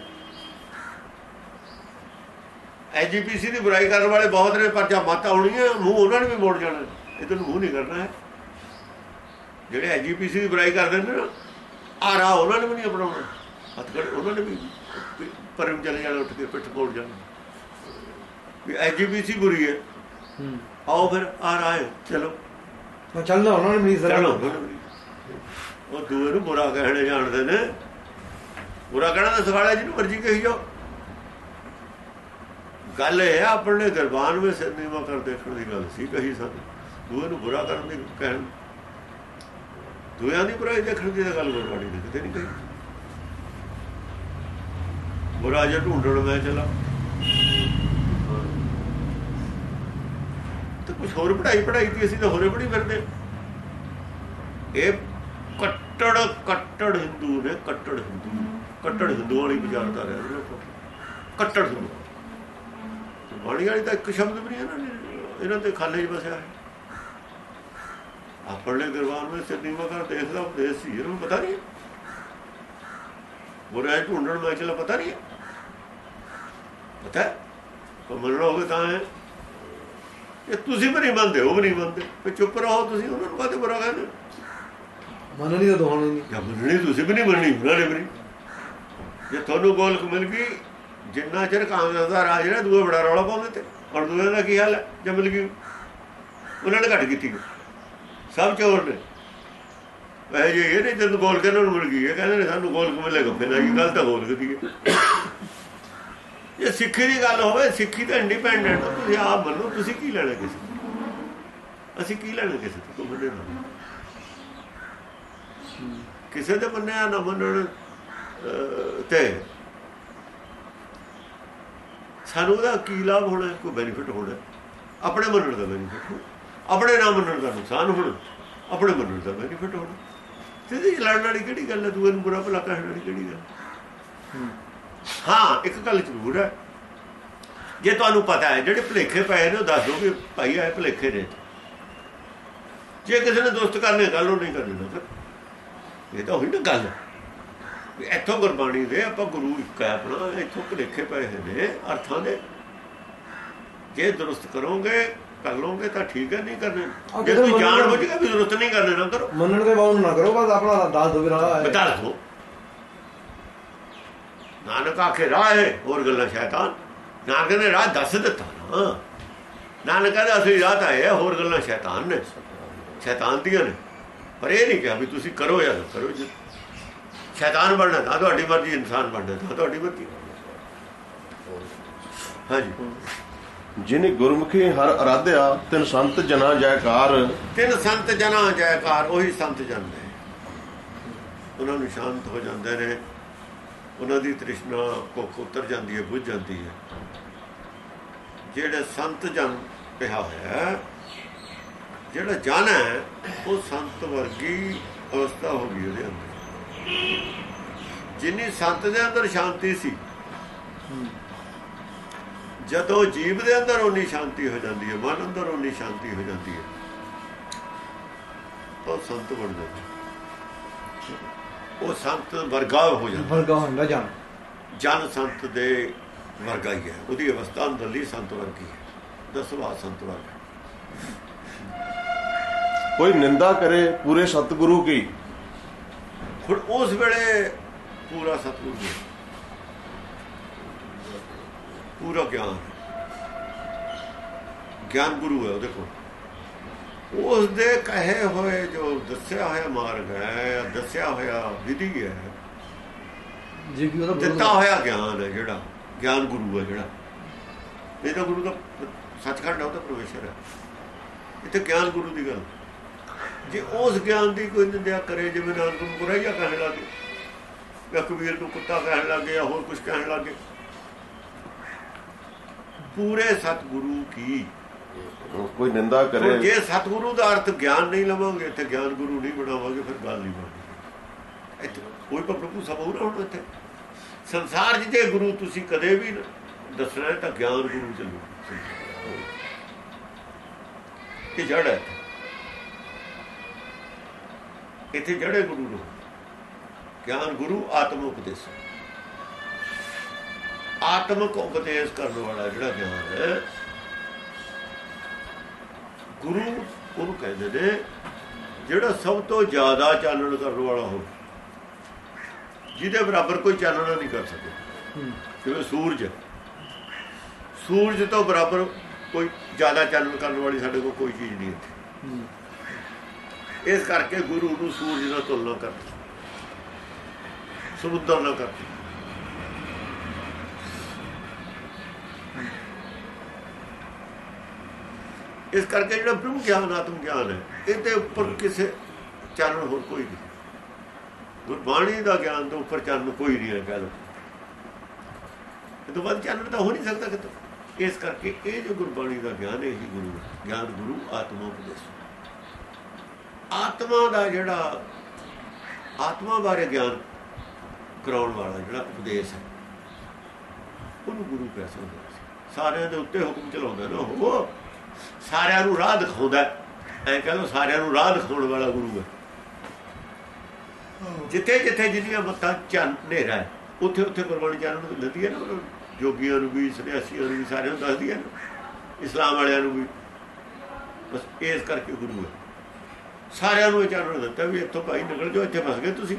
ਐਜੀਪੀਸੀ ਦੀ ਬੁਰਾਈ ਕਰਨ ਵਾਲੇ ਬਹੁਤ ਨੇ ਪਰ ਜਾਂ ਮਤ ਆਉਣੀ ਹੈ ਮੂੰਹ ਉਹਨਾਂ ਨੇ ਵੀ ਮੋੜ ਜਾਣਾ। ਇਹਦੋਂ ਮੂੰਹ ਨਹੀਂ ਕਰਨਾ ਹੈ। ਜਿਹੜੇ ਐਜੀਪੀਸੀ ਦੀ ਬੁਰਾਈ ਕਰਦੇ ਨੇ ਨਾ ਆ ਰਾ ਉਹਨਾਂ ਨੇ ਵੀ ਨਹੀਂ ਅਪਣਾਉਣਾ। ਹੱਥਕੜ ਉਹਨਾਂ ਨੇ ਵੀ ਪਰਮ ਚਲੇ ਜਾਣਾ ਉੱਠ ਕੇ ਪਿੱਠ ਕੋੜ ਜਾਣਾ। ਵੀ ਐਜੀਪੀਸੀ ਬੁਰੀ ਹੈ। ਆਓ ਫਿਰ ਆ ਰਾ ਹੈ ਚਲੋ। ਚੱਲਣਾ ਉਹਨਾਂ ਨੇ ਵੀ ਨਹੀਂ ਚਲੋ ਸਕਣਾ ਉਹ ਨੂੰ ਬੁਰਾ ਕਹਿਣੇ ਜਾਣਦੇ ਨੇ। ਬੁਰਾ ਕਹਿਣਾ ਤਾਂ ਸਵਾਲ ਹੈ, ਜਿਹਨੂੰ ਮਰਜ਼ੀ ਕਹੀ ਜਾਓ। ਗੱਲ ਇਹ ਆ, ਆਪਣੇ ਦਰਬਾਰ ਵਿੱਚ ਸਿਰ ਨੀਵਾ ਕਰ ਦੇਖਣ ਦੀ ਗੱਲ ਸੀ, ਕਹੀ ਸਾਨੂੰ। ਦੂਏ ਨੂੰ ਬੁਰਾ ਕਰਨ ਦੀ ਕਹਿਣ। ਦੂਆਂ ਦੀ ਬੁਰਾਈ ਦੇਖਣ ਦੀ ਗੱਲ ਗੁਰਬਾਣੀ ਨੇ ਕਿਤੇ ਨਹੀਂ ਕਹੀ। ਬੁਰਾ ਜੇ ਢੂੰਡਣ ਮੈਂ ਚਲਾ। ਤੇ ਕੁਝ ਹੋਰ ਪੜਾਈ ਪੜਾਈ ਦੀ ਅਸੀਂ ਤਾਂ ਹੋਰੇ ਪੜੀ ਫਿਰਦੇ। ਇਹ ਕੱਟੜ ਕੱਟੜ ਹਿੰਦੂ ਨੇ, ਕੱਟੜ ਹਿੰਦੂ ਕੱਟੜ ਹਿੰਦੂ ਵਾਲੀ ਵਿਚਾਰਦਾ ਰਿਹਾ ਇਹਨਾਂ ਕੋਲ ਕੱਟੜ ਹਿੰਦੂ ਬਾਣੀ ਵਾਲੀ ਤਾਂ ਇੱਕ ਸ਼ਬਦ ਵੀ ਨਹੀਂ ਇਹਨਾਂ ਨੇ ਇਹਨਾਂ ਤੇ ਖਾਲੇ 'ਚ ਬਸਿਆ ਹੈ ਆਪਣੇ ਦਰਬਾਰ ਵਿੱਚ ਸਿਰਨੀਵਾ ਕਰ ਦੇਖਦਾ ਉਪਦੇਸ਼ ਸੀ ਇਹਨਾਂ ਪਤਾ ਨਹੀਂ ਬੁਰਾ ਢੂੰਡਣ ਮੈਂ ਚਲਾ ਪਤਾ ਨਹੀਂ ਪਤਾ ਕੋ ਮੰਨਣਾ ਹੋਵੇ ਤਾਂ ਇਹ ਤੁਸੀਂ ਵੀ ਨਹੀਂ ਮੰਨਦੇ ਉਹ ਵੀ ਨਹੀਂ ਮੰਨਦੇ। ਤੇ ਚੁੱਪ ਰਹੋ ਤੁਸੀਂ ਉਹਨਾਂ ਨੂੰ ਕਾਹਤੇ ਬੁਰਾ ਕਹਿੰਦੇ? ਮੰਨਣੀ ਤਾਂ ਦੋਹਾਂ ਨੇ ਨਹੀਂ ਜਾਂ ਮੰਨਣੀ ਤੁਸੀਂ ਵੀ ਨਹੀਂ ਮੰਨਣੀ ਉਹਨਾਂ ਨੇ ਵੀ ਨਹੀਂ। ਜੇ ਤੁਹਾਨੂੰ ਗੋਲਕ ਮਿਲ ਗਈ, ਜਿੰਨਾ ਚਿਰ ਕਾਂਗਰਸ ਦਾ ਰਾਜ ਰਿਹਾ, ਦੂਏ ਬੜਾ ਰੌਲਾ ਪਾਉਂਦੇ ਤੇ। ਔਰ ਦੂਏ ਦਾ ਕੀ ਹਾਲ ਹੈ? ਜੇ ਮਿਲ ਗਈ, ਉਹਨਾਂ ਨੇ ਘੱਟ ਕੀਤੀ ਸਭ ਚੋਰ ਨੇ। ਵੈਸੇ ਜੇ ਇਹ ਜਦ ਗੋਲਕ ਇਹਨਾਂ ਨੂੰ ਮਿਲ ਗਈ ਇਹ ਕਹਿੰਦੇ ਨੇ ਸਾਨੂੰ ਗੋਲਕ ਮਿਲੇਗਾ, ਫਿਰ ਇਹ ਗੱਲ ਤਾਂ ਗੋਲਕ ਦੀ ਹੈ ਇਹ ਸਿੱਖੀ ਦੀ ਗੱਲ ਹੋਵੇ, ਸਿੱਖੀ ਤਾਂ ਇੰਡੀਪੈਂਡੈਂਟ ਤੁਸੀਂ ਆਪ ਮੰਨੋ, ਤੁਸੀਂ ਕੀ ਲੈਣਾ ਕਿਸੇ ਅਸੀਂ ਕੀ ਲੈਣਾ ਕਿਸੇ ਤੋਂ? ਕੋਈ ਮੰਨੇ ਕਿਸੇ ਦੇ ਮੰਨਿਆ ਨਾ ਮੰਨਣ। ਤੇ ਸਾਨੂੰ ਉਹਦਾ ਕੀ ਲਾਭ ਹੋਣਾ, ਕੋਈ ਬੈਨੀਫਿਟ ਹੋਣਾ? ਆਪਣੇ ਮੰਨਣ ਦਾ ਬੈਨੀਫਿਟ ਆਪਣੇ ਨਾ ਮੰਨਣ ਦਾ ਨੁਕਸਾਨ ਹੋਣਾ, ਆਪਣੇ ਮੰਨਣ ਦਾ ਬੈਨੀਫਿਟ ਹੋਣਾ। ਸਿੱਧੀ ਲੜਨ ਵਾਲੀ ਕਿਹੜੀ ਗੱਲ ਹੈ? ਦੂਏ ਨੂੰ ਬੁਰਾ ਭਲਾ ਕਹਿਣ ਵਾਲੀ ਕਿਹੜੀ ਗੱਲ? ਹਾਂ, ਇੱਕ ਗੱਲ ਜ਼ਰੂਰ ਹੈ। ਜੇ ਤੁਹਾਨੂੰ ਪਤਾ ਹੈ, ਜਿਹੜੇ ਭਲੇਖੇ ਪਏ ਨੇ, ਉਹ ਦੱਸ ਦਿਓ ਕਿ ਭਾਈ ਆਏ ਭਲੇਖੇ ਨੇ। ਜੇ ਕਿਸੇ ਨੇ ਦੋਸਤ ਕਰਨੇ ਗੱਲ ਉਹ ਨਹੀਂ ਕਰਨੀ ਨਾ ਫਿਰ ਇਹ ਤਾਂ ਹੋਈ ਨਾ ਗੱਲ ਇੱਥੋਂ ਗੁਰਬਾਣੀ ਦੇ ਆਪਾਂ ਗੁਰੂ ਇੱਕ ਹੈ ਆਪਣਾ ਇੱਥੋਂ ਭਲੇਖੇ ਪਏ ਨੇ ਅਰਥਾਂ ਦੇ। ਜੇ ਦਰੁਸਤ ਕਰੋਗੇ ਕਰ ਲਓਗੇ ਤਾਂ ਠੀਕ ਹੈ ਨਹੀਂ ਕਰਨੇ। ਜੇ ਤੁਸੀਂ ਜਾਣ ਬੁੱਝ ਕੇ ਵੀ ਦਰੁਸਤ ਨਹੀਂ ਕਰਨੇ ਨਾ ਕਰੋ। ਮੰਨਣ ਦੇ ਬਾਅਦ ਨਾ ਕਰੋ ਬਸ ਆਪਣਾ ਦੱਸ ਦੋ ਵੀ ਰਾਹ ਹੈ। ਬਤਾ ਲਓ ਨਾਨਕ ਆਖੇ ਰਾਹ ਹੈ ਹੋਰ ਗੱਲਾਂ ਸ਼ੈਤਾਨ। ਨਾਨਕ ਨੇ ਰਾਹ ਦੱਸ ਦਿੱਤਾ ਨਾ। ਨਾਨਕ ਕਹਿੰਦਾ ਅਸਲੀ ਰਾਹ ਤਾਂ ਹੈ ਹੋਰ ਗੱਲਾਂ ਸ਼ੈਤਾਨ ਨੇ। ਸ਼ੈਤਾਨ ਦੀਆਂ ਨੇ। ਪਰ ਇਹ ਨਹੀਂ ਕਿਹਾ ਵੀ ਤੁਸੀਂ ਕਰੋ ਜਾਂ ਕਰੋ ਜੀ ਸ਼ੈਤਾਨ ਬਣਨਾ ਤਾਂ ਤੁਹਾਡੀ ਮਰਜ਼ੀ ਇਨਸਾਨ ਬਣਨਾ ਤਾਂ ਤੁਹਾਡੀ ਮਰਜ਼ੀ। ਹਾਂਜੀ। ਜਿਨੇ ਗੁਰਮੁਖੀ ਹਰ ਅਰਾਧਿਆ ਤਿਨ ਸੰਤ ਜਨਾ ਜੈਕਾਰ। ਤਿੰਨ ਸੰਤ ਜਨਾਂ ਜੈਕਾਰ ਉਹੀ ਸੰਤ ਜਨ ਨੇ। ਉਹਨਾਂ ਨੂੰ ਸ਼ਾਂਤ ਹੋ ਜਾਂਦੇ ਨੇ। ਉਹਨਾਂ ਦੀ ਤ੍ਰਿਸ਼ਨਾ ਭੁੱਖ ਉਤਰ ਜਾਂਦੀ ਹੈ ਬੁੱਝ ਜਾਂਦੀ ਹੈ। ਜਿਹੜੇ ਸੰਤ ਜਨ ਕਿਹਾ ਹੋਇਆ ਜਿਹੜਾ ਜਨ ਹੈ ਉਹ ਸੰਤ ਵਰਗੀ ਅਵਸਥਾ ਹੋ ਗਈ ਉਹਦੇ ਅੰਦਰ। ਜਿੰਨੀ ਸੰਤ ਦੇ ਅੰਦਰ ਸ਼ਾਂਤੀ ਸੀ ਜਦੋਂ ਜੀਵ ਦੇ ਅੰਦਰ ਉਨੀ ਸ਼ਾਂਤੀ ਹੋ ਜਾਂਦੀ ਹੈ ਮਨ ਅੰਦਰ ਉਨੀ ਸ਼ਾਂਤੀ ਹੋ ਜਾਂਦੀ ਹੈ ਉਹ ਸੰਤ ਬਣ ਜਾਂਦਾ ਉਹ ਸੰਤ ਵਰਗਾ ਹੋ ਜਾਂਦਾ। ਵਰਗਾ ਹੁੰਦਾ ਜਾਣ ਜਨ ਸੰਤ ਦੇ ਵਰਗਾ ਹੀ ਹੈ। ਉਹਦੀ ਅਵਸਥਾ ਅੰਦਰਲੀ ਸੰਤ ਵਰਗੀ ਹੈ। ਦਸਵਾ ਸੰਤ ਵਰਗਾ। ਕੋਈ ਨਿੰਦਾ ਕਰੇ ਪੂਰੇ ਸਤਿਗੁਰੂ ਕੀ? ਹੁਣ ਉਸ ਵੇਲੇ ਪੂਰਾ ਸਤਿਗੁਰ ਜੀ। ਪੂਰਾ ਗਿਆਨ। ਗਿਆਨ ਗੁਰੂ ਹੈ ਉਹਦੇ ਕੋਲ ਉਸ ਦੇ ਕਹੇ ਹੋਏ ਜੋ ਦੱਸਿਆ ਹੋਇਆ ਮਾਰਗ ਹੈ ਦੱਸਿਆ ਹੋਇਆ ਵਿਧੀ ਹੈ ਜੇ ਵੀ ਉਹਦਾ ਦਿੱਤਾ ਹੋਇਆ ਗਿਆਨ ਹੈ ਜਿਹੜਾ ਗਿਆਨ ਗੁਰੂ ਹੈ ਜਿਹੜਾ। ਇਹ ਤਾਂ ਗੁਰੂ ਦਾ ਸੱਚਖੰਡ ਹੈ ਉਹ ਤਾਂ ਪ੍ਰਵੇਸ਼ਰ ਹੈ। ਇੱਥੇ ਗਿਆਨ ਗੁਰੂ ਦੀ ਗੱਲ। ਜੇ ਉਸ ਗਿਆਨ ਦੀ ਕੋਈ ਨਿੰਦਿਆ ਕਰੇ ਜਿਵੇਂ ਨਾਨਕ ਨੂੰ ਬੁਰਾਈਆ ਕਹਿਣ ਲੱਗੇ ਜਾਂ ਕਬੀਰ ਨੂੰ ਕੁੱਤਾ ਕਹਿਣ ਲੱਗੇ ਜਾਂ ਹੋਰ ਕੁਝ ਕਹਿਣ ਲੱਗੇ। ਪੂਰੇ ਸਤਿਗੁਰੂ ਕੀ? ਕੋਈ ਨਿੰਦਾ ਕਰੇ ਜੇ ਸਤਿਗੁਰੂ ਦਾ ਅਰਥ ਗਿਆਨ ਨਹੀਂ ਲਵਾਂਗੇ ਤੇ ਗਿਆਨ ਗੁਰੂ ਨਹੀਂ ਬਣਾਵਾਂਗੇ ਫਿਰ ਗੱਲ ਨਹੀਂ ਬਣਦੀ। ਇੱਥੇ ਕੋਈ ਪ੍ਰਭੂ ਸਭ ਹੋ ਰਿਹਾ ਹੁਣ ਇੱਥੇ। ਸੰਸਾਰ 'ਚ ਜੇ ਗੁਰੂ ਤੁਸੀਂ ਕਦੇ ਵੀ ਦੱਸਣਾ ਤਾਂ ਗਿਆਨ ਗੁਰੂ ਚੱਲੂ ਇਹ ਜੜ ਹੈ ਇੱਥੇ ਜੜੇ ਗੁਰੂ ਨੂੰ ਗਿਆਨ ਗੁਰੂ ਆਤਮ ਉਪਦੇਸ਼। ਆਤਮਿਕ ਉਪਦੇਸ਼ ਕਰਨ ਵਾਲਾ ਜਿਹੜਾ ਗਿਆਨ ਹੈ ਗੁਰੂ ਉਹਨੂੰ ਕਹਿੰਦੇ ਨੇ ਜਿਹੜਾ ਸਭ ਤੋਂ ਜ਼ਿਆਦਾ ਚਾਨਣ ਕਰਨ ਵਾਲਾ ਹੋਵੇ ਜਿਹਦੇ ਬਰਾਬਰ ਕੋਈ ਚਾਨਣਾ ਨਹੀਂ ਕਰ ਸਕੇ। ਜਿਵੇਂ ਸੂਰਜ ਸੂਰਜ ਤੋਂ ਬਰਾਬਰ ਕੋਈ ਜ਼ਿਆਦਾ ਚਾਨਣ ਕਰਨ ਵਾਲੀ ਸਾਡੇ ਕੋਲ ਕੋਈ ਚੀਜ਼ ਨਹੀਂ ਇੱਥੇ ਇਸ ਕਰਕੇ ਗੁਰੂ ਨੂੰ ਸੂਰਜ ਨਾਲ ਤੁਲਨਾ ਕਰਦੇ ਸਮੁੰਦਰ ਨਾਲ ਕਰਦੇ ਇਸ ਕਰਕੇ ਜਿਹੜਾ ਬ੍ਰਹਮ ਗਿਆਨ, ਆਤਮ ਗਿਆਨ ਹੈ, ਇਹਦੇ ਉੱਪਰ ਕਿਸੇ ਚਰਨ ਹੋਰ ਕੋਈ ਨਹੀਂ। ਗੁਰਬਾਣੀ ਦਾ ਗਿਆਨ ਤੋਂ ਉੱਪਰ ਚਰਨ ਕੋਈ ਨਹੀਂ ਹੈ ਕਹਿ ਲਓ ਇਹ ਤੋਂ ਬਾਅਦ ਚਰਨ ਤਾਂ ਹੋ ਨਹੀਂ ਸਕਦਾ ਕਿਤੋਂ। ਇਸ ਕਰਕੇ ਇਹ ਜੋ ਗੁਰਬਾਣੀ ਦਾ ਗਿਆਨ ਹੈ, ਇਹ ਗੁਰੂ ਹੈ। ਗਿਆਨ ਗੁਰੂ, ਆਤਮਾ ਉਪਦੇਸ਼। ਆਤਮਾ ਦਾ ਜਿਹੜਾ ਆਤਮਾ ਬਾਰੇ ਗਿਆਨ ਕਰਾਉਣ ਵਾਲਾ ਜਿਹੜਾ ਉਪਦੇਸ਼ ਹੈ, ਉਹਨੂੰ ਗੁਰੂ ਕਹਿ ਸਕਦੇ ਸਾਰਿਆਂ ਦੇ ਉੱਤੇ ਹੁਕਮ ਚਲਾਉਂਦਾ ਨਾ ਉਹ। ਸਾਰਿਆਂ ਨੂੰ ਰਾਹ ਦਿਖਾਉਂਦਾ ਐ ਕਹ ਲੋ ਸਾਰਿਆਂ ਨੂੰ ਰਾਹ ਦਿਖਾਉਣ ਵਾਲਾ ਗੁਰੂ ਹੈ। ਜਿੱਥੇ ਜਿੱਥੇ ਜਿੰਨੀਆਂ ਮੱਤਾਂ ਚੰਨ ਹਨੇਰਾ ਹੈ, ਉੱਥੇ ਉੱਥੇ ਗੁਰਬਾਣੀ ਚਾਨਣ ਨੂੰ ਦਿੰਦੀ ਹੈ ਨਾ ਜੋਗੀਆਂ ਨੂੰ ਵੀ, ਸੰਨਿਆਸੀਆਂ ਨੂੰ ਵੀ ਸਾਰਿਆਂ ਨੂੰ ਦੱਸਦੀ ਹੈ ਇਸਲਾਮ ਵਾਲਿਆਂ ਨੂੰ ਵੀ। ਬਸ ਇਸ ਕਰਕੇ ਗੁਰੂ ਹੈ। ਸਾਰਿਆਂ ਨੂੰ ਚਾਨਣ ਦਿੱਤਾ ਵੀ ਇੱਥੋਂ ਭਾਈ ਨਿਕਲ ਜਾਓ ਇੱਥੇ ਫਸ ਗਏ ਤੁਸੀਂ।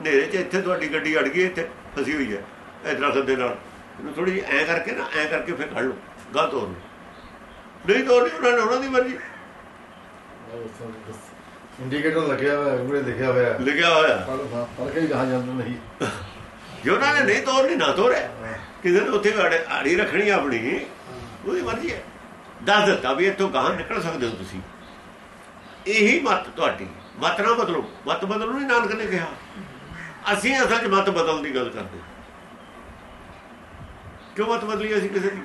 ਹਨੇਰੇ 'ਚ ਇੱਥੇ ਤੁਹਾਡੀ ਗੱਡੀ ਅੜ ਗਈ ਇੱਥੇ ਫਸੀ ਹੋਈ ਹੈ ਇਹ ਦਰਖਤ ਦੇ ਨਾਲ। ਇਹਨੂੰ ਥੋੜੀ ਜਿਹੀ ਐ ਕਰਕੇ ਨਾ ਐ ਕਰਕੇ ਫਿਰ ਕੱਢ ਲਓ ਗਲਤ ਤੋਰ ਲਓ। ਨਹੀਂ ਤੋਰਨੀ ਉਹਨਾਂ ਨੇ ਉਹਨਾਂ ਦੀ ਮਰਜ਼ੀ। ਇੰਡੀਕੇਟਰ ਲੱਗਿਆ ਹੋਇਆ ਉਹਨੇ ਲਿਖਿਆ ਹੋਇਆ। ਲਿਖਿਆ ਹੋਇਆ। ਪੜ ਪੜ ਕੇ ਹੀ ਕਹਾ ਜਾਂਦਾ ਨਹੀਂ ਜੇ ਉਹਨਾਂ ਨੇ ਨਹੀਂ ਤੋਰਨੀ ਨਾ ਤੋਰੇ। ਕਿਸੇ ਨੇ ਉੱਥੇ ਆੜੇ- ਆੜੀ ਰੱਖਣੀ ਆਪਣੀ ਉਹਦੀ ਮਰਜ਼ੀ ਹੈ। ਦੱਸ ਦਿੱਤਾ ਵੀ ਇੱਥੋਂ ਗਾਹਾਂ ਨਿਕਲ ਸਕਦੇ ਹੋ ਤੁਸੀਂ। ਇਹੀ ਮਤ ਤੁਹਾਡੀ। ਮਤ ਨਾ ਬਦਲੋ। ਮਤ ਬਦਲੋ ਨਹੀਂ ਨਾਨਕ ਨੇ ਕਿਹਾ। ਅਸੀਂ ਅਸਲ 'ਚ ਮਤ ਬਦਲਣ ਦੀ ਗੱਲ ਕਰਦੇ ਕਿਉਂ ਮਤ ਬਦਲੀ ਅਸੀਂ ਕਿਸੇ ਦੀ?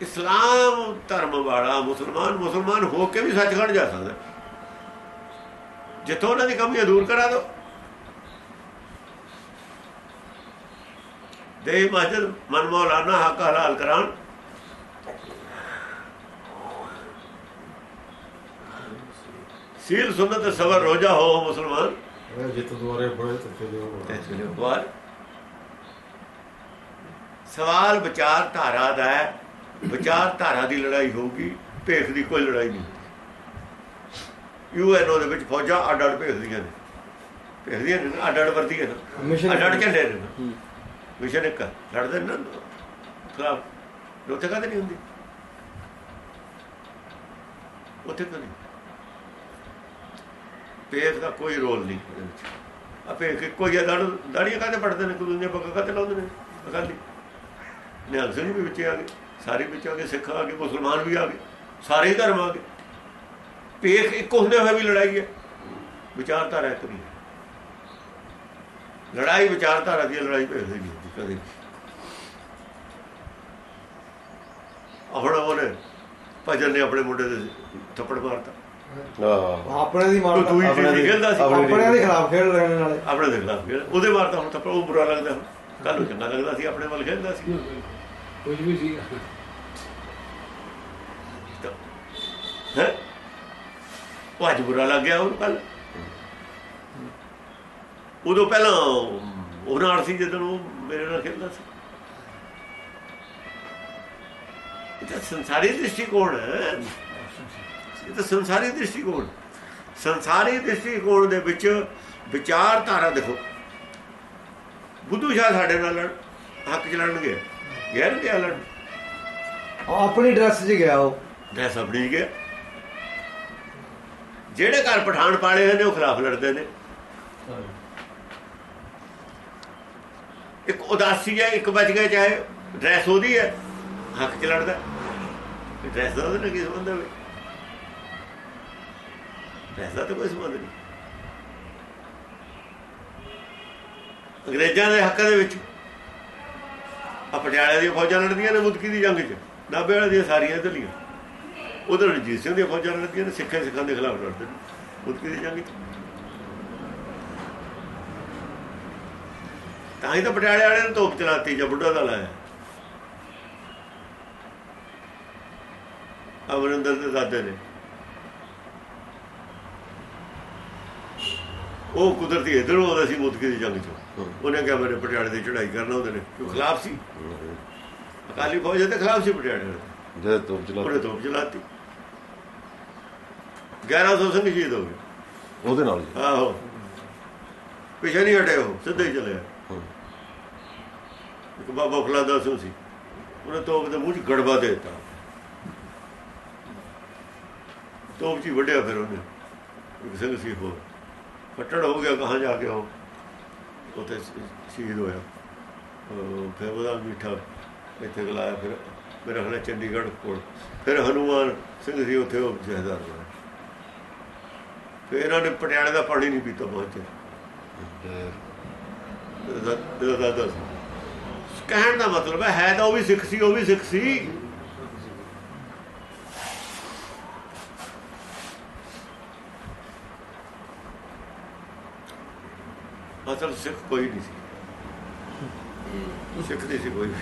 ਇਸਲਾਮ ਧਰਮ ਵਾਲਾ ਮੁਸਲਮਾਨ ਮੁਸਲਮਾਨ ਹੋ ਕੇ ਵੀ ਸੱਚਖੰਡ ਜਾ ਸਕਦਾ। ਜਿੱਥੋਂ ਉਹਨਾਂ ਦੀ ਕਮੀਆਂ ਦੂਰ ਕਰਾ ਦਿਓ। ਦੇ ਮਸਜਿਦ ਮਨ ਮੌਲਾਨਾ ਹੱਕ ਹਲਾਲ ਕਰਾਉਣ। ਸੀਲ ਸੁਨਨਤ ਸਬਰ ਰੋਜਾ ਹੋ ਮੁਸਲਮਾਨ। ਜਿੱਤ ਦੁਆਰੇ ਬੜੇ ਤੁੱਕੇ ਦੇ ਤੇ ਚਲੇ ਬਾਹਰ ਸਵਾਲ ਵਿਚਾਰ ਧਾਰਾ ਦਾ ਹੈ। ਵਿਚਾਰ ਧਾਰਾ ਦੀ ਲੜਾਈ ਹੋਊਗੀ ਭੇਖ ਦੀ ਕੋਈ ਲੜਾਈ ਨਹੀਂ ਯੂਐਨਓ ਦੇ ਵਿੱਚ ਫੌਜਾਂ ਅੱਡ ਅੱਡ ਭੇਜਦੀਆਂ ਨੇ। ਭੇਜਦੀਆਂ ਨੇ ਨਾ, ਅੱਡ ਅੱਡ ਵਰਦੀਆਂ ਨੇ। ਮਿਸ਼ਨ ਅੱਡ ਅੱਡ ਝੰਡੇ ਨੇ ਮਿਸ਼ਨ ਇੱਕ ਲੜਦੇ ਨੇ ਨਾ। ਖਿਲਾਫ। ਉੱਥੇ ਕਦੇ ਨਹੀਂ ਹੁੰਦੀ? ਉੱਥੇ ਕਦੇ ਨਹੀਂ? ਭੇਦ ਦਾ ਕੋਈ ਰੋਲ ਨਹੀਂ ਉਹਦੇ ਵਿੱਚ। ਆ ਭੇਦ ਇੱਕੋ ਹੀ ਦੜ ਦਾੜੀਆਂ ਕਾਹਦੇ ਪੜਦੇ ਨੇ ਕੋਈ ਦੁਨੀਆ ਪੱਕਾ ਕਾਹਤੇ ਲਾਉਂਦੇ ਨੇ? ਅਕਾਲੀ। ਨਿਹੰਗ ਸਿੰਘ ਵੀ ਵਿੱਚ ਆ ਗਏ ਸਾਰੇ ਵਿੱਚ ਆ ਗਏ ਸਿੱਖ ਆ ਗਏ ਮੁਸਲਮਾਨ ਵੀ ਆ ਗਏ ਸਾਰੇ ਹੀ ਧਰਮ ਆ ਗਏ। ਭੇਖ ਇੱਕ ਹੁੰਦੇ ਹੋਏ ਵੀ ਲੜਾਈ ਹੈ। ਵਿਚਾਰਧਾਰਾ ਇੱਕ ਨਹੀਂ ਲੜਾਈ ਵਿਚਾਰਧਾਰਾ ਦੀ ਹੈ, ਲੜਾਈ ਭੇਦ ਦੀ ਨਹੀਂ ਕਦੇ ਵੀ। ਹੁਣ ਉਹਨੇ ਭਜਨ ਨੇ ਆਪਣੇ ਮੁੰਡੇ ਦੇ ਥੱਪੜ ਮਾਰਤਾ। ਹਾਂ ਆਪਣੇ ਦੀ ਮਾਰ ਉਹ ਦੂਈ ਆਪਣੇ ਟੀਮ ਦੀ- ਖੇਲਦਾ ਸੀ। ਆਪਣੇ ਦੇ ਖਿਲਾਫ ਖੇਡ ਰਹੇ ਨੇ ਨਾਲੇ ਆਪਣੇ ਦੇ ਖਿਲਾਫ ਖੇਡ। ਉਹਦੇ ਮਾਰਤਾ ਹੁਣ ਥੱਪੜ ਉਹ ਬੁਰਾ ਲੱਗਦਾ। ਹੁਣ ਕੱਲ ਨੂੰ ਚੰਗਾ ਲੱਗਦਾ ਸੀ ਆਪਣੇ ਵੱਲ ਖੇਡਦਾ ਸੀ। ਕੁਝ ਵੀ ਸੀਗਾ ਹੈ? ਉਹ ਅੱਜ ਬੁਰਾ ਲੱਗ ਗਿਆ ਉਹਨੂੰ ਕੱਲ ਉਦੋਂ ਪਹਿਲਾਂ ਉਹ ਨਾਲ ਸੀ ਜਦੋਂ ਉਹ ਮੇਰੇ ਨਾਲ ਖੇਡਦਾ ਸੀ। ਇਹ ਤਾਂ ਸੰਸਾਰੀ ਦ੍ਰਿਸ਼ਟੀਕੋਣ ਹੈ। ਇਹ ਤਾਂ ਸੰਸਾਰੀ ਦ੍ਰਿਸ਼ਟੀਕੋਣ। ਸੰਸਾਰੀ ਦ੍ਰਿਸ਼ਟੀਕੋਣ ਦੇ ਵਿੱਚ ਵਿਚਾਰਧਾਰਾ ਦੇਖੋ। ਬੁੱਧੂ ਸ਼ਾਹ ਸਾਡੇ ਨਾਲ ਹੱਕ ਚ ਲੜਨਗੇ ਗੈਰ ਗਿਆ ਲੜ ਉਹ ਆਪਣੀ ਡਰੈਸ 'ਚ ਗਿਆ ਉਹ। ਡਰੈਸ ਆਪਣੀ ਗਿਆ। ਜਿਹੜੇ ਘਰ ਪਠਾਨ ਪਾਲੇ ਨੇ ਉਹ ਖਿਲਾਫ ਲੜਦੇ ਨੇ। ਇੱਕ ਉਦਾਸੀ ਹੈ ਇੱਕ ਬਚ ਗਿਆ ਚਾਹੇ ਡਰੈਸ ਉਹਦੀ ਹੈ ਹੱਕ ਚ ਲੜਦਾ। ਡਰੈਸ ਦਾ ਉਹਦੇ ਨਾਲ ਕੀ ਸੰਬੰਧ ਹੈ ਡਰੈਸ ਦਾ ਤਾਂ ਕੋਈ ਸੰਬੰਧ ਨਹੀਂ। ਅੰਗਰੇਜ਼ਾਂ ਦੇ ਹੱਕ ਦੇ ਵਿੱਚ ਆ ਪਟਿਆਲੇ ਦੀਆਂ ਫੌਜਾਂ ਲੜਦੀਆਂ ਨੇ ਮੁਦਕੀ ਦੀ ਜੰਗ 'ਚ। ਨਾਭੇ ਵਾਲੇ ਦੀਆਂ ਸਾਰੀਆਂ ਇਧਰਲੀਆਂ ਉਧਰ ਰਣਜੀਤ ਸਿੰਘ ਦੀਆਂ ਫੌਜਾਂ ਲੜਦੀਆਂ ਨੇ, ਸਿੱਖਾਂ ਸਿੱਖਾਂ ਦੇ ਖਿਲਾਫ ਲੜਦੇ ਨੇ ਮੁਦਕੀ ਦੀ ਜੰਗ 'ਚ। ਤਾਂ ਹੀ ਤਾਂ ਪਟਿਆਲੇ ਵਾਲੇ ਨੇ ਤੋਪ ਚਲਾਤੀ ਜਾਂ ਬੁੱਢਾ ਦਾ ਲਾਇਆ ਅਮਰਿੰਦਰ ਦੇ ਦਾਦੇ ਨੇ। ਉਹ ਕੁਦਰਤੀ ਇਧਰੋਂ ਆਉਂਦਾ ਸੀ ਮੁਦਕੀ ਦੀ ਜੰਗ 'ਚ। ਉਹਨੇ ਕਿਹਾ ਮੇਰੇ ਪਟਿਆਲੇ ਦੀ ਚੜ੍ਹਾਈ ਕਰਨਾ ਉਹਦੇ ਨੇ ਕਿਉਂ ਖਿਲਾਫ ਸੀ। ਅਕਾਲੀ ਫੌਜ ਦੇ ਖਿਲਾਫ ਸੀ ਪਟਿਆਲੇ ਜਦ ਤੋਪ ਚਲਾ ਉਹਨੇ ਤੋਪ ਚਲਾਤੀ। 1100 ਸਿੰਘ ਸ਼ਹੀਦ ਹੋ ਗਏ। ਉਹਦੇ ਨਾਲ ਜੀ ਆਹੋ। ਪਿਛੇ ਨਹੀਂ ਹਟੇ ਉਹ ਸਿੱਧੇ ਹੀ ਚਲੇ। ਇੱਕ ਬਾਬਾ ਫਲਾਦਾ ਸਿੰਘ ਸੀ। ਉਹਨੇ ਤੋਪ ਦੇ ਮੂੰਹ 'ਚ ਗੜਬਾ ਦੇ ਦਿੱਤਾ। ਤੋਪ 'ਚ ਹੀ ਵੱਢਿਆ ਫਿਰ ਉਹਨੇ। ਇੱਕ ਸਿੰਘ ਸੀ ਉਹ ਫੱਟੜ ਹੋ ਗਿਆ ਕਹਾਂ ਜਾ ਕੇ ਉਹ ਉੱਥੇ ਸ਼ਹੀਦ ਹੋਇਆ। ਫਿਰ ਉਹਦਾ ਮਿੱਠਾ ਇੱਥੇ ਗਲਾਇਆ ਫਿਰ ਮੇਰਾ ਖਿਆਲ ਹੈ ਚੰਡੀਗੜ੍ਹ ਕੋਲ। ਫਿਰ ਹਨੂਮਾਨ ਸਿੰਘ ਸੀ ਉੱਥੇ ਉਹ ਜਹਦਾਰ ਹੋਇਆ ਫਿਰ ਇਹਨਾਂ ਨੇ ਪਟਿਆਲੇ ਦਾ ਪਾਣੀ ਨਹੀਂ ਪੀਤਾ ਪਹੁੰਚੇ ਇਹਦਾ ਦਾਦਾ ਕਹਿਣ ਦਾ ਮਤਲਬ ਹੈ ਤਾਂ ਉਹ ਵੀ ਸਿੱਖ ਸੀ ਉਹ ਵੀ ਸਿੱਖ ਸੀ। ਅਸਲ ਸਿੱਖ ਕੋਈ ਨਹੀਂ ਸੀ। ਸਿੱਖ ਨਹੀਂ ਸੀ ਕੋਈ ਵੀ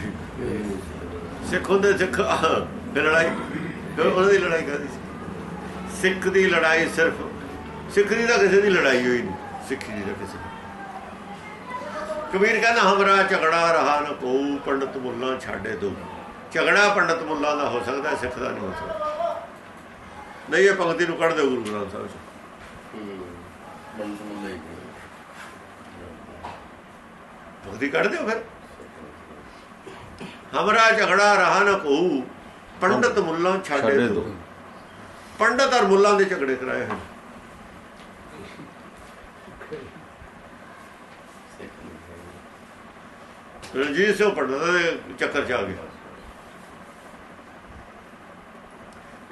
ਸਿੱਖ ਹੁੰਦੇ ਸਿੱਖ ਫਿਰ ਲੜਾਈ, ਫਿਰ ਉਹਨਾਂ ਦੀ ਲੜਾਈ ਕਰਦੀ ਸੀ? ਸਿੱਖ ਦੀ ਲੜਾਈ ਸਿਰਫ, ਸਿੱਖ ਦੀ ਤਾਂ ਕਿਸੇ ਦੀ ਲੜਾਈ ਹੋਈ ਨਹੀਂ, ਸਿੱਖੀ ਦੀ ਤਾਂ ਕਿਸੇ ਕਬੀਰ ਕਹਿੰਦਾ, ਹਮਰਾ ਝਗੜਾ ਰਹਾ ਨ ਕੋ ਪੰਡਤ ਮੁੱਲਾ ਛਾੜੇ ਦੋ। ਝਗੜਾ ਪੰਡਤ ਮੁੱਲਾ ਦਾ ਹੋ ਸਕਦਾ, ਸਿੱਖ ਦਾ ਨਹੀਂ ਹੋ ਸਕਦਾ। ਨਹੀਂ, ਇਹ ਭਗਤੀ ਨੂੰ ਕੱਢ ਦਿਓ ਗੁਰੂ ਗ੍ਰੰਥ ਸਾਹਿਬ ਚੋਂ ਭਗਤੀ ਕੱਢ ਦਿਓ ਫਿਰ। ਹਮਰਾ ਝਗੜਾ ਰਹਾ ਨ ਕੋ ਪੰਡਤ ਮੁੱਲਾ ਛਾੜੇ ਦੋ। ਪੰਡਤ ਔਰ ਮੁੱਲਾਂ ਦੇ ਝਗੜੇ ਕਰਾਏ ਹਨ ਰਣਜੀਤ ਸਿੰਘ ਪੰਡਤ ਦੇ ਚੱਕਰ ਚ ਆ ਗਿਆ।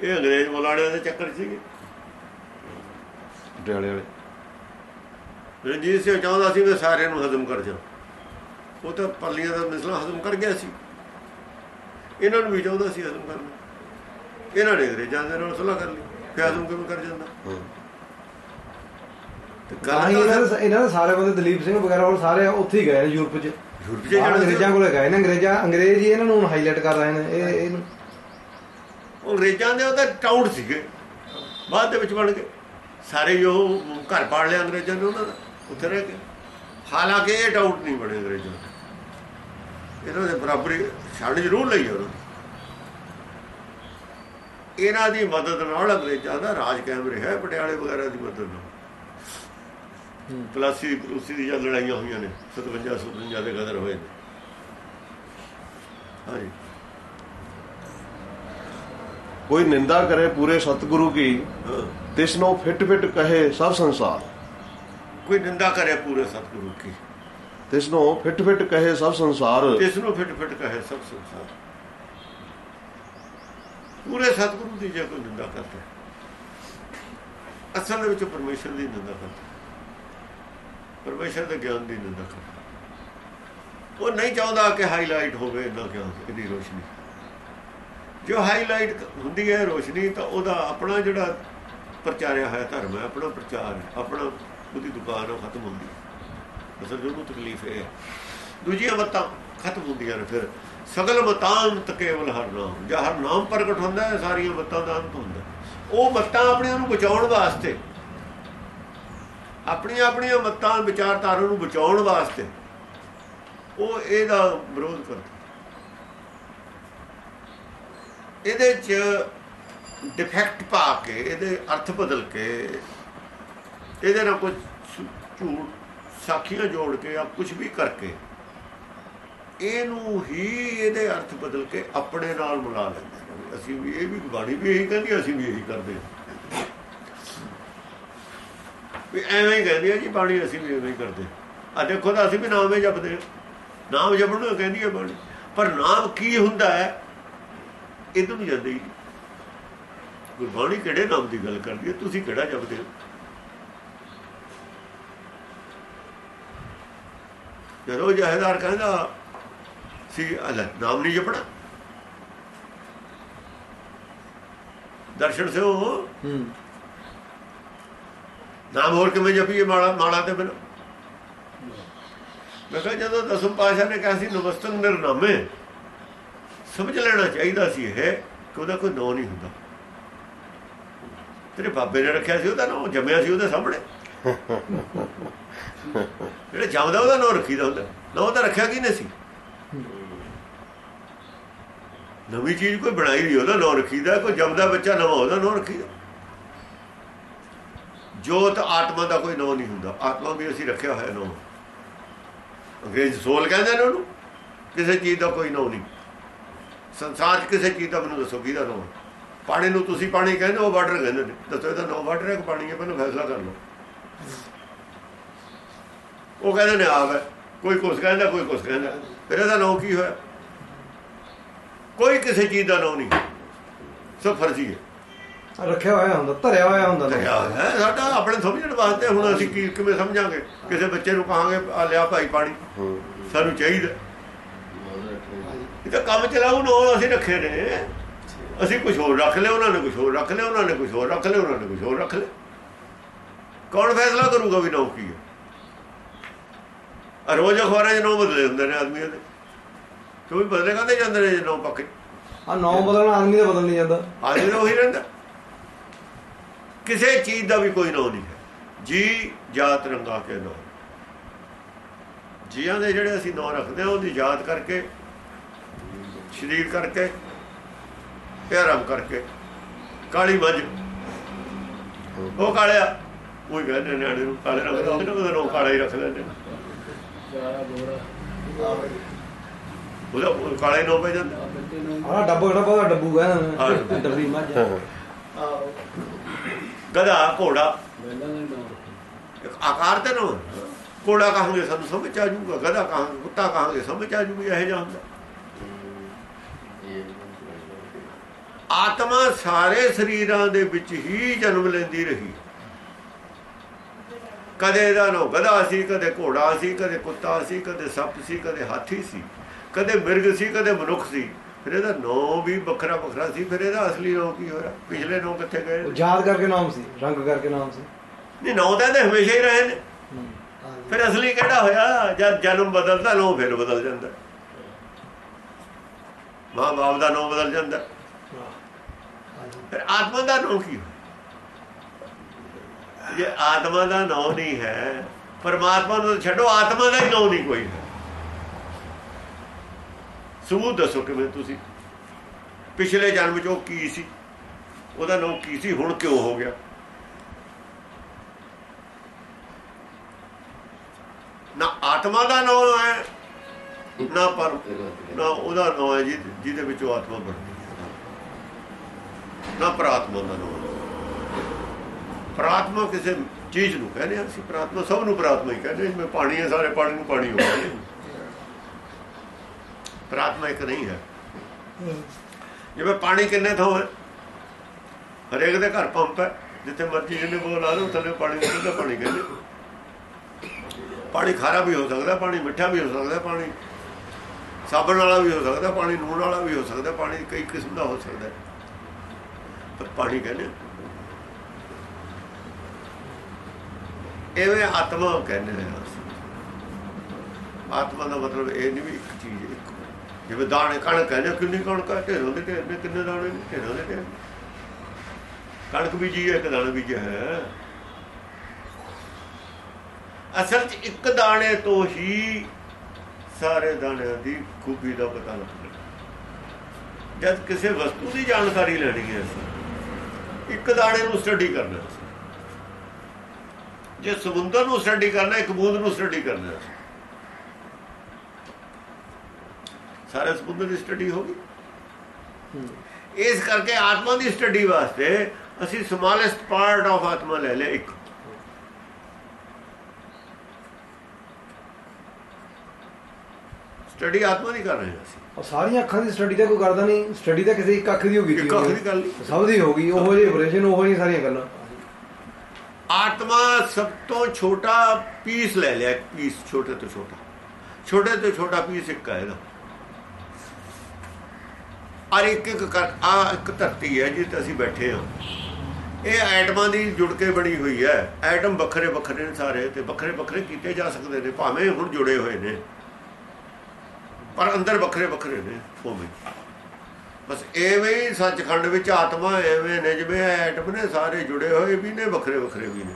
ਇਹ ਅੰਗਰੇਜ਼ ਮੁਲਾਣਿਆਂ ਦੇ ਚੱਕਰ ਸੀਗੇ। ਪਟਿਆਲੇ ਵਾਲੇ। ਰਣਜੀਤ ਸਿੰਘ ਚਾਹੁੰਦਾ ਸੀ ਮੈਂ ਸਾਰਿਆਂ ਨੂੰ ਹਜ਼ਮ ਕਰ ਜਾ ਉਹ ਤਾਂ ਪੱਲੀਆਂ ਦਾ ਮਿਸਲਾ ਹਜ਼ਮ ਕਰ ਗਿਆ ਸੀ। ਇਹਨਾਂ ਨੂੰ ਵੀ ਚਾਹੁੰਦਾ ਸੀ ਹਜ਼ਮ ਕਰਨਾ। ਇਹਨਾਂ ਨੇ ਅੰਗਰੇਜ਼ਾਂ ਦੇ ਨਾਲ ਸੁਲ੍ਹਾ ਕਰ ਲਈ ਫਿਰ ਹਜ਼ਮ ਕਿਵੇਂ ਕਰ ਜਾਂਦਾ। ਤੇ ਗੱਲ ਇਹਨਾਂ ਤਾਂ ਦੇ ਇਹਨਾਂ ਦੇ ਸਾਰੇ ਬੰਦੇ ਦਲੀਪ ਸਿੰਘ ਵਗੈਰਾ ਉਹ ਸਾਰੇ ਉੱਥੇ ਹੀ ਗਏ ਨੇ ਯੂਰਪ 'ਚ। ਯੂਰਪ 'ਚ ਸੀ। ਅੰਗਰੇਜ਼ਾਂ ਕੋਲੇ ਗਏ ਨੇ। ਅੰਗਰੇਜ਼ਾਂ ਅੰਗਰੇਜ਼ ਹੀ ਇਹਨਾਂ ਨੂੰ ਹੁਣ ਹਾਈਲਾਈਟ ਕਰ ਰਹੇ ਨੇ। ਇਹ ਇਹਨੂੰ ਉਹ ਅੰਗਰੇਜ਼ਾਂ ਦੇ ਉਹਦਾ ਟਾਊਟ ਸੀਗੇ। ਬਾਅਦ ਦੇ ਵਿੱਚ ਬਣ ਗਏ। ਸਾਰੇ ਉਹ ਘਰ ਪਾੜ ਲਿਆ ਅੰਗਰੇਜ਼ਾਂ ਨੇ ਉਹਨਾਂ ਦਾ। ਉੱਥੇ ਰਹਿ ਗਏ। ਹਾਲਾਂਕਿ ਇਹ ਟਾਊਟ ਨਹੀਂ ਬਣੇ ਅੰਗਰੇਜ਼ਾਂ ਇਹਨਾਂ ਦੇ ਬਰਾਬਰੀ ਛੱਡ ਜ਼ਰੂਰ ਲਈ ਉਹਨਾਂ। ਇਹਨਾਂ ਦੀ ਮਦਦ ਨਾਲ ਅੰਗਰੇਜ਼ਾਂ ਦਾ ਰਾਜ ਕਾਇਮ ਰਿਹਾ ਹੈ, ਪਟਿਆਲੇ ਵਗੈਰਾ ਦੀ ਮਦਦ ਨਾਲ। ਪਲਾਸੀ ਪਲੂਸੀ ਦੀ ਜਦ ਲੜਾਈਆਂ ਹੋਈਆਂ ਨੇ 57 57 ਦੇ ਗਦਰ ਹੋਏ ਨੇ। ਹਾਂਜੀ। ਕੋਈ ਨਿੰਦਾ ਕਰੇ ਪੂਰੇ ਸਤਿਗੁਰੂ ਕੀ। ਤਿਸਨੋ ਫਿਟ ਫਿਟ ਕਹੇ ਸਭ ਸੰਸਾਰ। ਕੋਈ ਨਿੰਦਾ ਕਰੇ ਪੂਰੇ ਸਤਿਗੁਰੂ ਕੀ। ਤਿਸਨੋ ਫਿਟ ਫਿਟ ਕਹੇ ਸਭ ਸੰਸਾਰ। ਇਸ ਨੂੰ ਫਿਟ ਫਿਟ ਕਹੇ ਸਭ ਸੰਸਾਰ। ਪੂਰੇ ਸਤਿਗੁਰੂ ਦੀ ਜੇ ਕੋਈ ਨਿੰਦਾ ਕਰਦਾ ਅਸਲ ਦੇ ਵਿੱਚ ਪਰਮੇਸ਼ਰ ਦੀ ਨਿੰਦਾ ਕਰਦਾ ਪਰਮੇਸ਼ਰ ਦੇ ਗਿਆਨ ਦੀ ਨਿੰਦਾ ਕਰਦਾ ਉਹ ਨਹੀਂ ਚਾਹੁੰਦਾ ਕਿ ਹਾਈਲਾਈਟ ਹੋਵੇ ਇੰਨਾ ਗਿਆਨ ਇਹਦੀ ਰੋਸ਼ਨੀ। ਜੋ ਹਾਈਲਾਈਟ ਹੁੰਦੀ ਹੈ ਰੋਸ਼ਨੀ, ਤਾਂ ਉਹਦਾ ਆਪਣਾ ਜਿਹੜਾ ਪ੍ਰਚਾਰਿਆ ਹੋਇਆ ਧਰਮ ਹੈ, ਆਪਣਾ ਪ੍ਰਚਾਰ ਹੈ, ਆਪਣਾ ਉਹਦੀ ਦੁਕਾਨ ਉਹ ਖਤਮ ਹੁੰਦੀ ਹੈ। ਅਸਲ ਉਹਨੂੰ ਤਕਲੀਫ ਇਹ ਦੂਜੀਆਂ ਮਤਾਂ ਖਤਮ ਹੁੰਦੀਆਂ ਨੇ ਫਿਰ। ਸਗਲ ਮਤਾਂਤ ਕੇਵਲ ਹਰ ਨਾਮ। ਜਾਂ ਹਰ ਨਾਮ ਪ੍ਰਗਟ ਹੁੰਦਾ ਹੈ, ਸਾਰੀਆਂ ਮਤਾਂ ਦਾ ਅੰਤ ਹੁੰਦਾ ਉਹ ਮਤਾਂ ਆਪਣੀਆਂ ਨੂੰ ਬਚਾਉਣ ਵਾਸਤੇ। ਆਪਣੀਆਂ ਆਪਣੀਆਂ ਮਤਾਂ, ਵਿਚਾਰਧਾਰਾ ਨੂੰ ਬਚਾਉਣ ਵਾਸਤੇ ਉਹ ਇਹਦਾ ਵਿਰੋਧ ਕਰਦੇ। ਇਹਦੇ ਚ ਡਿਫੈਕਟ ਪਾ ਕੇ, ਇਹਦੇ ਅਰਥ ਬਦਲ ਕੇ, ਇਹਦੇ ਨਾਲ ਕੁਝ ਝੂਠ ਸਾਖੀਆਂ ਜੋੜ ਕੇ ਆ ਕੁਝ ਵੀ ਕਰਕੇ ਇਹਨੂੰ ਹੀ ਇਹਦੇ ਅਰਥ ਬਦਲ ਕੇ ਆਪਣੇ ਨਾਲ ਮਿਲਾ ਲੈਂਦੇ ਨੇ। ਅਸੀਂ ਵੀ ਇਹ ਵੀ ਬਾਣੀ ਵੀ ਇਹੀ ਕਹਿੰਦੀ ਅਸੀਂ ਵੀ ਇਹੀ ਕਰਦੇ ਹਾਂ। ਵੀ ਐਵੇਂ ਹੀ ਕਹਿੰਦੀ ਹੈ ਜੀ ਬਾਣੀ, ਅਸੀਂ ਵੀ ਐਵੇਂ ਹੀ ਕਰਦੇ ਆ। ਦੇਖੋ ਤਾਂ ਅਸੀਂ ਵੀ ਨਾਮ ਹੀ ਜਪਦੇ ਹਾਂ। ਨਾਮ ਜਪਣ ਨੂੰ ਕਹਿੰਦੀ ਹੈ ਬਾਣੀ। ਪਰ ਨਾਮ ਕੀ ਹੁੰਦਾ ਹੈ, ਇਹ ਤੋਂ ਨਹੀਂ ਜਾਂਦੇ। ਹੀ ਗੁਰਬਾਣੀ ਕਿਹੜੇ ਨਾਮ ਦੀ ਗੱਲ ਕਰਦੀ ਹੈ? ਤੁਸੀਂ ਕਿਹੜਾ ਜਪਦੇ ਹੋ? ਜਦੋਂ ਜਹੇਦਾਰ ਕਹਿੰਦਾ ਸੀ ਅਲ ਨਾਮ ਨਹੀਂ ਜਪਣਾ। ਦਰਸ਼ਨ ਸਿਓ। ਹੂੰ। ਨਾਮ ਹੋਰ ਕਿਵੇਂ ਜਪੀਏ ਮਾਲਾ ਮਾਲਾ ਤੇ ਬਿਨ? ਮੈਂ ਕਿਹਾ ਜਦੋਂ ਦਸਮ ਪਾਸ਼ਾ ਨੇ ਕਿਹਾ ਸੀ ਨਮਸਤੰ ਨਿਰਨਾਮੇ ਸਮਝ ਲੈਣਾ ਚਾਹੀਦਾ ਸੀ ਇਹ ਕਿ ਉਹਦਾ ਕੋਈ ਨਾਂ ਨਹੀਂ ਹੁੰਦਾ। ਤੇਰੇ ਬਾਬੇ ਨੇ ਰੱਖਿਆ ਸੀ ਉਹਦਾ ਨਾਂ ਜੰਮਿਆ ਸੀ ਉਹਦੇ ਸਾਹਮਣੇ। ਜਿਹੜਾ ਜੰਮਦਾ ਉਹਦਾ ਨਾਂ ਰੱਖੀਦਾ ਹੁੰਦਾ। ਨਾਂ ਉਹਦਾ ਰੱਖਿਆ ਕਿਹਨੇ ਸੀ? ਨਵੀਂ ਚੀਜ਼ ਕੋਈ ਬਣਾਈ ਨਹੀਂ, ਉਹਦਾ ਨਾਂ ਰੱਖੀਦਾ। ਕੋਈ ਜੰਮਦਾ ਬੱਚਾ ਨਵਾਂ, ਉਹਦਾ ਨਾਂ ਰੱਖੀਦਾ। ਜੋਤ ਆਤਮਾ ਦਾ ਕੋਈ ਨਾਂ ਨਹੀਂ ਹੁੰਦਾ। ਆਤਮਾ ਵੀ ਅਸੀਂ ਰੱਖਿਆ ਹੋਇਆ ਨਾਂ। ਅੰਗਰੇਜ਼ ਸੋਲ ਕਹਿੰਦੇ ਨੇ ਉਹਨੂੰ। ਕਿਸੇ ਚੀਜ਼ ਦਾ ਕੋਈ ਨਾਂ ਨਹੀਂ। ਸੰਸਾਰ 'ਚ ਕਿਸੇ ਚੀਜ਼ ਦਾ ਮੈਨੂੰ ਦੱਸੋ ਕਿਹਦਾ ਨਾਂ। ਪਾਣੀ ਨੂੰ ਤੁਸੀਂ ਪਾਣੀ ਕਹਿੰਦੇ ਹੋ ਵਾਟਰ ਕਹਿੰਦੇ ਨੇ। ਦੱਸੋ ਇਹਦਾ ਨਾਂ ਵਾਟਰ ਹੈ ਕਿ ਪਾਣੀ ਹੈ? ਪਹਿਲਾਂ ਫੈਸਲਾ ਕਰ ਲਓ। ਉਹ ਕਹਿੰਦੇ ਨੇ ਆਪ ਹੈ। ਕੋਈ ਕੁਛ ਕਹਿੰਦਾ ਕੋਈ ਕੁਛ ਕਹਿੰਦਾ। ਫਿਰ ਇਹਦਾ ਨਾਂ ਕੀ ਹੋਇਆ? ਕੋਈ ਕਿਸੇ ਚੀਜ਼ ਦਾ ਨਾਂ ਨਹੀਂ। ਸਭ ਫਰਜ਼ੀ ਹੈ। ਰੱਖਿਆ ਹੋਇਆ ਹੁੰਦਾ ਧਰਿਆ ਹੋਇਆ ਹੁੰਦਾ ਨਾ। ਦਰਿਆ ਹੈ। ਸਾਡਾ ਆਪਣੇ ਸਮਝਣ ਵਾਸਤੇ ਹੁਣ ਅਸੀਂ ਕੀ ਕਿਵੇਂ ਸਮਝਾਂਗੇ? ਕਿਸੇ ਬੱਚੇ ਨੂੰ ਕਹਾਂਗੇ ਆ ਲਿਆ ਭਾਈ ਪਾਣੀ। ਸਾਨੂੰ ਚਾਹੀਦਾ। ਇਹ ਤਾਂ ਕੰਮ ਚਲਾਉ ਨੋ ਅਸੀਂ ਰੱਖੇ ਨੇ। ਅਸੀਂ ਕੁਝ ਹੋਰ ਰੱਖ ਲਿਆ ਉਹਨਾਂ ਨੇ ਕੁਝ ਹੋਰ ਰੱਖ ਲਿਆ ਉਹਨਾਂ ਨੇ ਕੁਝ ਹੋਰ ਰੱਖ ਲਿਆ ਉਹਨਾਂ ਨੇ ਕੁਝ ਹੋਰ ਰੱਖ ਲਿਆ। ਕੌਣ ਫੈਸਲਾ ਕਰੂਗਾ ਵੀ ਨੋ ਕੀ ਹੈ? ਰੋਜ਼ ਅਖਬਾਰਾਂ 'ਚ ਨੋ ਬਦਲੇ ਹੁੰਦੇ ਨੇ ਆਦਮੀਆਂ ਦੇ। ਕਿਉਂ ਵੀ ਬਦਲੇ ਕਹਿੰਦੇ ਜਾਂਦੇ ਨੇ ਨੋ ਪੱਕੇ? ਆ ਨੌ ਬਦਲਣਾ ਆਦਮੀ ਦਾ ਬਦਲ ਨਹੀਂ ਜਾਂਦਾ। ਆਦਮੀ ਤਾਂ ਉਹੀ ਰਹਿੰਦਾ। ਕਿਸੇ ਚੀਜ਼ ਦਾ ਵੀ ਕੋਈ ਨਾਂ ਨਹੀਂ ਹੈ। ਜੀ ਜਾਤ ਰੰਗਾ ਕੇ ਨਾਂ। ਜੀਆਂ ਦੇ ਜਿਹੜੇ ਅਸੀਂ ਨਾਂ ਰੱਖਦੇ ਹਾਂ ਉਹਦੀ ਯਾਦ ਕਰਕੇ ਸ਼ਰੀਰ ਕਰਕੇ ਪਿਆਰਮ ਕਰਕੇ ਕਾਲੀ ਮੱਝ। ਉਹ ਕਾਲਿਆ ਉਹ ਕਹਿੰਦੇ ਨੇ ਨੂੰ ਕਾਲੇ ਦਾ ਉਹਦਾ ਨਾਂ ਕਾਲਾ ਹੀ ਰੱਖ ਲੈਂਦੇ ਨੇ। ਉਹਦਾ ਉਹ ਕਾਲੇ ਜਾਂਦਾ ਡੱਬਾ ਡੱਬੂ ਹਾਂ। ਡੱਬੀ ਮੱਝ ਗਧਾ ਘੋੜਾ। ਆਕਾਰ ਤੇ ਨਾ। ਕੋੜਾ ਕਹਾਂਗੇ ਸਾਨੂੰ ਸਮਝ ਆ ਜਾਊਗਾ ਗਧਾ ਕਹਾਂਗੇ ਕੁੱਤਾ ਕਹਾਂਗੇ ਸਮਝ ਆ ਜਾਊਗੀ ਇਹ ਹੁੰਦਾ। ਆਤਮਾ ਸਾਰੇ ਸਰੀਰਾਂ ਦੇ ਵਿੱਚ ਹੀ ਜਨਮ ਲੈਂਦੀ ਰਹੀ। ਕਦੇ ਦਾ ਨੋ ਗਧਾ ਸੀ ਕਦੇ ਘੋੜਾ ਸੀ ਕਦੇ ਕੁੱਤਾ ਸੀ ਕਦੇ ਸੱਪ ਸੀ ਕਦੇ ਹਾਥੀ ਸੀ ਕਦੇ ਮਿਰਗ ਸੀ ਕਦੇ ਮਨੁੱਖ ਸੀ। ਫਿਰ ਇਹਦਾ ਨੋ ਵੀ ਵੱਖਰਾ ਵੱਖਰਾ ਸੀ ਫਿਰ ਇਹਦਾ ਅਸਲੀ ਨੋ ਕੀ ਹੋਇਆ? ਪਿਛਲੇ ਨੋ ਕਿੱਥੇ ਗਏ? ਯਾਦ ਕਰਕੇ ਨਾਮ ਸੀ ਰੰਗ ਕਰਕੇ ਨਾਮ ਸੀ। ਨਹੀਂ ਨੋ ਤਾਂ ਇਹਦੇ ਹਮੇਸ਼ਾ ਹੀ ਰਹੇ ਨੇ। ਫਿਰ ਅਸਲੀ ਕਿਹੜਾ ਹੋਇਆ? ਜਦ ਜਨਮ ਬਦਲਦਾ ਨੋ ਫਿਰ ਬਦਲ ਜਾਂਦਾ। ਮਾਂ ਬਾਪ ਦਾ ਨੋ ਬਦਲ ਜਾਂਦਾ। ਫਿਰ ਆਤਮਾ ਦਾ ਨੋ ਕੀ ਹੋਇਆ? ਜੇ ਆਤਮਾ ਦਾ ਨੋ ਨਹੀਂ ਹੈ, ਪਰਮਾਤਮਾ ਨੂੰ ਛੱਡੋ, ਆਤਮਾ ਦਾ ਹੀ ਨੋ ਨਹੀਂ ਕੋਈ ਹੈ। ਸਬੂਤ ਦੱਸੋ ਕਿਵੇਂ ਤੁਸੀਂ? ਪਿਛਲੇ ਜਨਮ 'ਚ ਉਹ ਕੀ ਸੀ? ਉਹਦਾ ਨੋ ਕੀ ਸੀ? ਹੁਣ ਕਿਉਂ ਹੋ ਗਿਆ? ਨਾ ਆਤਮਾ ਦਾ ਨਾਮ ਹੈ, ਨਾ ਪਰ, ਨਾ ਉਹਦਾ ਨਾਮ ਹੈ ਜਿਹਦੇ ਜਿਹਦੇ ਵਿੱਚ ਉਹ ਆਤਮਾ ਬਣਦੀ ਹੈ। ਨਾ ਪ੍ਰਾਤਮਾ ਦਾ ਨਾਮ ਪ੍ਰਾਤਮਾ ਕਿਸੇ ਚੀਜ਼ ਨੂੰ ਕਹਿੰਦੇ ਹਾਂ ਅਸੀਂ, ਪ੍ਰਾਤਮਾ ਸਭ ਨੂੰ ਪ੍ਰਾਤਮਾ ਹੀ ਕਹਿੰਦੇ ਜਿਵੇਂ ਪਾਣੀ ਹੈ, ਸਾਰੇ ਪਾਣੀ ਨੂੰ ਪਾਣੀ ਹੋ ਗਿਆ। ਪ੍ਰਾਤਮਾ ਇੱਕ ਨਹੀਂ ਹੈ। ਜਿਵੇਂ ਪਾਣੀ ਕਿੰਨੇ ਥਾਂ ਹੈ? ਹਰੇਕ ਦੇ ਘਰ ਪੰਪ ਹੈ। ਜਿੱਥੇ ਮਰਜ਼ੀ ਜਿੰਨੇ ਬੋਲ ਲਾ ਲਓ ਥੱਲੇ ਪਾਣੀ ਨਿਕਲਦਾ ਪਾਣੀ ਕਹਿੰਦੇ। ਪਾਣੀ ਖਾਰਾ ਵੀ ਹੋ ਸਕਦਾ, ਪਾਣੀ ਮਿੱਠਾ ਵੀ ਹੋ ਸਕਦਾ, ਪਾਣੀ ਸਾਬਣ ਵਾਲਾ ਵੀ ਹੋ ਸਕਦਾ, ਪਾਣੀ ਨੂਣ ਵਾਲਾ ਵੀ ਹੋ ਸਕਦਾ, ਪਾਣੀ ਕਈ ਕਿਸਮ ਦਾ ਹੋ ਸਕਦਾ। ਪਰ ਪਾਣੀ ਕਹਿੰਦੇ ਐਵੇਂ ਆਤਮਾ ਕਹਿੰਦੇ ਨੇ ਆਤਮਾ ਦਾ ਮਤਲਬ ਇਹ ਨਹੀਂ ਵੀ ਇੱਕ ਚੀਜ਼, ਇੱਕ ਜਿਵੇਂ ਦਾਣੇ ਕਣਕ ਹੈ ਨਾ ਕਿੰਨੀ ਕਣਕ ਹੈ, ਢੇਰਾਂ ਦੇ ਢੇਰ ਨੇ ਕਿੰਨੇ ਦਾਣੇ ਨੇ, ਢੇਰਾਂ ਦੇ ਢੇਰ ਕਣਕ ਬੀਜੀ ਹੈ, ਇੱਕ ਦਾਣਾ ਬੀਜਿਆ ਹੈ। ਅਸਲ 'ਚ ਇੱਕ ਦਾਣੇ ਤੋਂ ਹੀ ਸਾਰੇ ਦਾਣਿਆਂ ਦੀ ਖੂਬੀ ਦਾ ਪਤਾ ਲੱਗਦਾ। ਜਦ ਕਿਸੇ ਵਸਤੂ ਦੀ ਜਾਣਕਾਰੀ ਲੈਣੀ ਹੈ ਅਸੀਂ ਇੱਕ ਦਾਣੇ ਨੂੰ ਸਟੱਡੀ ਕਰਨਾ। ਜੇ ਸਮੁੰਦਰ ਨੂੰ ਸਟੱਡੀ ਕਰਨਾ ਇੱਕ ਬੂੰਦ ਨੂੰ ਸਟੱਡੀ ਕਰਨਾ। ਸਾਰੇ ਸਮੁੰਦਰ ਦੀ ਸਟੱਡੀ ਹੋ ਗਈ। ਇਸ ਕਰਕੇ ਆਤਮਾ ਦੀ ਸਟੱਡੀ ਵਾਸਤੇ ਅਸੀਂ ਸਮਾਲੈਸਟ ਪਾਰਟ ਆਫ ਆਤਮਾ ਲੈ ਲਿਆ ਇੱਕ। ਸਟੱਡੀ ਆਤਮਾ ਦੀ ਕਰ ਰਹੇ ਹਾਂ ਅਸੀਂ। ਉਹ ਸਾਰੀਆਂ ਅੱਖਾਂ ਦੀ ਸਟੱਡੀ ਤਾਂ ਕੋਈ ਕਰਦਾ ਨਹੀਂ। ਸਟੱਡੀ ਤਾਂ ਕਿਸੇ ਇੱਕ ਅੱਖ ਦੀ ਹੋ ਗਈ ਇੱਕ ਅੱਖ ਦੀ ਗੱਲ ਨਹੀਂ। ਸਭ ਦੀ ਹੋ ਗਈ। ਉਹੋ ਜਿਹੇ ਆਪਰੇਸ਼ਨ ਉਹੋ ਜਿਹੀਆਂ ਸਾਰੀਆਂ ਗੱਲਾਂ। ਆਤਮਾ ਸਭ ਤੋਂ ਛੋਟਾ ਪੀਸ ਲੈ ਲਿਆ ਪੀਸ ਛੋਟੇ ਤੋਂ ਛੋਟਾ। ਛੋਟੇ ਤੋਂ ਛੋਟਾ ਪੀਸ ਇੱਕ ਹੈ ਇਹਦਾ ਔਰ ਇੱਕ ਇੱਕ ਕਰ, ਆ ਇੱਕ ਧਰਤੀ ਹੈ ਜਿੱਥੇ ਅਸੀਂ ਬੈਠੇ ਹਾਂ। ਇਹ ਐਟਮਾਂ ਦੀ ਜੁੜ ਕੇ ਬਣੀ ਹੋਈ ਹੈ। ਐਟਮ ਵੱਖਰੇ ਵੱਖਰੇ ਨੇ ਸਾਰੇ ਤੇ ਵੱਖਰੇ ਵੱਖਰੇ ਕੀਤੇ ਜਾ ਸਕਦੇ ਨੇ, ਭਾਵੇਂ ਹੁਣ ਜੁੜੇ ਹੋਏ ਨੇ। ਪਰ ਅੰਦਰ ਵੱਖਰੇ ਵੱਖਰੇ ਨੇ ਉਹ ਵੀ ਬਸ ਐਵੇਂ ਹੀ ਸੱਚਖੰਡ ਵਿੱਚ ਆਤਮਾ ਐਵੇਂ ਨੇ ਜਿਵੇਂ ਐਟਮ ਨੇ ਸਾਰੇ ਜੁੜੇ ਹੋਏ ਵੀ ਨੇ ਵੱਖਰੇ ਵੱਖਰੇ ਵੀ ਨੇ।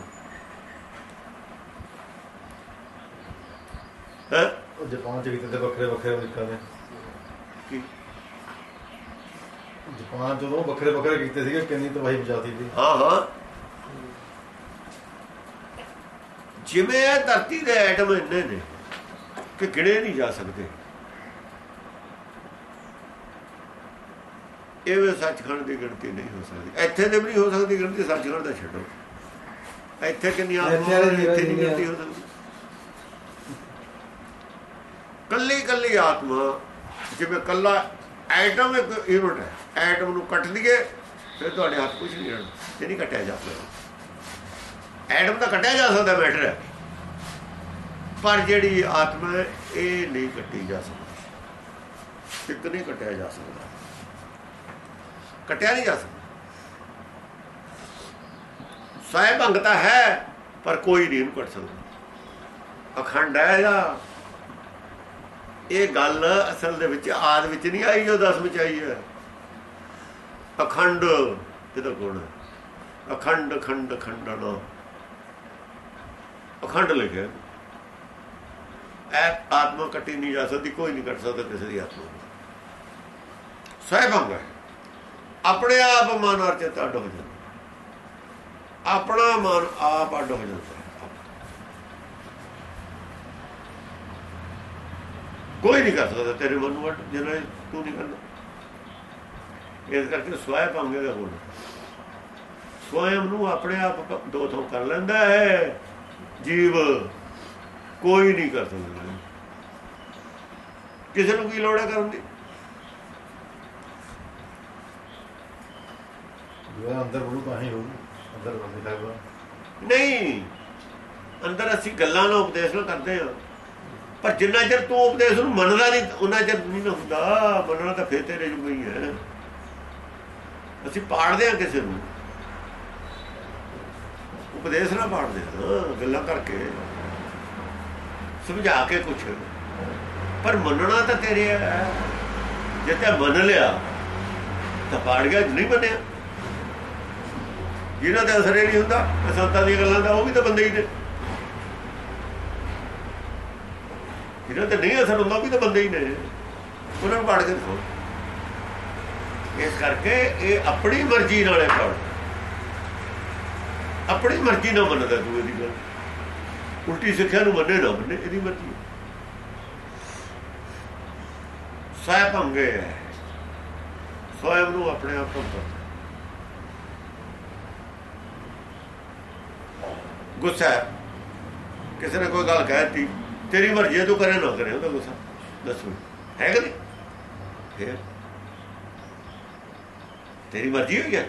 ਹੈ? ਉਹ ਜਾਪਾਨ ਚ ਕਿਤੇ ਤੇ ਵੱਖਰੇ ਵੱਖਰੇ ਅਮਰੀਕਾ ਦੇ। ਕੀ? ਜਾਪਾਨ ਜਦੋਂ ਵੱਖਰੇ ਵੱਖਰੇ ਕੀਤੇ ਸੀਗੇ ਕਿੰਨੀ ਤਬਾਹੀ ਮਚਾਤੀ ਸੀ। ਹਾਂ ਹਾਂ। ਜਿਵੇਂ ਇਹ ਧਰਤੀ ਦੇ ਐਟਮ ਇੰਨੇ ਨੇ ਕਿ ਗਿਣੇ ਨਹੀਂ ਜਾ ਸਕਦੇ। ਇਹ ਵੀ ਸੱਚਖੰਡ ਦੀ ਗਿਣਤੀ ਨਹੀਂ ਹੋ ਸਕਦੀ? ਇੱਥੇ ਦੇ ਵੀ ਨਹੀਂ ਹੋ ਸਕਦੀ ਗਿਣਤੀ ਸੱਚਖੰਡ ਦਾ ਛੱਡੋ। ਇੱਥੇ ਕਿੰਨੀ ਆਤਮਾ ਇੱਥੇ ਨਹੀਂ ਗਿਣਤੀ ਹੋ ਸਕਦੀ ਕੱਲੀ ਕੱਲੀ ਆਤਮਾ ਜਿਵੇਂ ਕੱਲਾ ਐਟਮ ਇੱਕ ਯੂਨਿਟ ਹੈ। ਐਟਮ ਨੂੰ ਕੱਟ ਦਈਏ ਫਿਰ ਤੁਹਾਡੇ ਹੱਥ ਕੁਝ ਨਹੀਂ ਰਹਿਣਾ। ਇਹ ਨਹੀਂ ਕੱਟਿਆ ਜਾ ਸਕਦਾ। ਐਟਮ ਤਾਂ ਕੱਟਿਆ ਜਾ ਸਕਦਾ ਮੈਟਰ ਹੈ। ਪਰ ਜਿਹੜੀ ਆਤਮਾ ਇਹ ਨਹੀਂ ਕੱਟੀ ਜਾ ਸਕਦੀ। ਇੱਕ ਨਹੀਂ ਕੱਟਿਆ ਜਾ ਸਕਦਾ। ਕੱਟਿਆ ਨਹੀਂ ਜਾ ਸਕਦਾ। ਸਵੈ ਭੰਗਤਾ ਹੈ, ਪਰ ਕੋਈ ਨਹੀਂ ਇਹਨੂੰ ਕੱਟ ਸਕਦਾ। ਅਖੰਡ ਹੈ ਇਹਦਾ। ਇਹ ਗੱਲ ਅਸਲ ਦੇ ਵਿੱਚ ਆਦ ਵਿੱਚ ਨਹੀਂ ਆਈ, ਜੋ ਦਸ ਵਿੱਚ ਆਈ ਹੈ। ਅਖੰਡ ਇਹਦਾ ਗੁਣ ਹੈ। ਅਖੰਡ ਖੰਡ ਖੰਡਨ ਅਖੰਡ ਲਿਖਿਆ। ਐ ਆਤਮਾ ਕੱਟੀ ਨਹੀਂ ਜਾ ਸਕਦੀ, ਕੋਈ ਨਹੀਂ ਕੱਟ ਸਕਦਾ ਕਿਸੇ ਦੀ ਆਤਮਾ ਨੂੰ। ਭੰਗ ਹੈ। ਆਪਣੇ ਆਪ ਮਨ ਅਰਚਿਤ ਅੱਡ ਹੋ ਜਾਂਦਾ। ਆਪਣਾ ਮਨ ਆਪ ਅੱਡ ਹੋ ਜਾਂਦਾ। ਕੋਈ ਨਹੀਂ ਕਰ ਸਕਦਾ ਤੇਰੇ ਮਨ ਨੂੰ ਅੱਡ ਜਿਹੜਾ ਤੂੰ ਨਹੀਂ ਕਰਦਾ ਇਸ ਕਰਕੇ ਸਵੈ ਭੰਗੇ ਦਾ ਗੁਣ ਸਵਯੰ ਨੂੰ ਆਪਣੇ ਆਪ ਦੋ ਥੋਂ ਕਰ ਲੈਂਦਾ ਹੈ। ਜੀਵ ਕੋਈ ਨਹੀਂ ਕਰ ਸਕਦਾ। ਕਿਸੇ ਨੂੰ ਕੀ ਲੋੜ ਹੈ ਕਰਨ ਦੀ? ਜਿਹੜਾ ਅੰਦਰ ਬੜੂ ਤਾਂ ਹੀ ਹੋਊ। ਅੰਦਰ ਬੰਦੇ ਲੱਗਦਾ ਨਹੀਂ, ਅੰਦਰ ਅਸੀਂ ਗੱਲਾਂ ਨਾਲ ਉਪਦੇਸ਼ ਨਾਲ ਕਰਦੇ ਹਾਂ। ਪਰ ਜਿੰਨਾ ਚਿਰ ਤੂੰ ਉਪਦੇਸ਼ ਨੂੰ ਮੰਨਦਾ ਨਹੀਂ ਉਹਨਾਂ ਚਿਰ ਨਹੀਂ ਹੁੰਦਾ। ਮੰਨਣਾ ਤਾਂ ਫੇਰ ਤੇਰੇ ਜੁਗਾ ਹੀ ਹੈ। ਅਸੀਂ ਪਾੜਦੇ ਹਾਂ ਕਿਸੇ ਨੂੰ। ਉਪਦੇਸ਼ ਨਾਲ ਪਾੜਦੇ ਹਾਂ, ਗੱਲਾਂ ਕਰਕੇ। ਸਮਝਾ ਕੇ ਕੁਛ। ਪਰ ਮੰਨਣਾ ਤਾਂ ਤੇਰੇ ਹੈ। ਜੇ ਤੇ ਮੰਨ ਲਿਆ, ਤਾਂ ਪਾੜ ਗਿਆ, ਨਹੀਂ ਮੰਨਿਆ। ਜਿਹਨਾਂ ਦਾ ਅਸਰ ਹੀ ਨਹੀਂ ਹੁੰਦਾ ਸੰਤਾਂ ਦੀਆਂ ਗੱਲਾਂ ਦਾ ਉਹ ਵੀ ਤਾਂ ਬੰਦੇ ਹੀ ਨੇ। ਜਿਹਨਾਂ ਤੇ ਨਹੀਂ ਅਸਰ ਹੁੰਦਾ, ਉਹ ਵੀ ਤਾਂ ਬੰਦੇ ਹੀ ਨੇ। ਉਹਨਾਂ ਨੂੰ ਪੜ ਕੇ ਦੇਖੋ ਇਸ ਕਰਕੇ ਇਹ ਆਪਣੀ ਮਰਜ਼ੀ ਨਾਲੇ ਪੜ ਆਪਣੀ ਮਰਜ਼ੀ ਨਾਲ ਮੰਨਦਾ ਤੂੰ ਇਹਦੀ ਗੱਲ। ਉਲਟੀ ਸਿੱਖਿਆ ਨੂੰ ਮੰਨੇ ਨਾ ਮੰਨੇ, ਇਹਦੀ ਮਰਜ਼ੀ ਹੈ। ਭੰਗੇ ਹੈ। ਸਵੈਮ ਨੂੰ ਆਪਣੇ ਆਪ ਤੋਂ ਗੁੱਸਾ ਹੈ। ਕਿਸੇ ਨੇ ਕੋਈ ਗੱਲ ਕਹਿਤੀ ਤੇਰੀ ਮਰਜ਼ੀ ਤੂੰ ਕਰੇ ਨਾ ਕਰੇ ਉਹਦਾ ਗੁੱਸਾ। ਦੱਸੋ ਹੈ ਕਿ ਨਹੀਂ? ਫਿਰ? ਤੇਰੀ ਮਰਜ਼ੀ ਹੋਈ ਹੈ।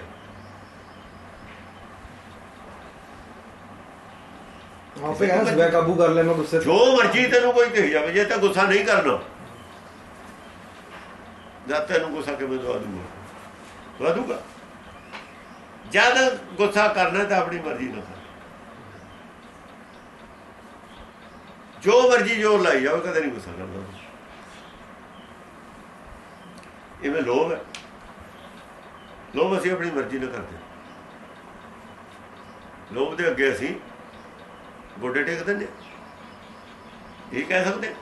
ਆਪੇ ਕਹਿੰਦਾ ਸਵੈ ਕਾਬੂ ਕਰ ਲੈਣਾ ਗੁੱਸੇ। ਜੋ ਮਰਜ਼ੀ ਤੈਨੂੰ ਕੋਈ ਕਹੀ ਜਾਵੇ ਜੇ ਤਾਂ ਗੁੱਸਾ ਨਹੀਂ ਕਰਨਾ ਜਦ ਤੈਨੂੰ ਗੁੱਸਾ ਕਿਵੇਂ ਦਵਾ ਦੂਗਾ ਦਵਾ ਦੂਗਾ ਜਦ ਗੁੱਸਾ ਕਰਨਾ ਤਾਂ ਆਪਣੀ ਮਰਜ਼ੀ ਨਾਲ ਜੋ ਮਰਜ਼ੀ ਜੋਰ ਲਾਈ ਜਾਵੇ ਕਦੇ ਨਹੀਂ ਗੁੱਸਾ ਕਰਦਾ ਇਵੇਂ ਲੋਭ ਹੈ। ਲੋਭ ਅਸੀਂ ਆਪਣੀ ਮਰਜ਼ੀ ਨਾਲ ਕਰਦੇ ਲੋਭ ਦੇ ਅੱਗੇ ਅਸੀਂ ਗੋਡੇ ਟੇਕ ਦਿੰਦੇ ਇਹ ਕਹਿ ਸਕਦੇ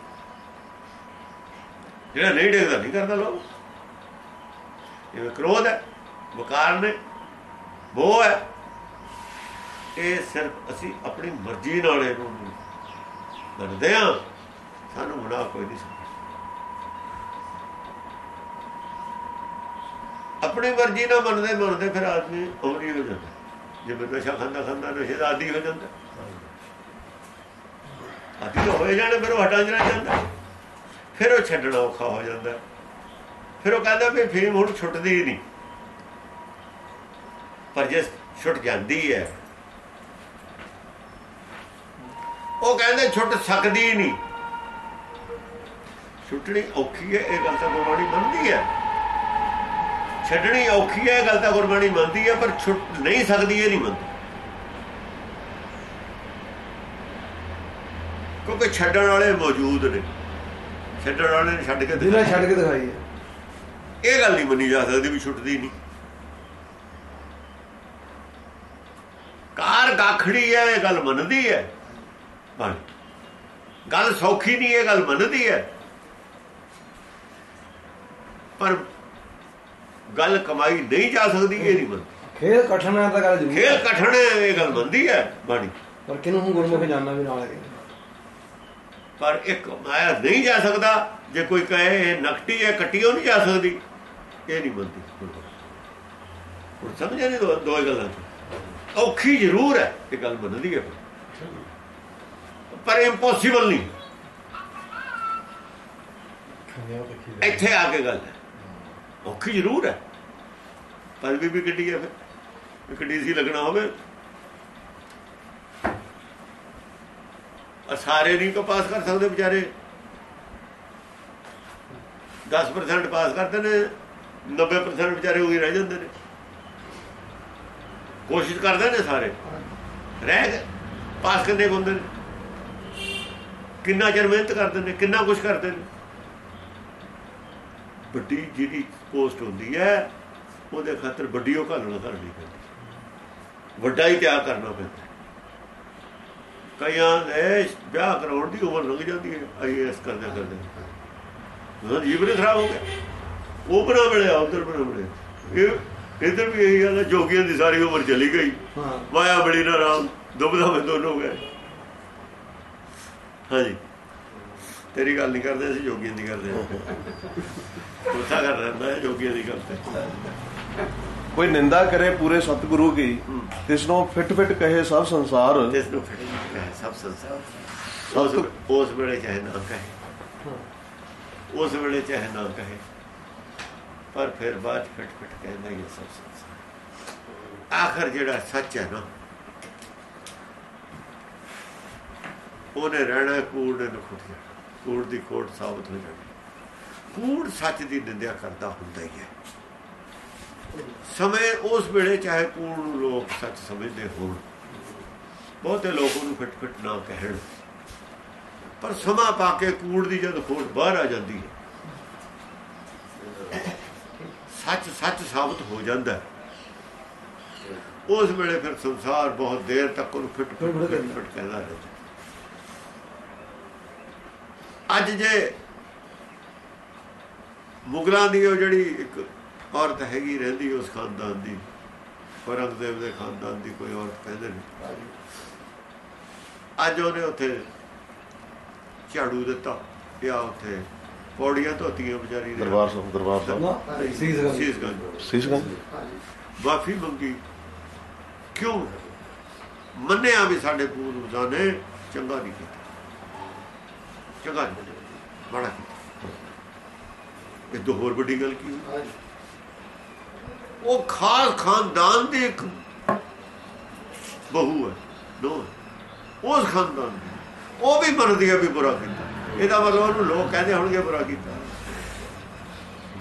ਜਿਹੜਾ ਨਹੀਂ ਟੇਕਦਾ, ਨਹੀਂ ਕਰਦਾ ਲੋਭ। ਇਹ ਕ੍ਰੋਧ ਹੈ ਵਕਾਰ ਨੇ ਉਹ ਹੈ। ਇਹ ਸਿਰਫ ਅਸੀਂ ਆਪਣੀ ਮਰਜ਼ੀ ਨਾਲ ਇਹਨੂੰ ਕਰਦੇ ਆ ਸਾਨੂੰ ਬਣਾ ਕੋਈ ਨਹੀਂ ਆਪਣੀ ਮਰਜ਼ੀ ਨਾਲ ਮੰਨਦੇ ਮੰਨਦੇ ਫਿਰ ਆਦਮੀ ਉਮਰੀ ਹੋ ਜਾਂਦਾ ਜਿਵੇਂ ਨਸ਼ਾ ਖਾਂਦਾ ਖਾਂਦਾ ਨਸ਼ੇ ਦਾ ਆਦੀ ਹੋ ਜਾਂਦਾ ਆਦੀ ਤਾਂ ਹੋਏ ਜਾਣੇ ਫਿਰ ਉਹ ਹਟਾਂ ਜਣਾ ਜਾਂਦਾ ਫਿਰ ਉਹ ਛੱਡਣਾ ਔਖਾ ਹੋ ਜਾਂਦਾ ਫਿਰ ਉਹ ਕਹਿੰਦਾ ਵੀ ਫੀਮ ਹੁਣ ਛੁੱਟਦੀ ਨਹੀਂ ਪਰ ਜੇ ਛੁੱਟ ਜਾਂਦੀ ਹੈ ਉਹ ਕਹਿੰਦੇ ਛੁੱਟ ਸਕਦੀ ਨਹੀਂ। ਛੁੱਟਣੀ ਔਖੀ ਹੈ ਇਹ ਗੱਲ ਤਾਂ ਗੁਰਬਾਣੀ ਮੰਨਦੀ ਹੈ। ਛੱਡਣੀ ਔਖੀ ਹੈ ਇਹ ਗੱਲ ਤਾਂ ਗੁਰਬਾਣੀ ਮੰਨਦੀ ਹੈ ਪਰ ਛੁੱਟ ਨਹੀਂ ਸਕਦੀ ਇਹ ਨਹੀਂ ਮੰਨਦੀ। ਕਿਉਂਕਿ ਛੱਡਣ ਵਾਲੇ ਮੌਜੂਦ ਨੇ। ਛੱਡਣ ਵਾਲੇ ਨੇ ਛੱਡ ਕੇ ਦਿਖਾਇਆ। ਛੱਡ ਕੇ ਦਿਖਾਈ ਹੈ। ਇਹ ਗੱਲ ਨਹੀਂ ਮੰਨੀ ਜਾ ਸਕਦੀ ਵੀ ਛੁੱਟਦੀ ਨਹੀਂ। ਕਾਰ ਗਾਖੜੀ ਹੈ ਇਹ ਗੱਲ ਮੰਨਦੀ ਹੈ। ਗੱਲ ਸੌਖੀ ਨਹੀਂ ਇਹ ਗੱਲ ਮੰਨਦੀ ਹੈ। ਪਰ ਗੱਲ ਕਮਾਈ ਨਹੀਂ ਜਾ ਸਕਦੀ ਇਹ ਨਹੀਂ ਮੰਨਦੀ। ਖੇਲ ਕਠਨ ਹੈ ਤਾਂ ਗੱਲ ਜ਼ਰੂਰ ਖੇਲ ਹੈ ਇਹ ਗੱਲ ਮੰਨਦੀ ਹੈ ਬਾਣੀ। ਪਰ ਕਿਨੂੰ ਹੁਣ ਗੁਰਮੁਖ ਜਾਨਣਾ ਵੀ ਨਾਲ ਹੈ ਪਰ ਇੱਕ ਮਾਇਆ ਨਹੀਂ ਜਾ ਸਕਦਾ ਜੇ ਕੋਈ ਕਹੇ ਇਹ ਨਕਟੀ ਹੈ ਕੱਟੀਓ ਨਹੀਂ ਜਾ ਸਕਦੀ। ਇਹ ਨਹੀਂ ਬੰਦੀ ਹੁਣ ਸਮਝਿਆ ਨਹੀਂ ਦੋ ਦੋ ਗੱਲਾਂ ਔਖੀ ਜ਼ਰੂਰ ਹੈ ਇਹ ਗੱਲ ਮੰਨਦੀ ਹੈ। ਪਰ ਇੰਪੋਸੀਬਲ ਨਹੀਂ। ਇੱਥੇ ਆ ਕੇ ਗੱਲ ਹੈ। ਔਖੀ ਜ਼ਰੂਰ ਹੈ। ਪਰ ਵੀ ਵੀ ਕਿੱਡੀ ਹੈ ਫਿਰ। ਕਿੱਡੀ ਸੀ ਲੱਗਣਾ ਹੋਵੇ। ਸਾਰੇ ਨਹੀਂ ਕੋ ਪਾਸ ਕਰ ਸਕਦੇ ਵਿਚਾਰੇ। 10% ਪਾਸ ਕਰਦੇ ਨੇ 90% ਵਿਚਾਰੇ ਉਹੀ ਰਹਿ ਜਾਂਦੇ ਨੇ। ਕੋਸ਼ਿਸ਼ ਕਰਦੇ ਨੇ ਸਾਰੇ। ਰਹਿ ਪਾਸ ਕਰਨੇ ਹੁੰਦੇ ਨੇ? ਕਿੰਨਾ ਚਿਰ ਮਿਹਨਤ ਕਰਦੇ ਨੇ ਕਿੰਨਾ ਕੁਝ ਕਰਦੇ ਨੇ। ਵੱਡੀ ਜਿਹੜੀ ਪੋਸਟ ਹੁੰਦੀ ਹੈ ਉਹਦੇ ਖਾਤਰ ਵੱਡੀ ਉਹ ਘਾਲਣਾ ਕਰਨੀ ਪੈਂਦੀ। ਵੱਡਾ ਹੀ ਤਿਆਗ ਕਰਨਾ ਪੈਂਦਾ। ਕਈਆਂ ਦੇ ਵਿਆਹ ਕਰਾਉਣ ਦੀ ਉਮਰ ਲੰਘ ਜਾਂਦੀ ਹੈ ਆਈਐਸ ਕਰਦੇ ਕਰਦੇ ਹਾਂ ਜੀਵਨ ਖਰਾਬ ਹੋ ਗਿਆ। ਉਹ ਬਣਾ ਮਿਲਿਆ ਉਧਰ ਬਣਾ ਮਿਲਿਆ। ਇਹ ਇਧਰ ਵੀ ਇਹੀ ਗੱਲ ਹੈ ਜੋਗੀਆਂ ਦੀ ਸਾਰੀ ਉਮਰ ਚਲੀ ਗਈ। ਹਾਂ। ਮਾਇਆ ਬੜੀ ਨਾ ਰਾਮ ਦੁਬਦਾ ਮੈਂ ਦੋਨੋਂ ਗਏ। ਹਾਂਜੀ। ਤੇਰੀ ਗੱਲ ਨਹੀਂ ਕਰਦੇ ਅਸੀਂ ਜੋਗੀਆਂ ਦੀ ਕਰਦੇ ਹਾਂ। ਕੋਠਾ ਕਰ ਰਹਿੰਦਾ ਹੈ ਜੋਗੀਆਂ ਦੀ ਤੇ। ਕੋਈ ਨਿੰਦਾ ਕਰੇ ਪੂਰੇ ਸਤਿਗੁਰੂ ਕੀ ਤਿਸ ਨੂੰ ਫਿੱਟ ਫਿੱਟ ਕਹੇ ਸਭ ਸੰਸਾਰ। ਜਿਸ ਨੂੰ ਫਿੱਟ ਹੈ ਸਭ ਸੰਸਾਰ। ਉਸ ਵੇਲੇ ਚਾਹੇ ਨਾ ਕਹੇ। ਉਸ ਵੇਲੇ ਚਾਹੇ ਨਾ ਕਹੇ। ਪਰ ਫਿਰ ਬਾਅਦ ਫਿੱਟ ਫਿੱਟ ਕਹਿੰਦਾ ਇਹ ਸਭ ਸੰਸਾਰ। ਆਖਰ ਜਿਹੜਾ ਸੱਚ ਹੈ ਨਾ ਉਹਨੇ ਰਹਿਣਾ ਕੂੜ ਨੇ ਨਖੁੱਟ ਜਾਣਾ ਕੂੜ ਦੀ ਕੋਟ ਸਾਬਤ ਹੋ ਜਾਣੀ। ਕੂੜ ਸੱਚ ਦੀ ਨਿੰਦਿਆ ਕਰਦਾ ਹੁੰਦਾ ਹੀ ਹੈ। ਸਮੇਂ ਉਸ ਵੇਲੇ ਚਾਹੇ ਕੂੜ ਨੂੰ ਲੋਕ ਸੱਚ ਸਮਝਦੇ ਹੋਣ। ਬਹੁਤੇ ਲੋਕ ਉਹਨੂੰ ਫਿੱਟ ਫਿੱਟ ਨਾ ਕਹਿਣ। ਪਰ ਸਮਾਂ ਪਾ ਕੇ ਕੂੜ ਦੀ ਜਦ ਖੋਟ ਬਾਹਰ ਆ ਜਾਂਦੀ ਹੈ। ਸੱਚ ਸੱਚ ਸਾਬਤ ਹੋ ਜਾਂਦਾ ਹੈ। ਉਸ ਵੇਲੇ ਫਿਰ ਸੰਸਾਰ ਬਹੁਤ ਦੇਰ ਤੱਕ ਉਹਨੂੰ fit fit fit fit fit ਕਹਿੰਦਾ ਰਹਿੰਦਾ। ਅੱਜ ਜੇ ਮੁਗਲਾਂ ਦੀ ਉਹ ਜਿਹੜੀ ਇੱਕ ਔਰਤ ਹੈਗੀ ਰਹਿੰਦੀ ਉਸ ਖਾਨਦਾਨ ਦੀ ਔਰੰਗਜ਼ੇਬ ਦੇ ਖਾਨਦਾਨ ਦੀ ਕੋਈ ਔਰਤ ਕਹਿੰਦੇ ਨੇ। ਅੱਜ ਉਹਨੇ ਉੱਥੇ ਝਾੜੂ ਦਿੱਤਾ ਪਿਆ ਉੱਥੇ ਪੌੜੀਆਂ ਧੋਤੀਆਂ ਵਿਚਾਰੀ ਨੇ। ਦਰਬਾਰ ਸਾਹਿਬ ਦਰਬਾਰ ਸਾਹਿਬ। ਸੀਸਗੰਜ ਸੀਸਗੰਜ ਮਾਫੀ ਮੰਗੀ। ਕਿਉਂ? ਮੰਨਿਆ ਵੀ ਸਾਡੇ ਪੂਰਵਜਾਂ ਨੇ ਚੰਗਾ ਨਹੀਂ ਕੀਤਾ। ਚੰਗਾ ਨਹੀਂ ਕੀਤਾ ਇਹ ਤੋਂ ਹੋਰ ਵੱਡੀ ਗੱਲ ਕੀ? ਉਹ ਖਾਸ ਖਾਨਦਾਨ ਦੀ ਇੱਕ ਬਹੂ ਹੈ ਦੋ ਉਸ ਖਾਨਦਾਨ ਦੀ। ਉਹ ਵੀ ਮੰਨਦੀ ਹੈ ਵੀ ਬੁਰਾ ਕੀਤਾ। ਇਹਦਾ ਮਤਲਬ ਉਹਨੂੰ ਲੋਕ ਕਹਿੰਦੇ ਹੋਣਗੇ ਬੁਰਾ ਕੀਤਾ।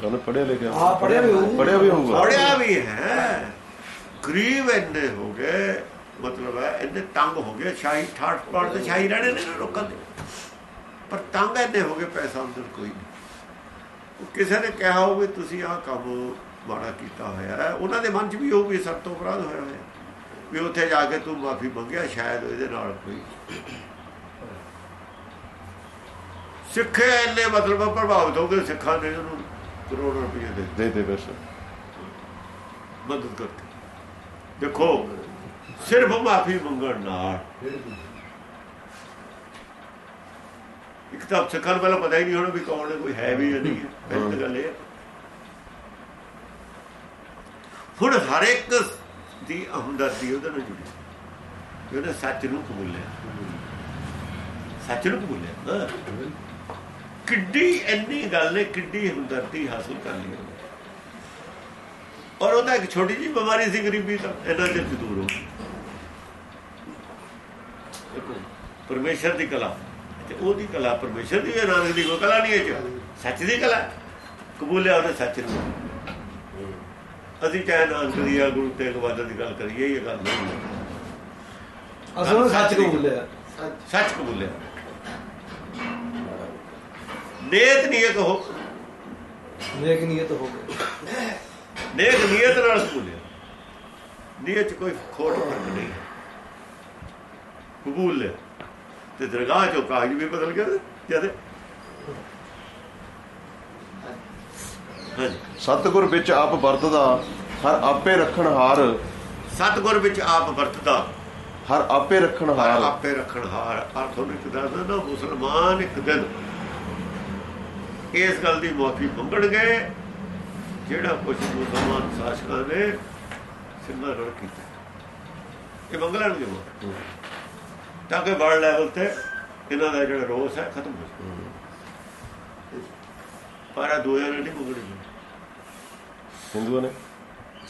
ਉਹਨੇ ਪੜਿਆ ਲਿਖਿਆ? ਹਾਂ, ਪੜ੍ਹਿਆ ਵੀ ਹੋਊ। ਪੜਿਆ ਵੀ ਹੋਊਗਾ। ਪੜਿਆ ਵੀ ਹੈ। ਗਰੀਬ ਇੰਨੇ ਹੋ ਗਏ ਮਤਲਬ ਹੈ ਇੰਨੇ ਤੰਗ ਹੋ ਗਏ ਸ਼ਾਹੀ ਠਾਠ ਪਾੜ ਤੇ ਸ਼ਾਹੀ ਰਹਿਣੇ ਨਾ ਲੋਕਾਂ ਦੇ। ਪਰ ਤੰਗ ਐਨੇ ਹੋ ਗਏ ਪੈਸਾ ਅੰਦਰ ਕੋਈ ਨਹੀਂ। ਉਹ ਕਿਸੇ ਨੇ ਕਿਹਾ ਹੋਵੇ ਤੁਸੀਂ ਆਹ ਕੰਮ ਮਾੜਾ ਕੀਤਾ ਹੋਇਆ ਹੈ। ਉਹਨਾਂ ਦੇ ਮਨ 'ਚ ਵੀ ਉਹ ਵੀ ਸਭ ਤੋਂ ਅਪਰਾਧ ਹੋਇਆ ਹੋਇਆ। ਵੀ ਉੱਥੇ ਜਾ ਕੇ ਤੂੰ ਮਾਫੀ ਮੰਗਿਆ ਸ਼ਾਇਦ ਇਹਦੇ ਨਾਲ ਕੋਈ ਸਿੱਖੇ ਇੰਨੇ ਮਤਲਬ ਪ੍ਰਭਾਵਿਤ ਹੋ ਗਏ ਸਿੱਖਾਂ ਨੇ ਉਹਨੂੰ ਕਰੋੜਾਂ ਰੁਪਏ ਦੇ ਦੇ ਦੇ ਬਸ ਮਦਦ ਕਰਕੇ। ਦੇਖੋ ਸਿਰਫ ਮਾਫੀ ਮੰਗਣ ਨਾਲ ਇੱਕ ਤਾਂ ਨੂੰ ਪਹਿਲਾਂ ਪਤਾ ਹੀ ਨਹੀਂ ਹੋਣਾ ਵੀ ਕੌਣ ਹੈ ਕੋਈ ਹੈ ਵੀ ਜਾਂ ਨਹੀਂ ਹੈ। ਤਾਂ ਗੱਲ ਇਹ ਹੈ। ਹੁਣ ਹਰ ਇੱਕ ਦੀ ਹਮਦਰਦੀ ਉਹਦੇ ਨਾਲ ਜੁੜੀ ਉਹਨੇ ਸੱਚ ਨੂੰ ਕਬੂਲਿਆ। ਸੱਚ ਨੂੰ ਕਬੂਲਿਆ। ਕਿੱਡੀ ਇੰਨੀ ਗੱਲ ਨੇ ਕਿੱਡੀ ਹਮਦਰਦੀ ਹਾਸਲ ਕਰ ਲਈ ਔਰ ਉਹਦਾ ਇੱਕ ਛੋਟੀ ਜਿਹੀ ਬਿਮਾਰੀ ਸੀ ਗਰੀਬੀ ਤਾਂ ਇਹਨਾਂ 'ਚ ਦੂਰ ਹੋ ਪਰਮੇਸ਼ਰ ਦੀ ਕਲਾ। ਤੇ ਉਹਦੀ ਕਲਾ ਪਰਮੇਸ਼ਰ ਦੀ ਹੈ ਨਾਨਕ ਦੀ ਕੋਈ ਕਲਾ ਨਹੀਂ ਹੈ ਸੱਚ ਦੀ ਕਲਾ। ਕਬੂਲਿਆ ਉਹਨੇ ਸੱਚ ਨੂੰ। ਅਸੀਂ ਚਾਹੇ ਨਾਨਕ ਦੀ ਆ ਗੁਰੂ ਤੇਗ ਬਹਾਦਰ ਦੀ ਗੱਲ ਕਰੀਏ ਇਹ ਗੱਲ ਨਹੀਂ। ਅਸਲ ਸੱਚ ਨੂੰ ਬੋਲਿਆ ਸੱਚ ਕਬੂਲਿਆ। ਨੇਤ ਨੀਅਤ ਹੋ ਨੇਕ ਨੀਅਤ ਹੋ ਗਈ। ਨੇਕ ਨੀਅਤ ਨਾਲ ਕਬੂਲਿਆ। ਨੀਅਤ 'ਚ ਕੋਈ ਖੋਟ ਫ਼ਰਕ ਨਹੀਂ। ਹੈ ਕਬੂਲ ਲਿਆ ਤੇ ਦਰਗਾਹ ਚੋਂ ਕਾਗਜ਼ ਵੀ ਬਦਲ ਗਿਆ ਜਦ ਸਤਿਗੁਰ ਵਿੱਚ ਆਪ ਵਰਤਦਾ ਹਰ ਆਪੇ ਰੱਖਣ ਹਾਰ। ਸਤਗੁਰ ਵਿੱਚ ਆਪ ਵਰਤਦਾ। ਹਰ ਆਪੇ ਰੱਖਣ ਹਰ ਆਪੇ ਰੱਖਣ ਹਾਰ। ਆ ਤੁਹਾਨੂੰ ਇੱਕ ਦੱਸਦਾ ਨਾ ਮੁਸਲਮਾਨ ਇੱਕ ਦਿਨ ਇਸ ਗੱਲ ਦੀ ਮਾਫੀ ਮੰਗਣਗੇ ਜਿਹੜਾ ਕੁਝ ਮੁਸਲਮਾਨ ਸ਼ਾਸਕਾਂ ਨੇ ਸਿੰਘਾਂ ਨਾਲ ਕੀਤਾ। ਇਹ ਮੰਗ ਲੈਣਗੇ ਉਹ ਤਾਂ ਕਿ ਵਰਲਡ ਲੈਵਲ ਤੇ ਇਹਨਾਂ ਦਾ ਜਿਹੜਾ ਰੋਸ ਹੈ ਖਤਮ ਹੋ ਜਾਵੇ। ਪਰ ਆ ਦੋਆਂ ਨੇ ਨਹੀਂ ਮੰਗਣੀ ਹਿੰਦੂਆਂ ਨੇ?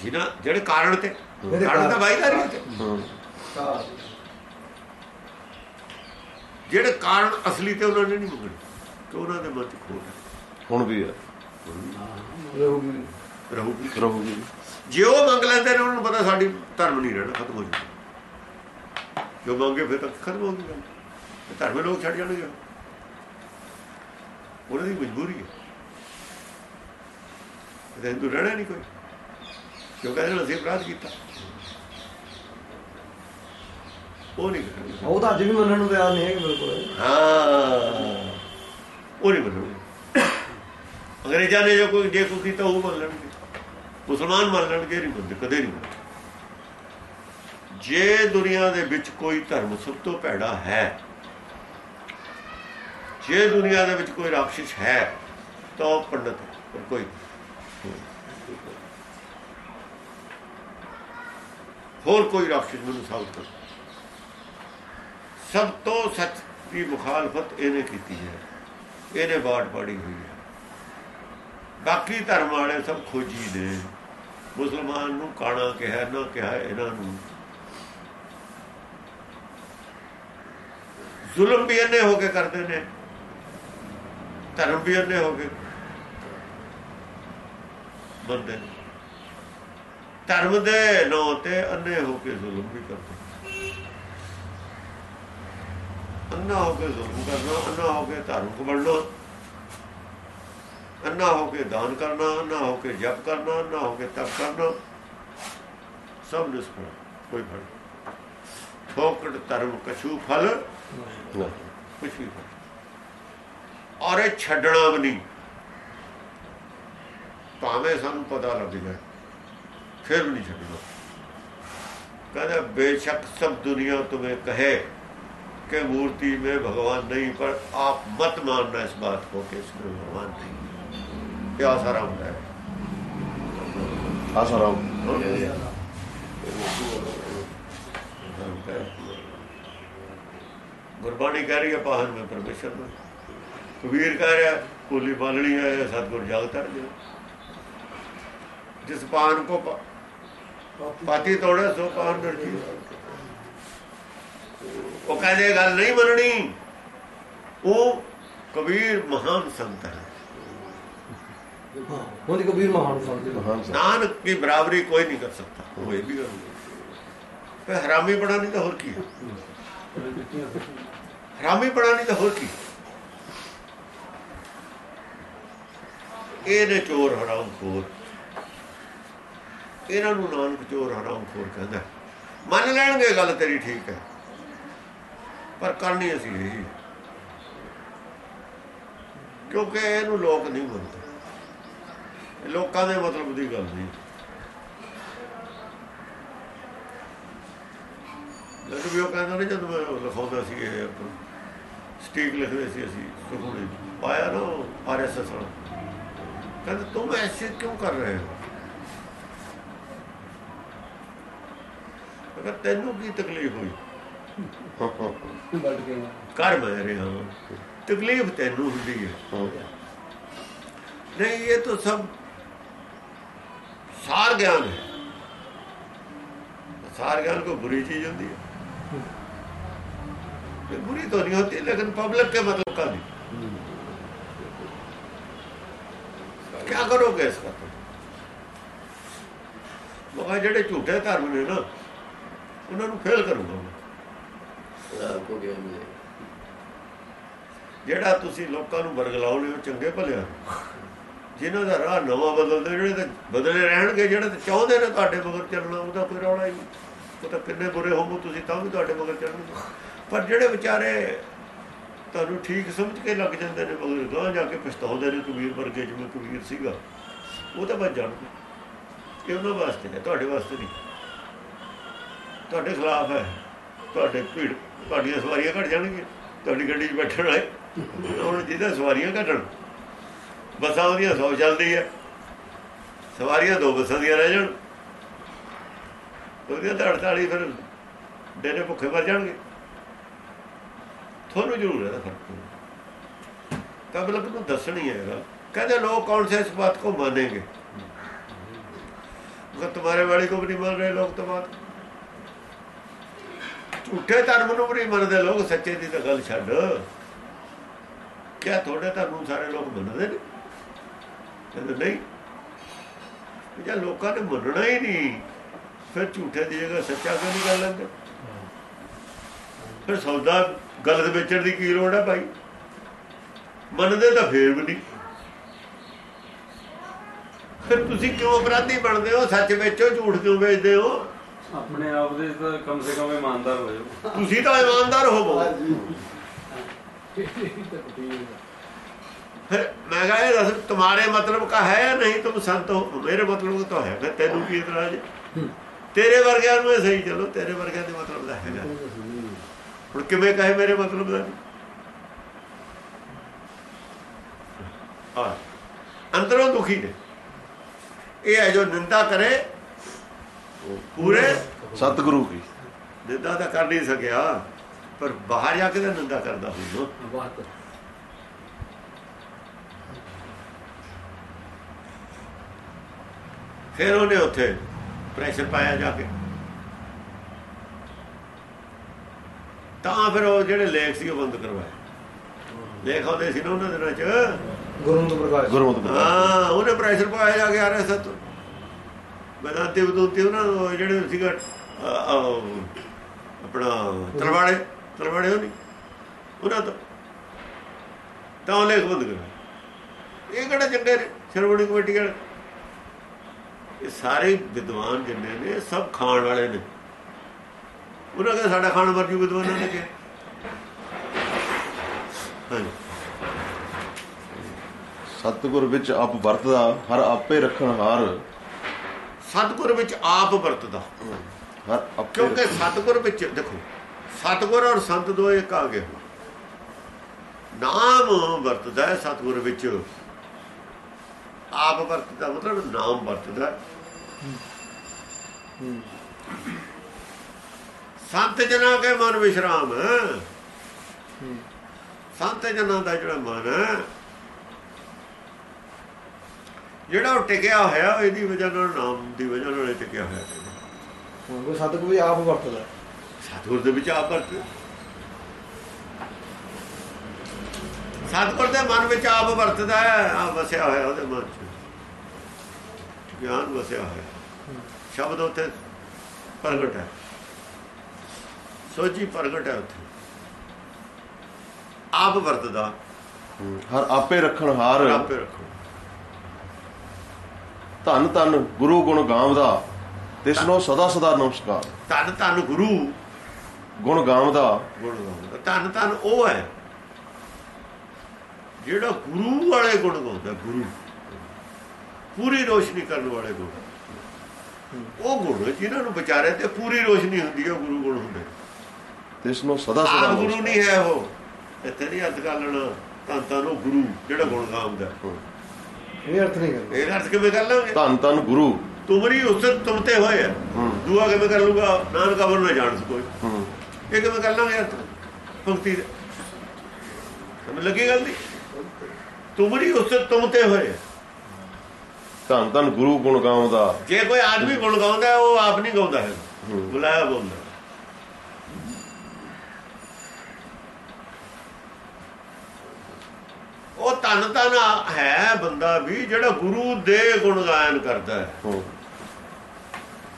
ਜਿਹਨਾਂ ਜਿਹੜੇ ਕਾਰਨ ਤੇ। ਜਿਹੜੇ ਕਾਰਨ ਤਾਂ। ਬਾਈਦਾਰੀ ਤੇ ਹੂੰ ਜਿਹੜੇ ਕਾਰਨ ਅਸਲੀ ਤੇ ਉਹਨਾਂ ਨੇ ਨਹੀਂ ਮੰਗਣੇ ਕਿ ਉਹਨਾਂ ਦੇ ਮਨ ਚ ਖੋਟ ਹੈ। ਹੁਣ ਵੀ ਹੈ। ਰਹੂਗੀ। ਰਹੂਗੀ। ਰਹੂਗੀ। ਜੇ ਉਹ ਮੰਗ ਲੈਂਦੇ ਨੇ ਉਹਨਾਂ ਨੂੰ ਪਤਾ ਸਾਡੀ ਧਰਮ ਨਹੀਂ ਰਹਿਣਾ ਖਤਮ ਹੋ ਜਾਊਗਾ। ਜੋ ਮੰਗੇ ਫਿਰ ਤਾਂ ਖਤਮ ਹੋ ਗਈ ਗੱਲ ਧਰਮ ਲੋਕ ਛੱਡ ਜਾਣਗੇ ਉਹਨਾਂ ਦੀ ਮਜਬੂਰੀ ਹੈ। ਤੇ ਹਿੰਦੂ ਰਹਿਣਾ ਨਹੀਂ ਕੋਈ। ਜੋ ਕਹਿੰਦੇ ਨੇ ਅਸੀਂ ਅਪਰਾਧ ਕੀਤਾ। ਉਹ ਨਹੀਂ ਉਹ ਤਾਂ ਅੱਜ ਵੀ ਮੰਨਣ ਨੂੰ ਤਿਆਰ ਨਹੀਂ ਹੈਗੇ ਬਿਲਕੁਲ ਹਾਂ। ਉਹ ਨਹੀਂ ਮੰਨਣਗੇ। ਅੰਗਰੇਜ਼ਾਂ ਨੇ ਜੋ ਕੋਈ ਜੇ ਕੋਈ ਕੀਤਾ ਉਹ ਮੰਨ ਲੈਣਗੇ। ਮੁਸਲਮਾਨ ਮੰਨ ਲੈਣਗੇ ਨਹੀਂ ਕਦੇ ਨਹੀਂ ਮੰਨਦੇ। ਜੇ ਦੁਨੀਆ ਦੇ ਵਿੱਚ ਕੋਈ ਧਰਮ ਸਭ ਤੋਂ ਭੈੜਾ ਹੈ, ਜੇ ਦੁਨੀਆ ਦੇ ਵਿੱਚ ਕੋਈ ਰਾਖਸ਼ ਹੈ, ਤਾਂ ਉਹ ਪੰਡਤ ਹੈ ਕੋਈ ਹੋਰ ਕੋਈ ਰਾਖਸ਼ ਮੈਨੂੰ ਸਾਬਤ ਕਰ। ਸਭ ਤੋਂ ਸੱਚ ਦੀ ਮੁਖਾਲਫਤ ਇਹਨੇ ਕੀਤੀ ਹੈ। ਇਹਨੇ ਬਾਟ ਪਾੜੀ ਹੋਈ ਹੈ। ਬਾਕੀ ਧਰਮ ਵਾਲੇ ਸਭ ਖੋਜੀ ਨੇ। ਮੁਸਲਮਾਨ ਨੂੰ ਕਾਣਾ ਕਿਹਾ, ਨਾ ਕਿਹਾ, ਇਹਨਾਂ ਨੂੰ ਜ਼ੁਲਮ ਵੀ ਇਹਨੇ ਹੋ ਕੇ ਕਰਦੇ ਨੇ, ਧਰਮ ਵੀ ਇਹਨੇ ਹੋ ਕੇ ਬੰਦੇ ਧਰਮ ਦੇ ਨਾਂ ਤੇ ਅੰਨੇ ਹੋ ਕੇ ਜ਼ੁਲਮ ਵੀ ਕਰਦੇ। ਅੰਨਾ ਹੋ ਕੇ ਜ਼ੁਲਮ ਕਰਨਾ, ਅੰਨਾ ਹੋ ਕੇ ਧਾਰਮਿਕ ਬਣਨਾ, ਅੰਨਾ ਹੋ ਕੇ ਦਾਨ ਕਰਨਾ, ਅੰਨਾ ਹੋ ਕੇ ਜਪ ਕਰਨਾ, ਅੰਨਾ ਹੋ ਕੇ ਤਪ ਕਰਨਾ, ਸਭ ਨਿਸਫਲ ਕੋਈ ਫਲ ਠੋਕੜ ਧਰਮ ਕਛੂ ਫਲ ਔਰ ਇਹ ਛੱਡਣਾ ਵੀ ਨਹੀਂ। ਭਾਵੇਂ ਸਾਨੂੰ ਪਤਾ ਲੱਗ ਜਾਏ ਫਿਰ ਨਹੀਂ ਛੱਡਣਾ। ਕਹਿੰਦਾ ਬੇਸ਼ੱਕ ਸਭ ਦੁਨੀਆ ਤੁਮੇ ਕਹੇ ਕਿ ਮੂਰਤੀ ਮੇ ਭਗਵਾਨ ਨਹੀਂ ਪਰ ਆਪ ਮਤ ਮਾਨਣਾ ਇਸ ਬਾਤ ਕੋ ਕਿ ਇਸ ਮੇ ਭਗਵਾਨ ਨਹੀਂ। ਇਹ ਆਸਾਰਾਮ ਹੈ। ਆਸਾਰਾਮ ਗੁਰਬਾਣੀ ਕਹਿ ਰਹੀ ਹੈ ਪਾਹਨ ਮੈਂ ਪਰਮੇਸ਼ਰ ਨੂੰ ਕਬੀਰ ਕਹਿ ਰਿਹਾ ਕੋਲੀ ਬਾਲਣੀ ਹੈ ਸਤਗੁਰ ਜਗਤਰ ਜੀ ਜਿਸ ਪਾਨ ਕੋ ਪਾਤੀ ਤੋੜੇ ਸੋ ਪਾਨ ਡਰਜੀ ਉਹ ਕਹਿੰਦੇ ਗੱਲ ਨਹੀਂ ਮੰਨਣੀ। ਉਹ ਕਬੀਰ ਮਹਾਨ ਸੰਤ ਹੈ। ਉਹਦੀ ਕਬੀਰ ਮਹਾਨ ਸੰਤ ਮਹਾਨ ਨਾਨਕ ਦੀ ਬਰਾਬਰੀ ਕੋਈ ਨਹੀਂ ਕਰ ਸਕਦਾ। ਉਹ ਇਹ ਵੀ ਗੱਲ ਹਰਾਮੀ ਬਣਾ ਨਹੀਂ ਤਾਂ ਹੋਰ ਕੀ ਹੈ। ਰਾਮੀ ਪੜਾ ਤਾਂ ਹੋਰ ਕੀ। ਇਹ ਚੋਰ ਹਰਾਮ ਖੋਰ। ਇਹਨਾਂ ਨੂੰ ਨਾਨਕ ਚੋਰ ਹਰਾਮ ਖੋਰ ਕਹਿੰਦਾ। ਮੰਨ ਲੈਣਗੇ ਗੱਲ ਤੇਰੀ ਠੀਕ ਹੈ। ਪਰ ਕਰਨੀ ਅਸੀਂ ਇਹ ਕਿਉਂਕਿ ਇਹਨੂੰ ਲੋਕ ਨਹੀਂ ਮੰਨਦੇ। ਲੋਕਾਂ ਦੇ ਮਤਲਬ ਦੀ ਗੱਲ ਨਹੀਂ। ਲੱਗ ਵੀ ਉਹ ਕਹਿੰਦਾ ਨਾ, ਜਦੋਂ ਮੈਂ ਲਿਖਾਉਂਦਾ ਸੀ ਇਹ ਆਪਣਾ। ਸਟੀਕ ਲਿਖਦੇ ਸੀ ਅਸੀਂ ਸੁਖਮਣੀ ਪਾਇਆ ਨਾ ਆਰਐਸਐਸ ਨਾਲ ਕਹਿੰਦੇ ਤੂੰ ਐਸੇ ਕਿਉਂ ਕਰ ਰਹੇ ਹੋ? ਅਗਰ ਤੈਨੂੰ ਕੀ ਤਕਲੀਫ ਹੋਈ? ਕਰ ਮੈਂ ਰਿਹਾ ਤਕਲੀਫ ਤੈਨੂੰ ਹੁੰਦੀ ਹੈ। ਨਹੀਂ ਇਹ ਤਾਂ ਸਭ ਸਾਰ ਗਿਆਨ ਹੈ। ਸਾਰ ਗਿਆਨ ਕੋ ਬੁਰੀ ਚੀਜ਼ ਹੁੰਦੀ ਹੈ। ये बुरी तो नहीं होती लेकिन पब्लिक के मतलब का नहीं क्या करोगे इसका तुम मगर ਜਿਹੜੇ ਝੂਠੇ ਧਰਮ ਨੇ ਨਾ ਉਹਨਾਂ ਨੂੰ ਫੇਲ ਕਰੂੰਗਾ ਮੈਂ आपको क्या मिलेगा ਜਿਹੜਾ ਤੁਸੀਂ ਲੋਕਾਂ ਨੂੰ ਬਰਗਲਾਉਣੇ ਹੋ ਚੰਗੇ ਭਲਿਆਂ ਜਿਨ੍ਹਾਂ ਦਾ ਰਾਹ ਨਵਾਂ ਬਦਲਦੇ ਜਿਹੜੇ ਤਾਂ ਬਦਲੇ ਰਹਿਣਗੇ ਜਿਹੜੇ ਤਾਂ ਚਾਹੁੰਦੇ ਨੇ ਤੁਹਾਡੇ ਮਗਰ ਚੱਲਣਾ ਉਹਦਾ ਕੋਈ ਰੌਲਾ ਹੀ ਨਹੀਂ ਉਹ ਤਾਂ ਕਿੰਨੇ ਬੁਰੇ ਹੋਵੋ ਤੁਸੀਂ ਤਾਂ ਵੀ ਤੁਹਾਡੇ ਮਗਰ ਚੱਲਣਗੇ ਪਰ ਜਿਹੜੇ ਵਿਚਾਰੇ ਤੁਹਾਨੂੰ ਠੀਕ ਸਮਝ ਕੇ ਲੱਗ ਜਾਂਦੇ ਨੇ, ਮਗਰ ਗਾਂ ਜਾ ਕੇ ਪਛਤਾਉਂਦੇ ਨੇ ਕਬੀਰ ਵਰਗੇ, ਜਿਵੇਂ ਕਬੀਰ ਸੀਗਾ, ਉਹ ਤਾਂ ਬਚ ਜਾਣਗੇ ਇਹ ਉਹਨਾਂ ਵਾਸਤੇ ਹੈ ਤੁਹਾਡੇ ਵਾਸਤੇ ਨਹੀਂ। ਤੁਹਾਡੇ ਖਿਲਾਫ ਹੈ। ਤੁਹਾਡੇ ਭੀੜ, ਤੁਹਾਡੀਆਂ ਸਵਾਰੀਆਂ ਘਟ ਜਾਣਗੀਆਂ। ਤੁਹਾਡੀ ਗੱਡੀ 'ਚ ਬੈਠਣ ਵਾਲੇ, ਹੁਣ ਜਿਹਦਾ ਸਵਾਰੀਆਂ ਘਟਣ ਬੱਸਾਂ ਉਹਦੀਆਂ ਸੌ ਚੱਲਦੀ ਹੈ ਸਵਾਰੀਆਂ ਦੋ ਬੱਸਾਂ ਦੀਆਂ ਰਹਿ ਜਾਣ। ਉਹਦੀਆਂ ਤਾਂ 48 ਫਿਰ ਡੇਰੇ ਭੁੱਖੇ ਮਰ ਜਾਣਗੇ। ਤੁਹਾਨੂੰ ਜ਼ਰੂਰ ਹੈ। ਫ਼ਰਕ ਤਾਂ ਅਗਲੇ ਨੂੰ ਦੱਸਣੀ ਹੈਗਾ ਕਹਿੰਦੇ ਲੋਕ ਕੌਣ ਸੇ? ਇਸ ਬਾਤ ਕੋ ਮੰਨेंगे ਮਗਰ ਤੁਹਾਰੇ ਵਾਲੇ ਕੋ ਵੀ ਨਹੀਂ ਮੰਨ ਰਹੇ ਲੋਕ ਤਾਂ ਬਾਤ? ਝੂਠੇ ਧਰਮ ਨੂੰ ਵੀ ਮੰਨਦੇ ਲੋਕ ਸੱਚੇ ਦੀ ਤਾਂ ਗੱਲ ਛੱਡ। ਕਿਆ ਤੁਹਾਡੇ ਧਰਮ ਨੂੰ ਸਾਰੇ ਲੋਕ ਮੰਨਦੇ ਨੇ? ਕਹਿੰਦੇ ਨਹੀਂ। ਜੇ ਲੋਕਾਂ ਨੇ ਮੰਨਣਾ ਹੀ ਨਹੀਂ। ਫਿਰ ਝੂਠੇ ਦੀ ਜਗ੍ਹਾ ਸੱਚਾ ਕਿਉਂ ਨਹੀਂ ਕਰ ਲੈਂਦੇ? ਫਿਰ ਸੌਦਾ ਗਲਤ ਵੇਚਣ ਦੀ ਕੀ ਲੋੜ ਹੈ ਭਾਈ? ਮੰਨਦੇ ਤਾਂ ਫੇਰ ਵੀ ਨਹੀਂ। ਫਿਰ ਤੁਸੀਂ ਕਿਉਂ ਅਪਰਾਧੀ ਬਣਦੇ ਹੋ? ਸੱਚ ਵੇਚੋ ਝੂਠ ਕਿਉਂ ਵੇਚਦੇ ਹੋ? ਆਪਣੇ ਆਪ ਦੇ ਤਾਂ ਕਮ ਸੇ ਕਮ ਇਮਾਨਦਾਰ ਹੋ ਜਾਓ। ਤੁਸੀਂ ਤਾਂ ਇਮਾਨਦਾਰ ਹੋਵੋ ਫਿਰ ਮੈਂ ਕਹਾਂ ਇਹ ਰਸਮ ਤੁਹਾਡੇ ਮਤਲਬ ਕਾ ਹੈ ਨਹੀਂ? ਤੂੰ ਸੰਤ ਹੋ। ਮੇਰੇ ਮਤਲਬ ਤਾਂ ਹੈ। ਤੈਨੂੰ ਕੀ ਇਤਰਾਜ਼ ਤੇਰੇ ਵਰਗਿਆਂ ਨੂੰ ਸਹੀ ਚਲੋ। ਤੇਰੇ ਵਰਗਿਆਂ ਦੇ ਮਤਲਬ ਦਾ ਹੈਗਾ। ਹੁਣ ਕਿਵੇਂ ਕਹੇ ਮੇਰੇ ਮਤਲਬ ਦਾ? ਆ ਅੰਦਰੋਂ ਦੁਖੀ ਨੇ। ਇਹ ਹੈ ਜੋ ਨਿੰਦਾ ਕਰੇ ਪੂਰੇ ਸਤਿਗੁਰੂ ਕੀ। ਨਿੰਦਾ ਤਾਂ ਕਰ ਨਹੀਂ ਸਕਿਆ ਪਰ ਬਾਹਰ ਜਾ ਕੇ ਤਾਂ ਨਿੰਦਾ ਕਰਦਾ ਹੁੰਦਾ। ਫਿਰ ਉਹਨੇ ਉੱਥੇ ਪ੍ਰੈਸ਼ਰ ਪਾਇਆ ਜਾ ਕੇ। ਤਾਂ ਫਿਰ ਉਹ ਜਿਹੜੇ ਲੇਖ ਸੀ ਉਹ ਬੰਦ ਕਰਵਾਏ। ਲੇਖ ਆਉਂਦੇ ਸੀ ਨਾ ਉਹਨਾਂ ਦਿਨਾਂ 'ਚ। ਗੁਰਮਤਿ ਪ੍ਰਕਾਸ਼। ਗੁਰਮਤਿ ਪ੍ਰਕਾਸ਼। ਹਾਂ ਉਹਨੇ ਪ੍ਰੈਸ਼ਰ ਪਾਇਆ ਜਾ ਕੇ ਆ ਰਿਹਾ ਸਤ ਬਦਾਤੇ ਬਦੂਤੇ ਉਹਨਾਂ ਨੂੰ ਜਿਹੜੇ ਸੀਗਾ ਆਪਣਾ ਤਲਵਾੜੇ ਤਲਵਾੜੇ ਉਹ ਨਹੀਂ ਉਹਨਾਂ ਤੋਂ। ਤਾਂ ਲੇਖ ਬੰਦ ਕਰਾ ਇਹ ਕਿਹੜਾ ਚੰਗੇ ਨੇ? ਸ਼ਰਮਣੀ ਕਮੇਟੀ ਵਾਲੇ। ਇਹ ਸਾਰੇ ਵਿਦਵਾਨ ਜਿੰਨੇ ਨੇ ਸਭ ਖਾਣ ਵਾਲੇ ਨੇ। ਉਹਨਾਂ ਕਹਿੰਦੇ ਸਾਡਾ ਖਾਣ ਮਰਜੂ ਵਿਦਵਾਨਾਂ ਨੇ ਕਿ ਹਾਂਜੀ। ਸਤਿਗੁਰ ਵਿੱਚ ਆਪ ਵਰਤਦਾ ਹਰ ਆਪੇ ਰੱਖਣ ਹਾਰ। ਸਤਿਗੁਰ ਵਿੱਚ ਆਪ ਵਰਤਦਾ। ਹਰ ਆਪੇ ਕਿਉਂਕਿ ਸਤਿਗੁਰ ਵਿੱਚ ਦੇਖੋ ਸਤਿਗੁਰ ਔਰ ਸੰਤ ਦੋ ਇੱਕ ਆ ਗਏ। ਨਾਮ ਵਰਤਦਾ ਹੈ ਸਤਿਗੁਰ ਵਿੱਚ। ਆਪ ਵਰਤਦਾ ਮਤਲਬ ਨਾਮ ਵਰਤਦਾ। ਹੈ। ਸੰਤ ਜਨਾਂ ਕੇ ਮਨ ਵਿਸ਼ਰਾਮ। ਸੰਤ ਜਨਾਂ ਦਾ ਜਿਹੜਾ ਮਨ ਹੈ ਜਿਹੜਾ ਉਹ ਟਿਕਿਆ ਹੋਇਆ ਇਹਦੀ ਵਜ੍ਹਾ ਨਾਲ ਨਾਮ ਦੀ ਵਜ੍ਹਾ ਨਾਲ ਟਿਕਿਆ ਹੋਇਆ। ਹੈ ਹਾਂ, ਕੋਈ ਸਤਿਗੁਰੂ ਵੀ ਆਪ ਵਰਤਦਾ। ਸਤਿਗੁਰ ਦੇ ਵਿੱਚ ਆਪ ਵਰਤ। ਸਤਿਗੁਰ ਦੇ ਮਨ ਵਿੱਚ ਆਪ ਵਰਤਦਾ ਹੈ ਆਪ ਵਸਿਆ ਹੋਇਆ ਉਹਦੇ ਮਨ 'ਚ। ਗਿਆਨ ਵਸਿਆ ਹੋਇਆ। ਸ਼ਬਦ ਉੱਥੇ ਪ੍ਰਗਟ ਹੈ। ਸੋਚੀ ਪ੍ਰਗਟ ਹੈ ਉੱਥੇ। ਆਪ ਵਰਤਦਾ। ਹਰ ਆਪੇ ਰੱਖਣ ਹਾਰ। ਆਪੇ ਰੱਖੋ ਧੰਨ ਧੰਨ ਗੁਰੂ ਗੁਣ ਗਾਵਦਾ ਤਿਸ ਨੂੰ ਸਦਾ ਸਦਾ ਨਮਸਕਾਰ। ਧੰਨ ਧੰਨ ਗੁਰੂ ਗੁਣ ਗਾਵਦਾ। ਗੁਣ ਗਾਉਂਦਾ। ਧੰਨ ਧੰਨ ਉਹ ਹੈ ਜਿਹੜਾ ਗੁਰੂ ਵਾਲੇ ਗੁਣ ਗਾਉਂਦਾ ਗੁਰੂ। ਪੂਰੀ ਰੋਸ਼ਨੀ ਕਰਨ ਵਾਲੇ ਗੁਣ। ਉਹ ਗੁਣ ਜਿਨ੍ਹਾਂ ਨੂੰ ਵਿਚਾਰੇ ਤੇ ਪੂਰੀ ਰੋਸ਼ਨੀ ਹੁੰਦੀ ਹੈ ਗੁਰੂ ਗੁਣ ਹੁੰਦੇ ਤਿਸ ਨੂੰ ਸਦਾ ਸਦਾ ਗੁਰੂ ਨਹੀਂ ਹੈ ਉਹ। ਇੱਥੇ ਨਹੀਂ ਅਰਥ ਕਰ ਲੈਣਾ ਧੰਨ ਧੰਨ ਉਹ ਗੁਰੂ ਜਿਹੜਾ ਗੁਣ ਗਾਉਂਦਾ। ਇਹ ਅਰਥ ਨਹੀਂ ਕਰਦਾ। ਇਹ ਅਰਥ ਕਿਵੇਂ ਕਰ ਲਾਂਗੇ ਧੰਨ ਧੰਨ ਗੁਰੂ। ਤੁਮਰੀ ਉਸਤ ਤੁਮ ਤੇ ਹੋਏ। ਦੂਆ ਕਿਵੇਂ ਕਰ ਲੂਗਾ ਨਾਨਕ ਅਵਰ ਨਾ ਜਾਣ ਸਕੋਈ ਹੂੰ। ਇਹ ਕਿਵੇਂ ਕਰ ਲਾਂਗੇ ਅਰਥ? ਭਗਤੀ ਦੇ। ਸਮਝ ਲੱਗੀ ਗੱਲ ਦੀ? ਤੁਮਰੀ ਉਸਤ ਤੁਮ ਤੇ ਹੋਏ ਹੈ। ਧੰਨ ਧੰਨ ਗੁਰੂ ਗੁਣ ਗਾਵਦਾ ਜੇ ਕੋਈ ਆਦਮੀ ਗੁਣ ਗਾਉਂਦਾ ਉਹ ਆਪ ਨਹੀਂ ਗਾਉਂਦਾ ਹੂੰ। ਬੁਲਾਇਆ ਬੋਲਦਾ। ਉਹ ਤਨ ਤਨ ਹੈ ਬੰਦਾ ਵੀ ਜਿਹੜਾ ਗੁਰੂ ਦੇ ਗੁਣ ਗਾਇਨ ਕਰਦਾ ਹੈ।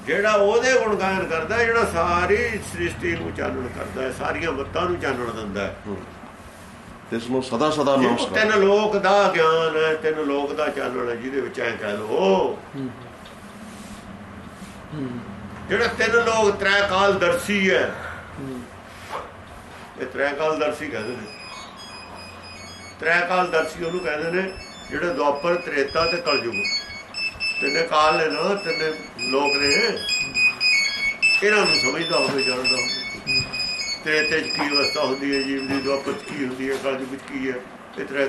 ਜਿਹੜਾ ਉਹਦੇ ਗੁਣ ਗਾਇਨ ਕਰਦਾ ਹੈ, ਜਿਹੜਾ ਸਾਰੀ ਸ੍ਰਿਸ਼ਟੀ ਨੂੰ ਚਾਨਣ ਕਰਦਾ ਹੈ ਸਾਰੀਆਂ ਮੱਤਾਂ ਨੂੰ ਚਾਨਣ ਦਿੰਦਾ ਹੈ। ਤਿਸ ਨੂੰ ਸਦਾ ਸਦਾ ਨਮਸਕਾਰ। ਤਿੰਨ ਲੋਕ ਦਾ ਗਿਆਨ ਹੈ ਤਿੰਨ ਲੋਕ ਦਾ ਚਾਨਣ ਹੈ ਜਿਹਦੇ ਵਿੱਚ ਐ ਕਹਿ ਲੋ ਜਿਹੜਾ ਤਿੰਨ ਲੋਕ ਤ੍ਰੈ ਕਾਲ ਦਰਸੀ ਹੈ। ਇਹ ਤ੍ਰੈ ਕਾਲ ਦਰਸੀ ਕਹਿੰਦੇ ਨੇ। ਤ੍ਰੈ ਕਾਲ ਦਰਸੀ ਉਹਨੂੰ ਕਹਿੰਦੇ ਨੇ, ਜਿਹੜੇ ਦੁਆਪਰ, ਤ੍ਰੇਤਾ ਤੇ ਕਲਯੁਗ। ਤਿੰਨੇ ਕਾਲ ਨੇ ਨਾ, ਤਿੰਨੇ ਲੋਕ ਨੇ। ਇਹਨਾਂ ਨੂੰ ਸਮਝਦਾ ਹੋਵੇ, ਜਾਣਦਾ ਹੋਵੇ। ਤ੍ਰੇਤੇ ਚ ਕੀ ਅਵਸਥਾ ਹੁੰਦੀ ਹੈ, ਜੀਵ ਦੀ ਦੁਆਪਰ ਚ ਕੀ ਹੁੰਦੀ ਹੈ, ਕਲਯੁਗ ਚ ਕੀ ਹੈ, ਇਹ ਤ੍ਰੈ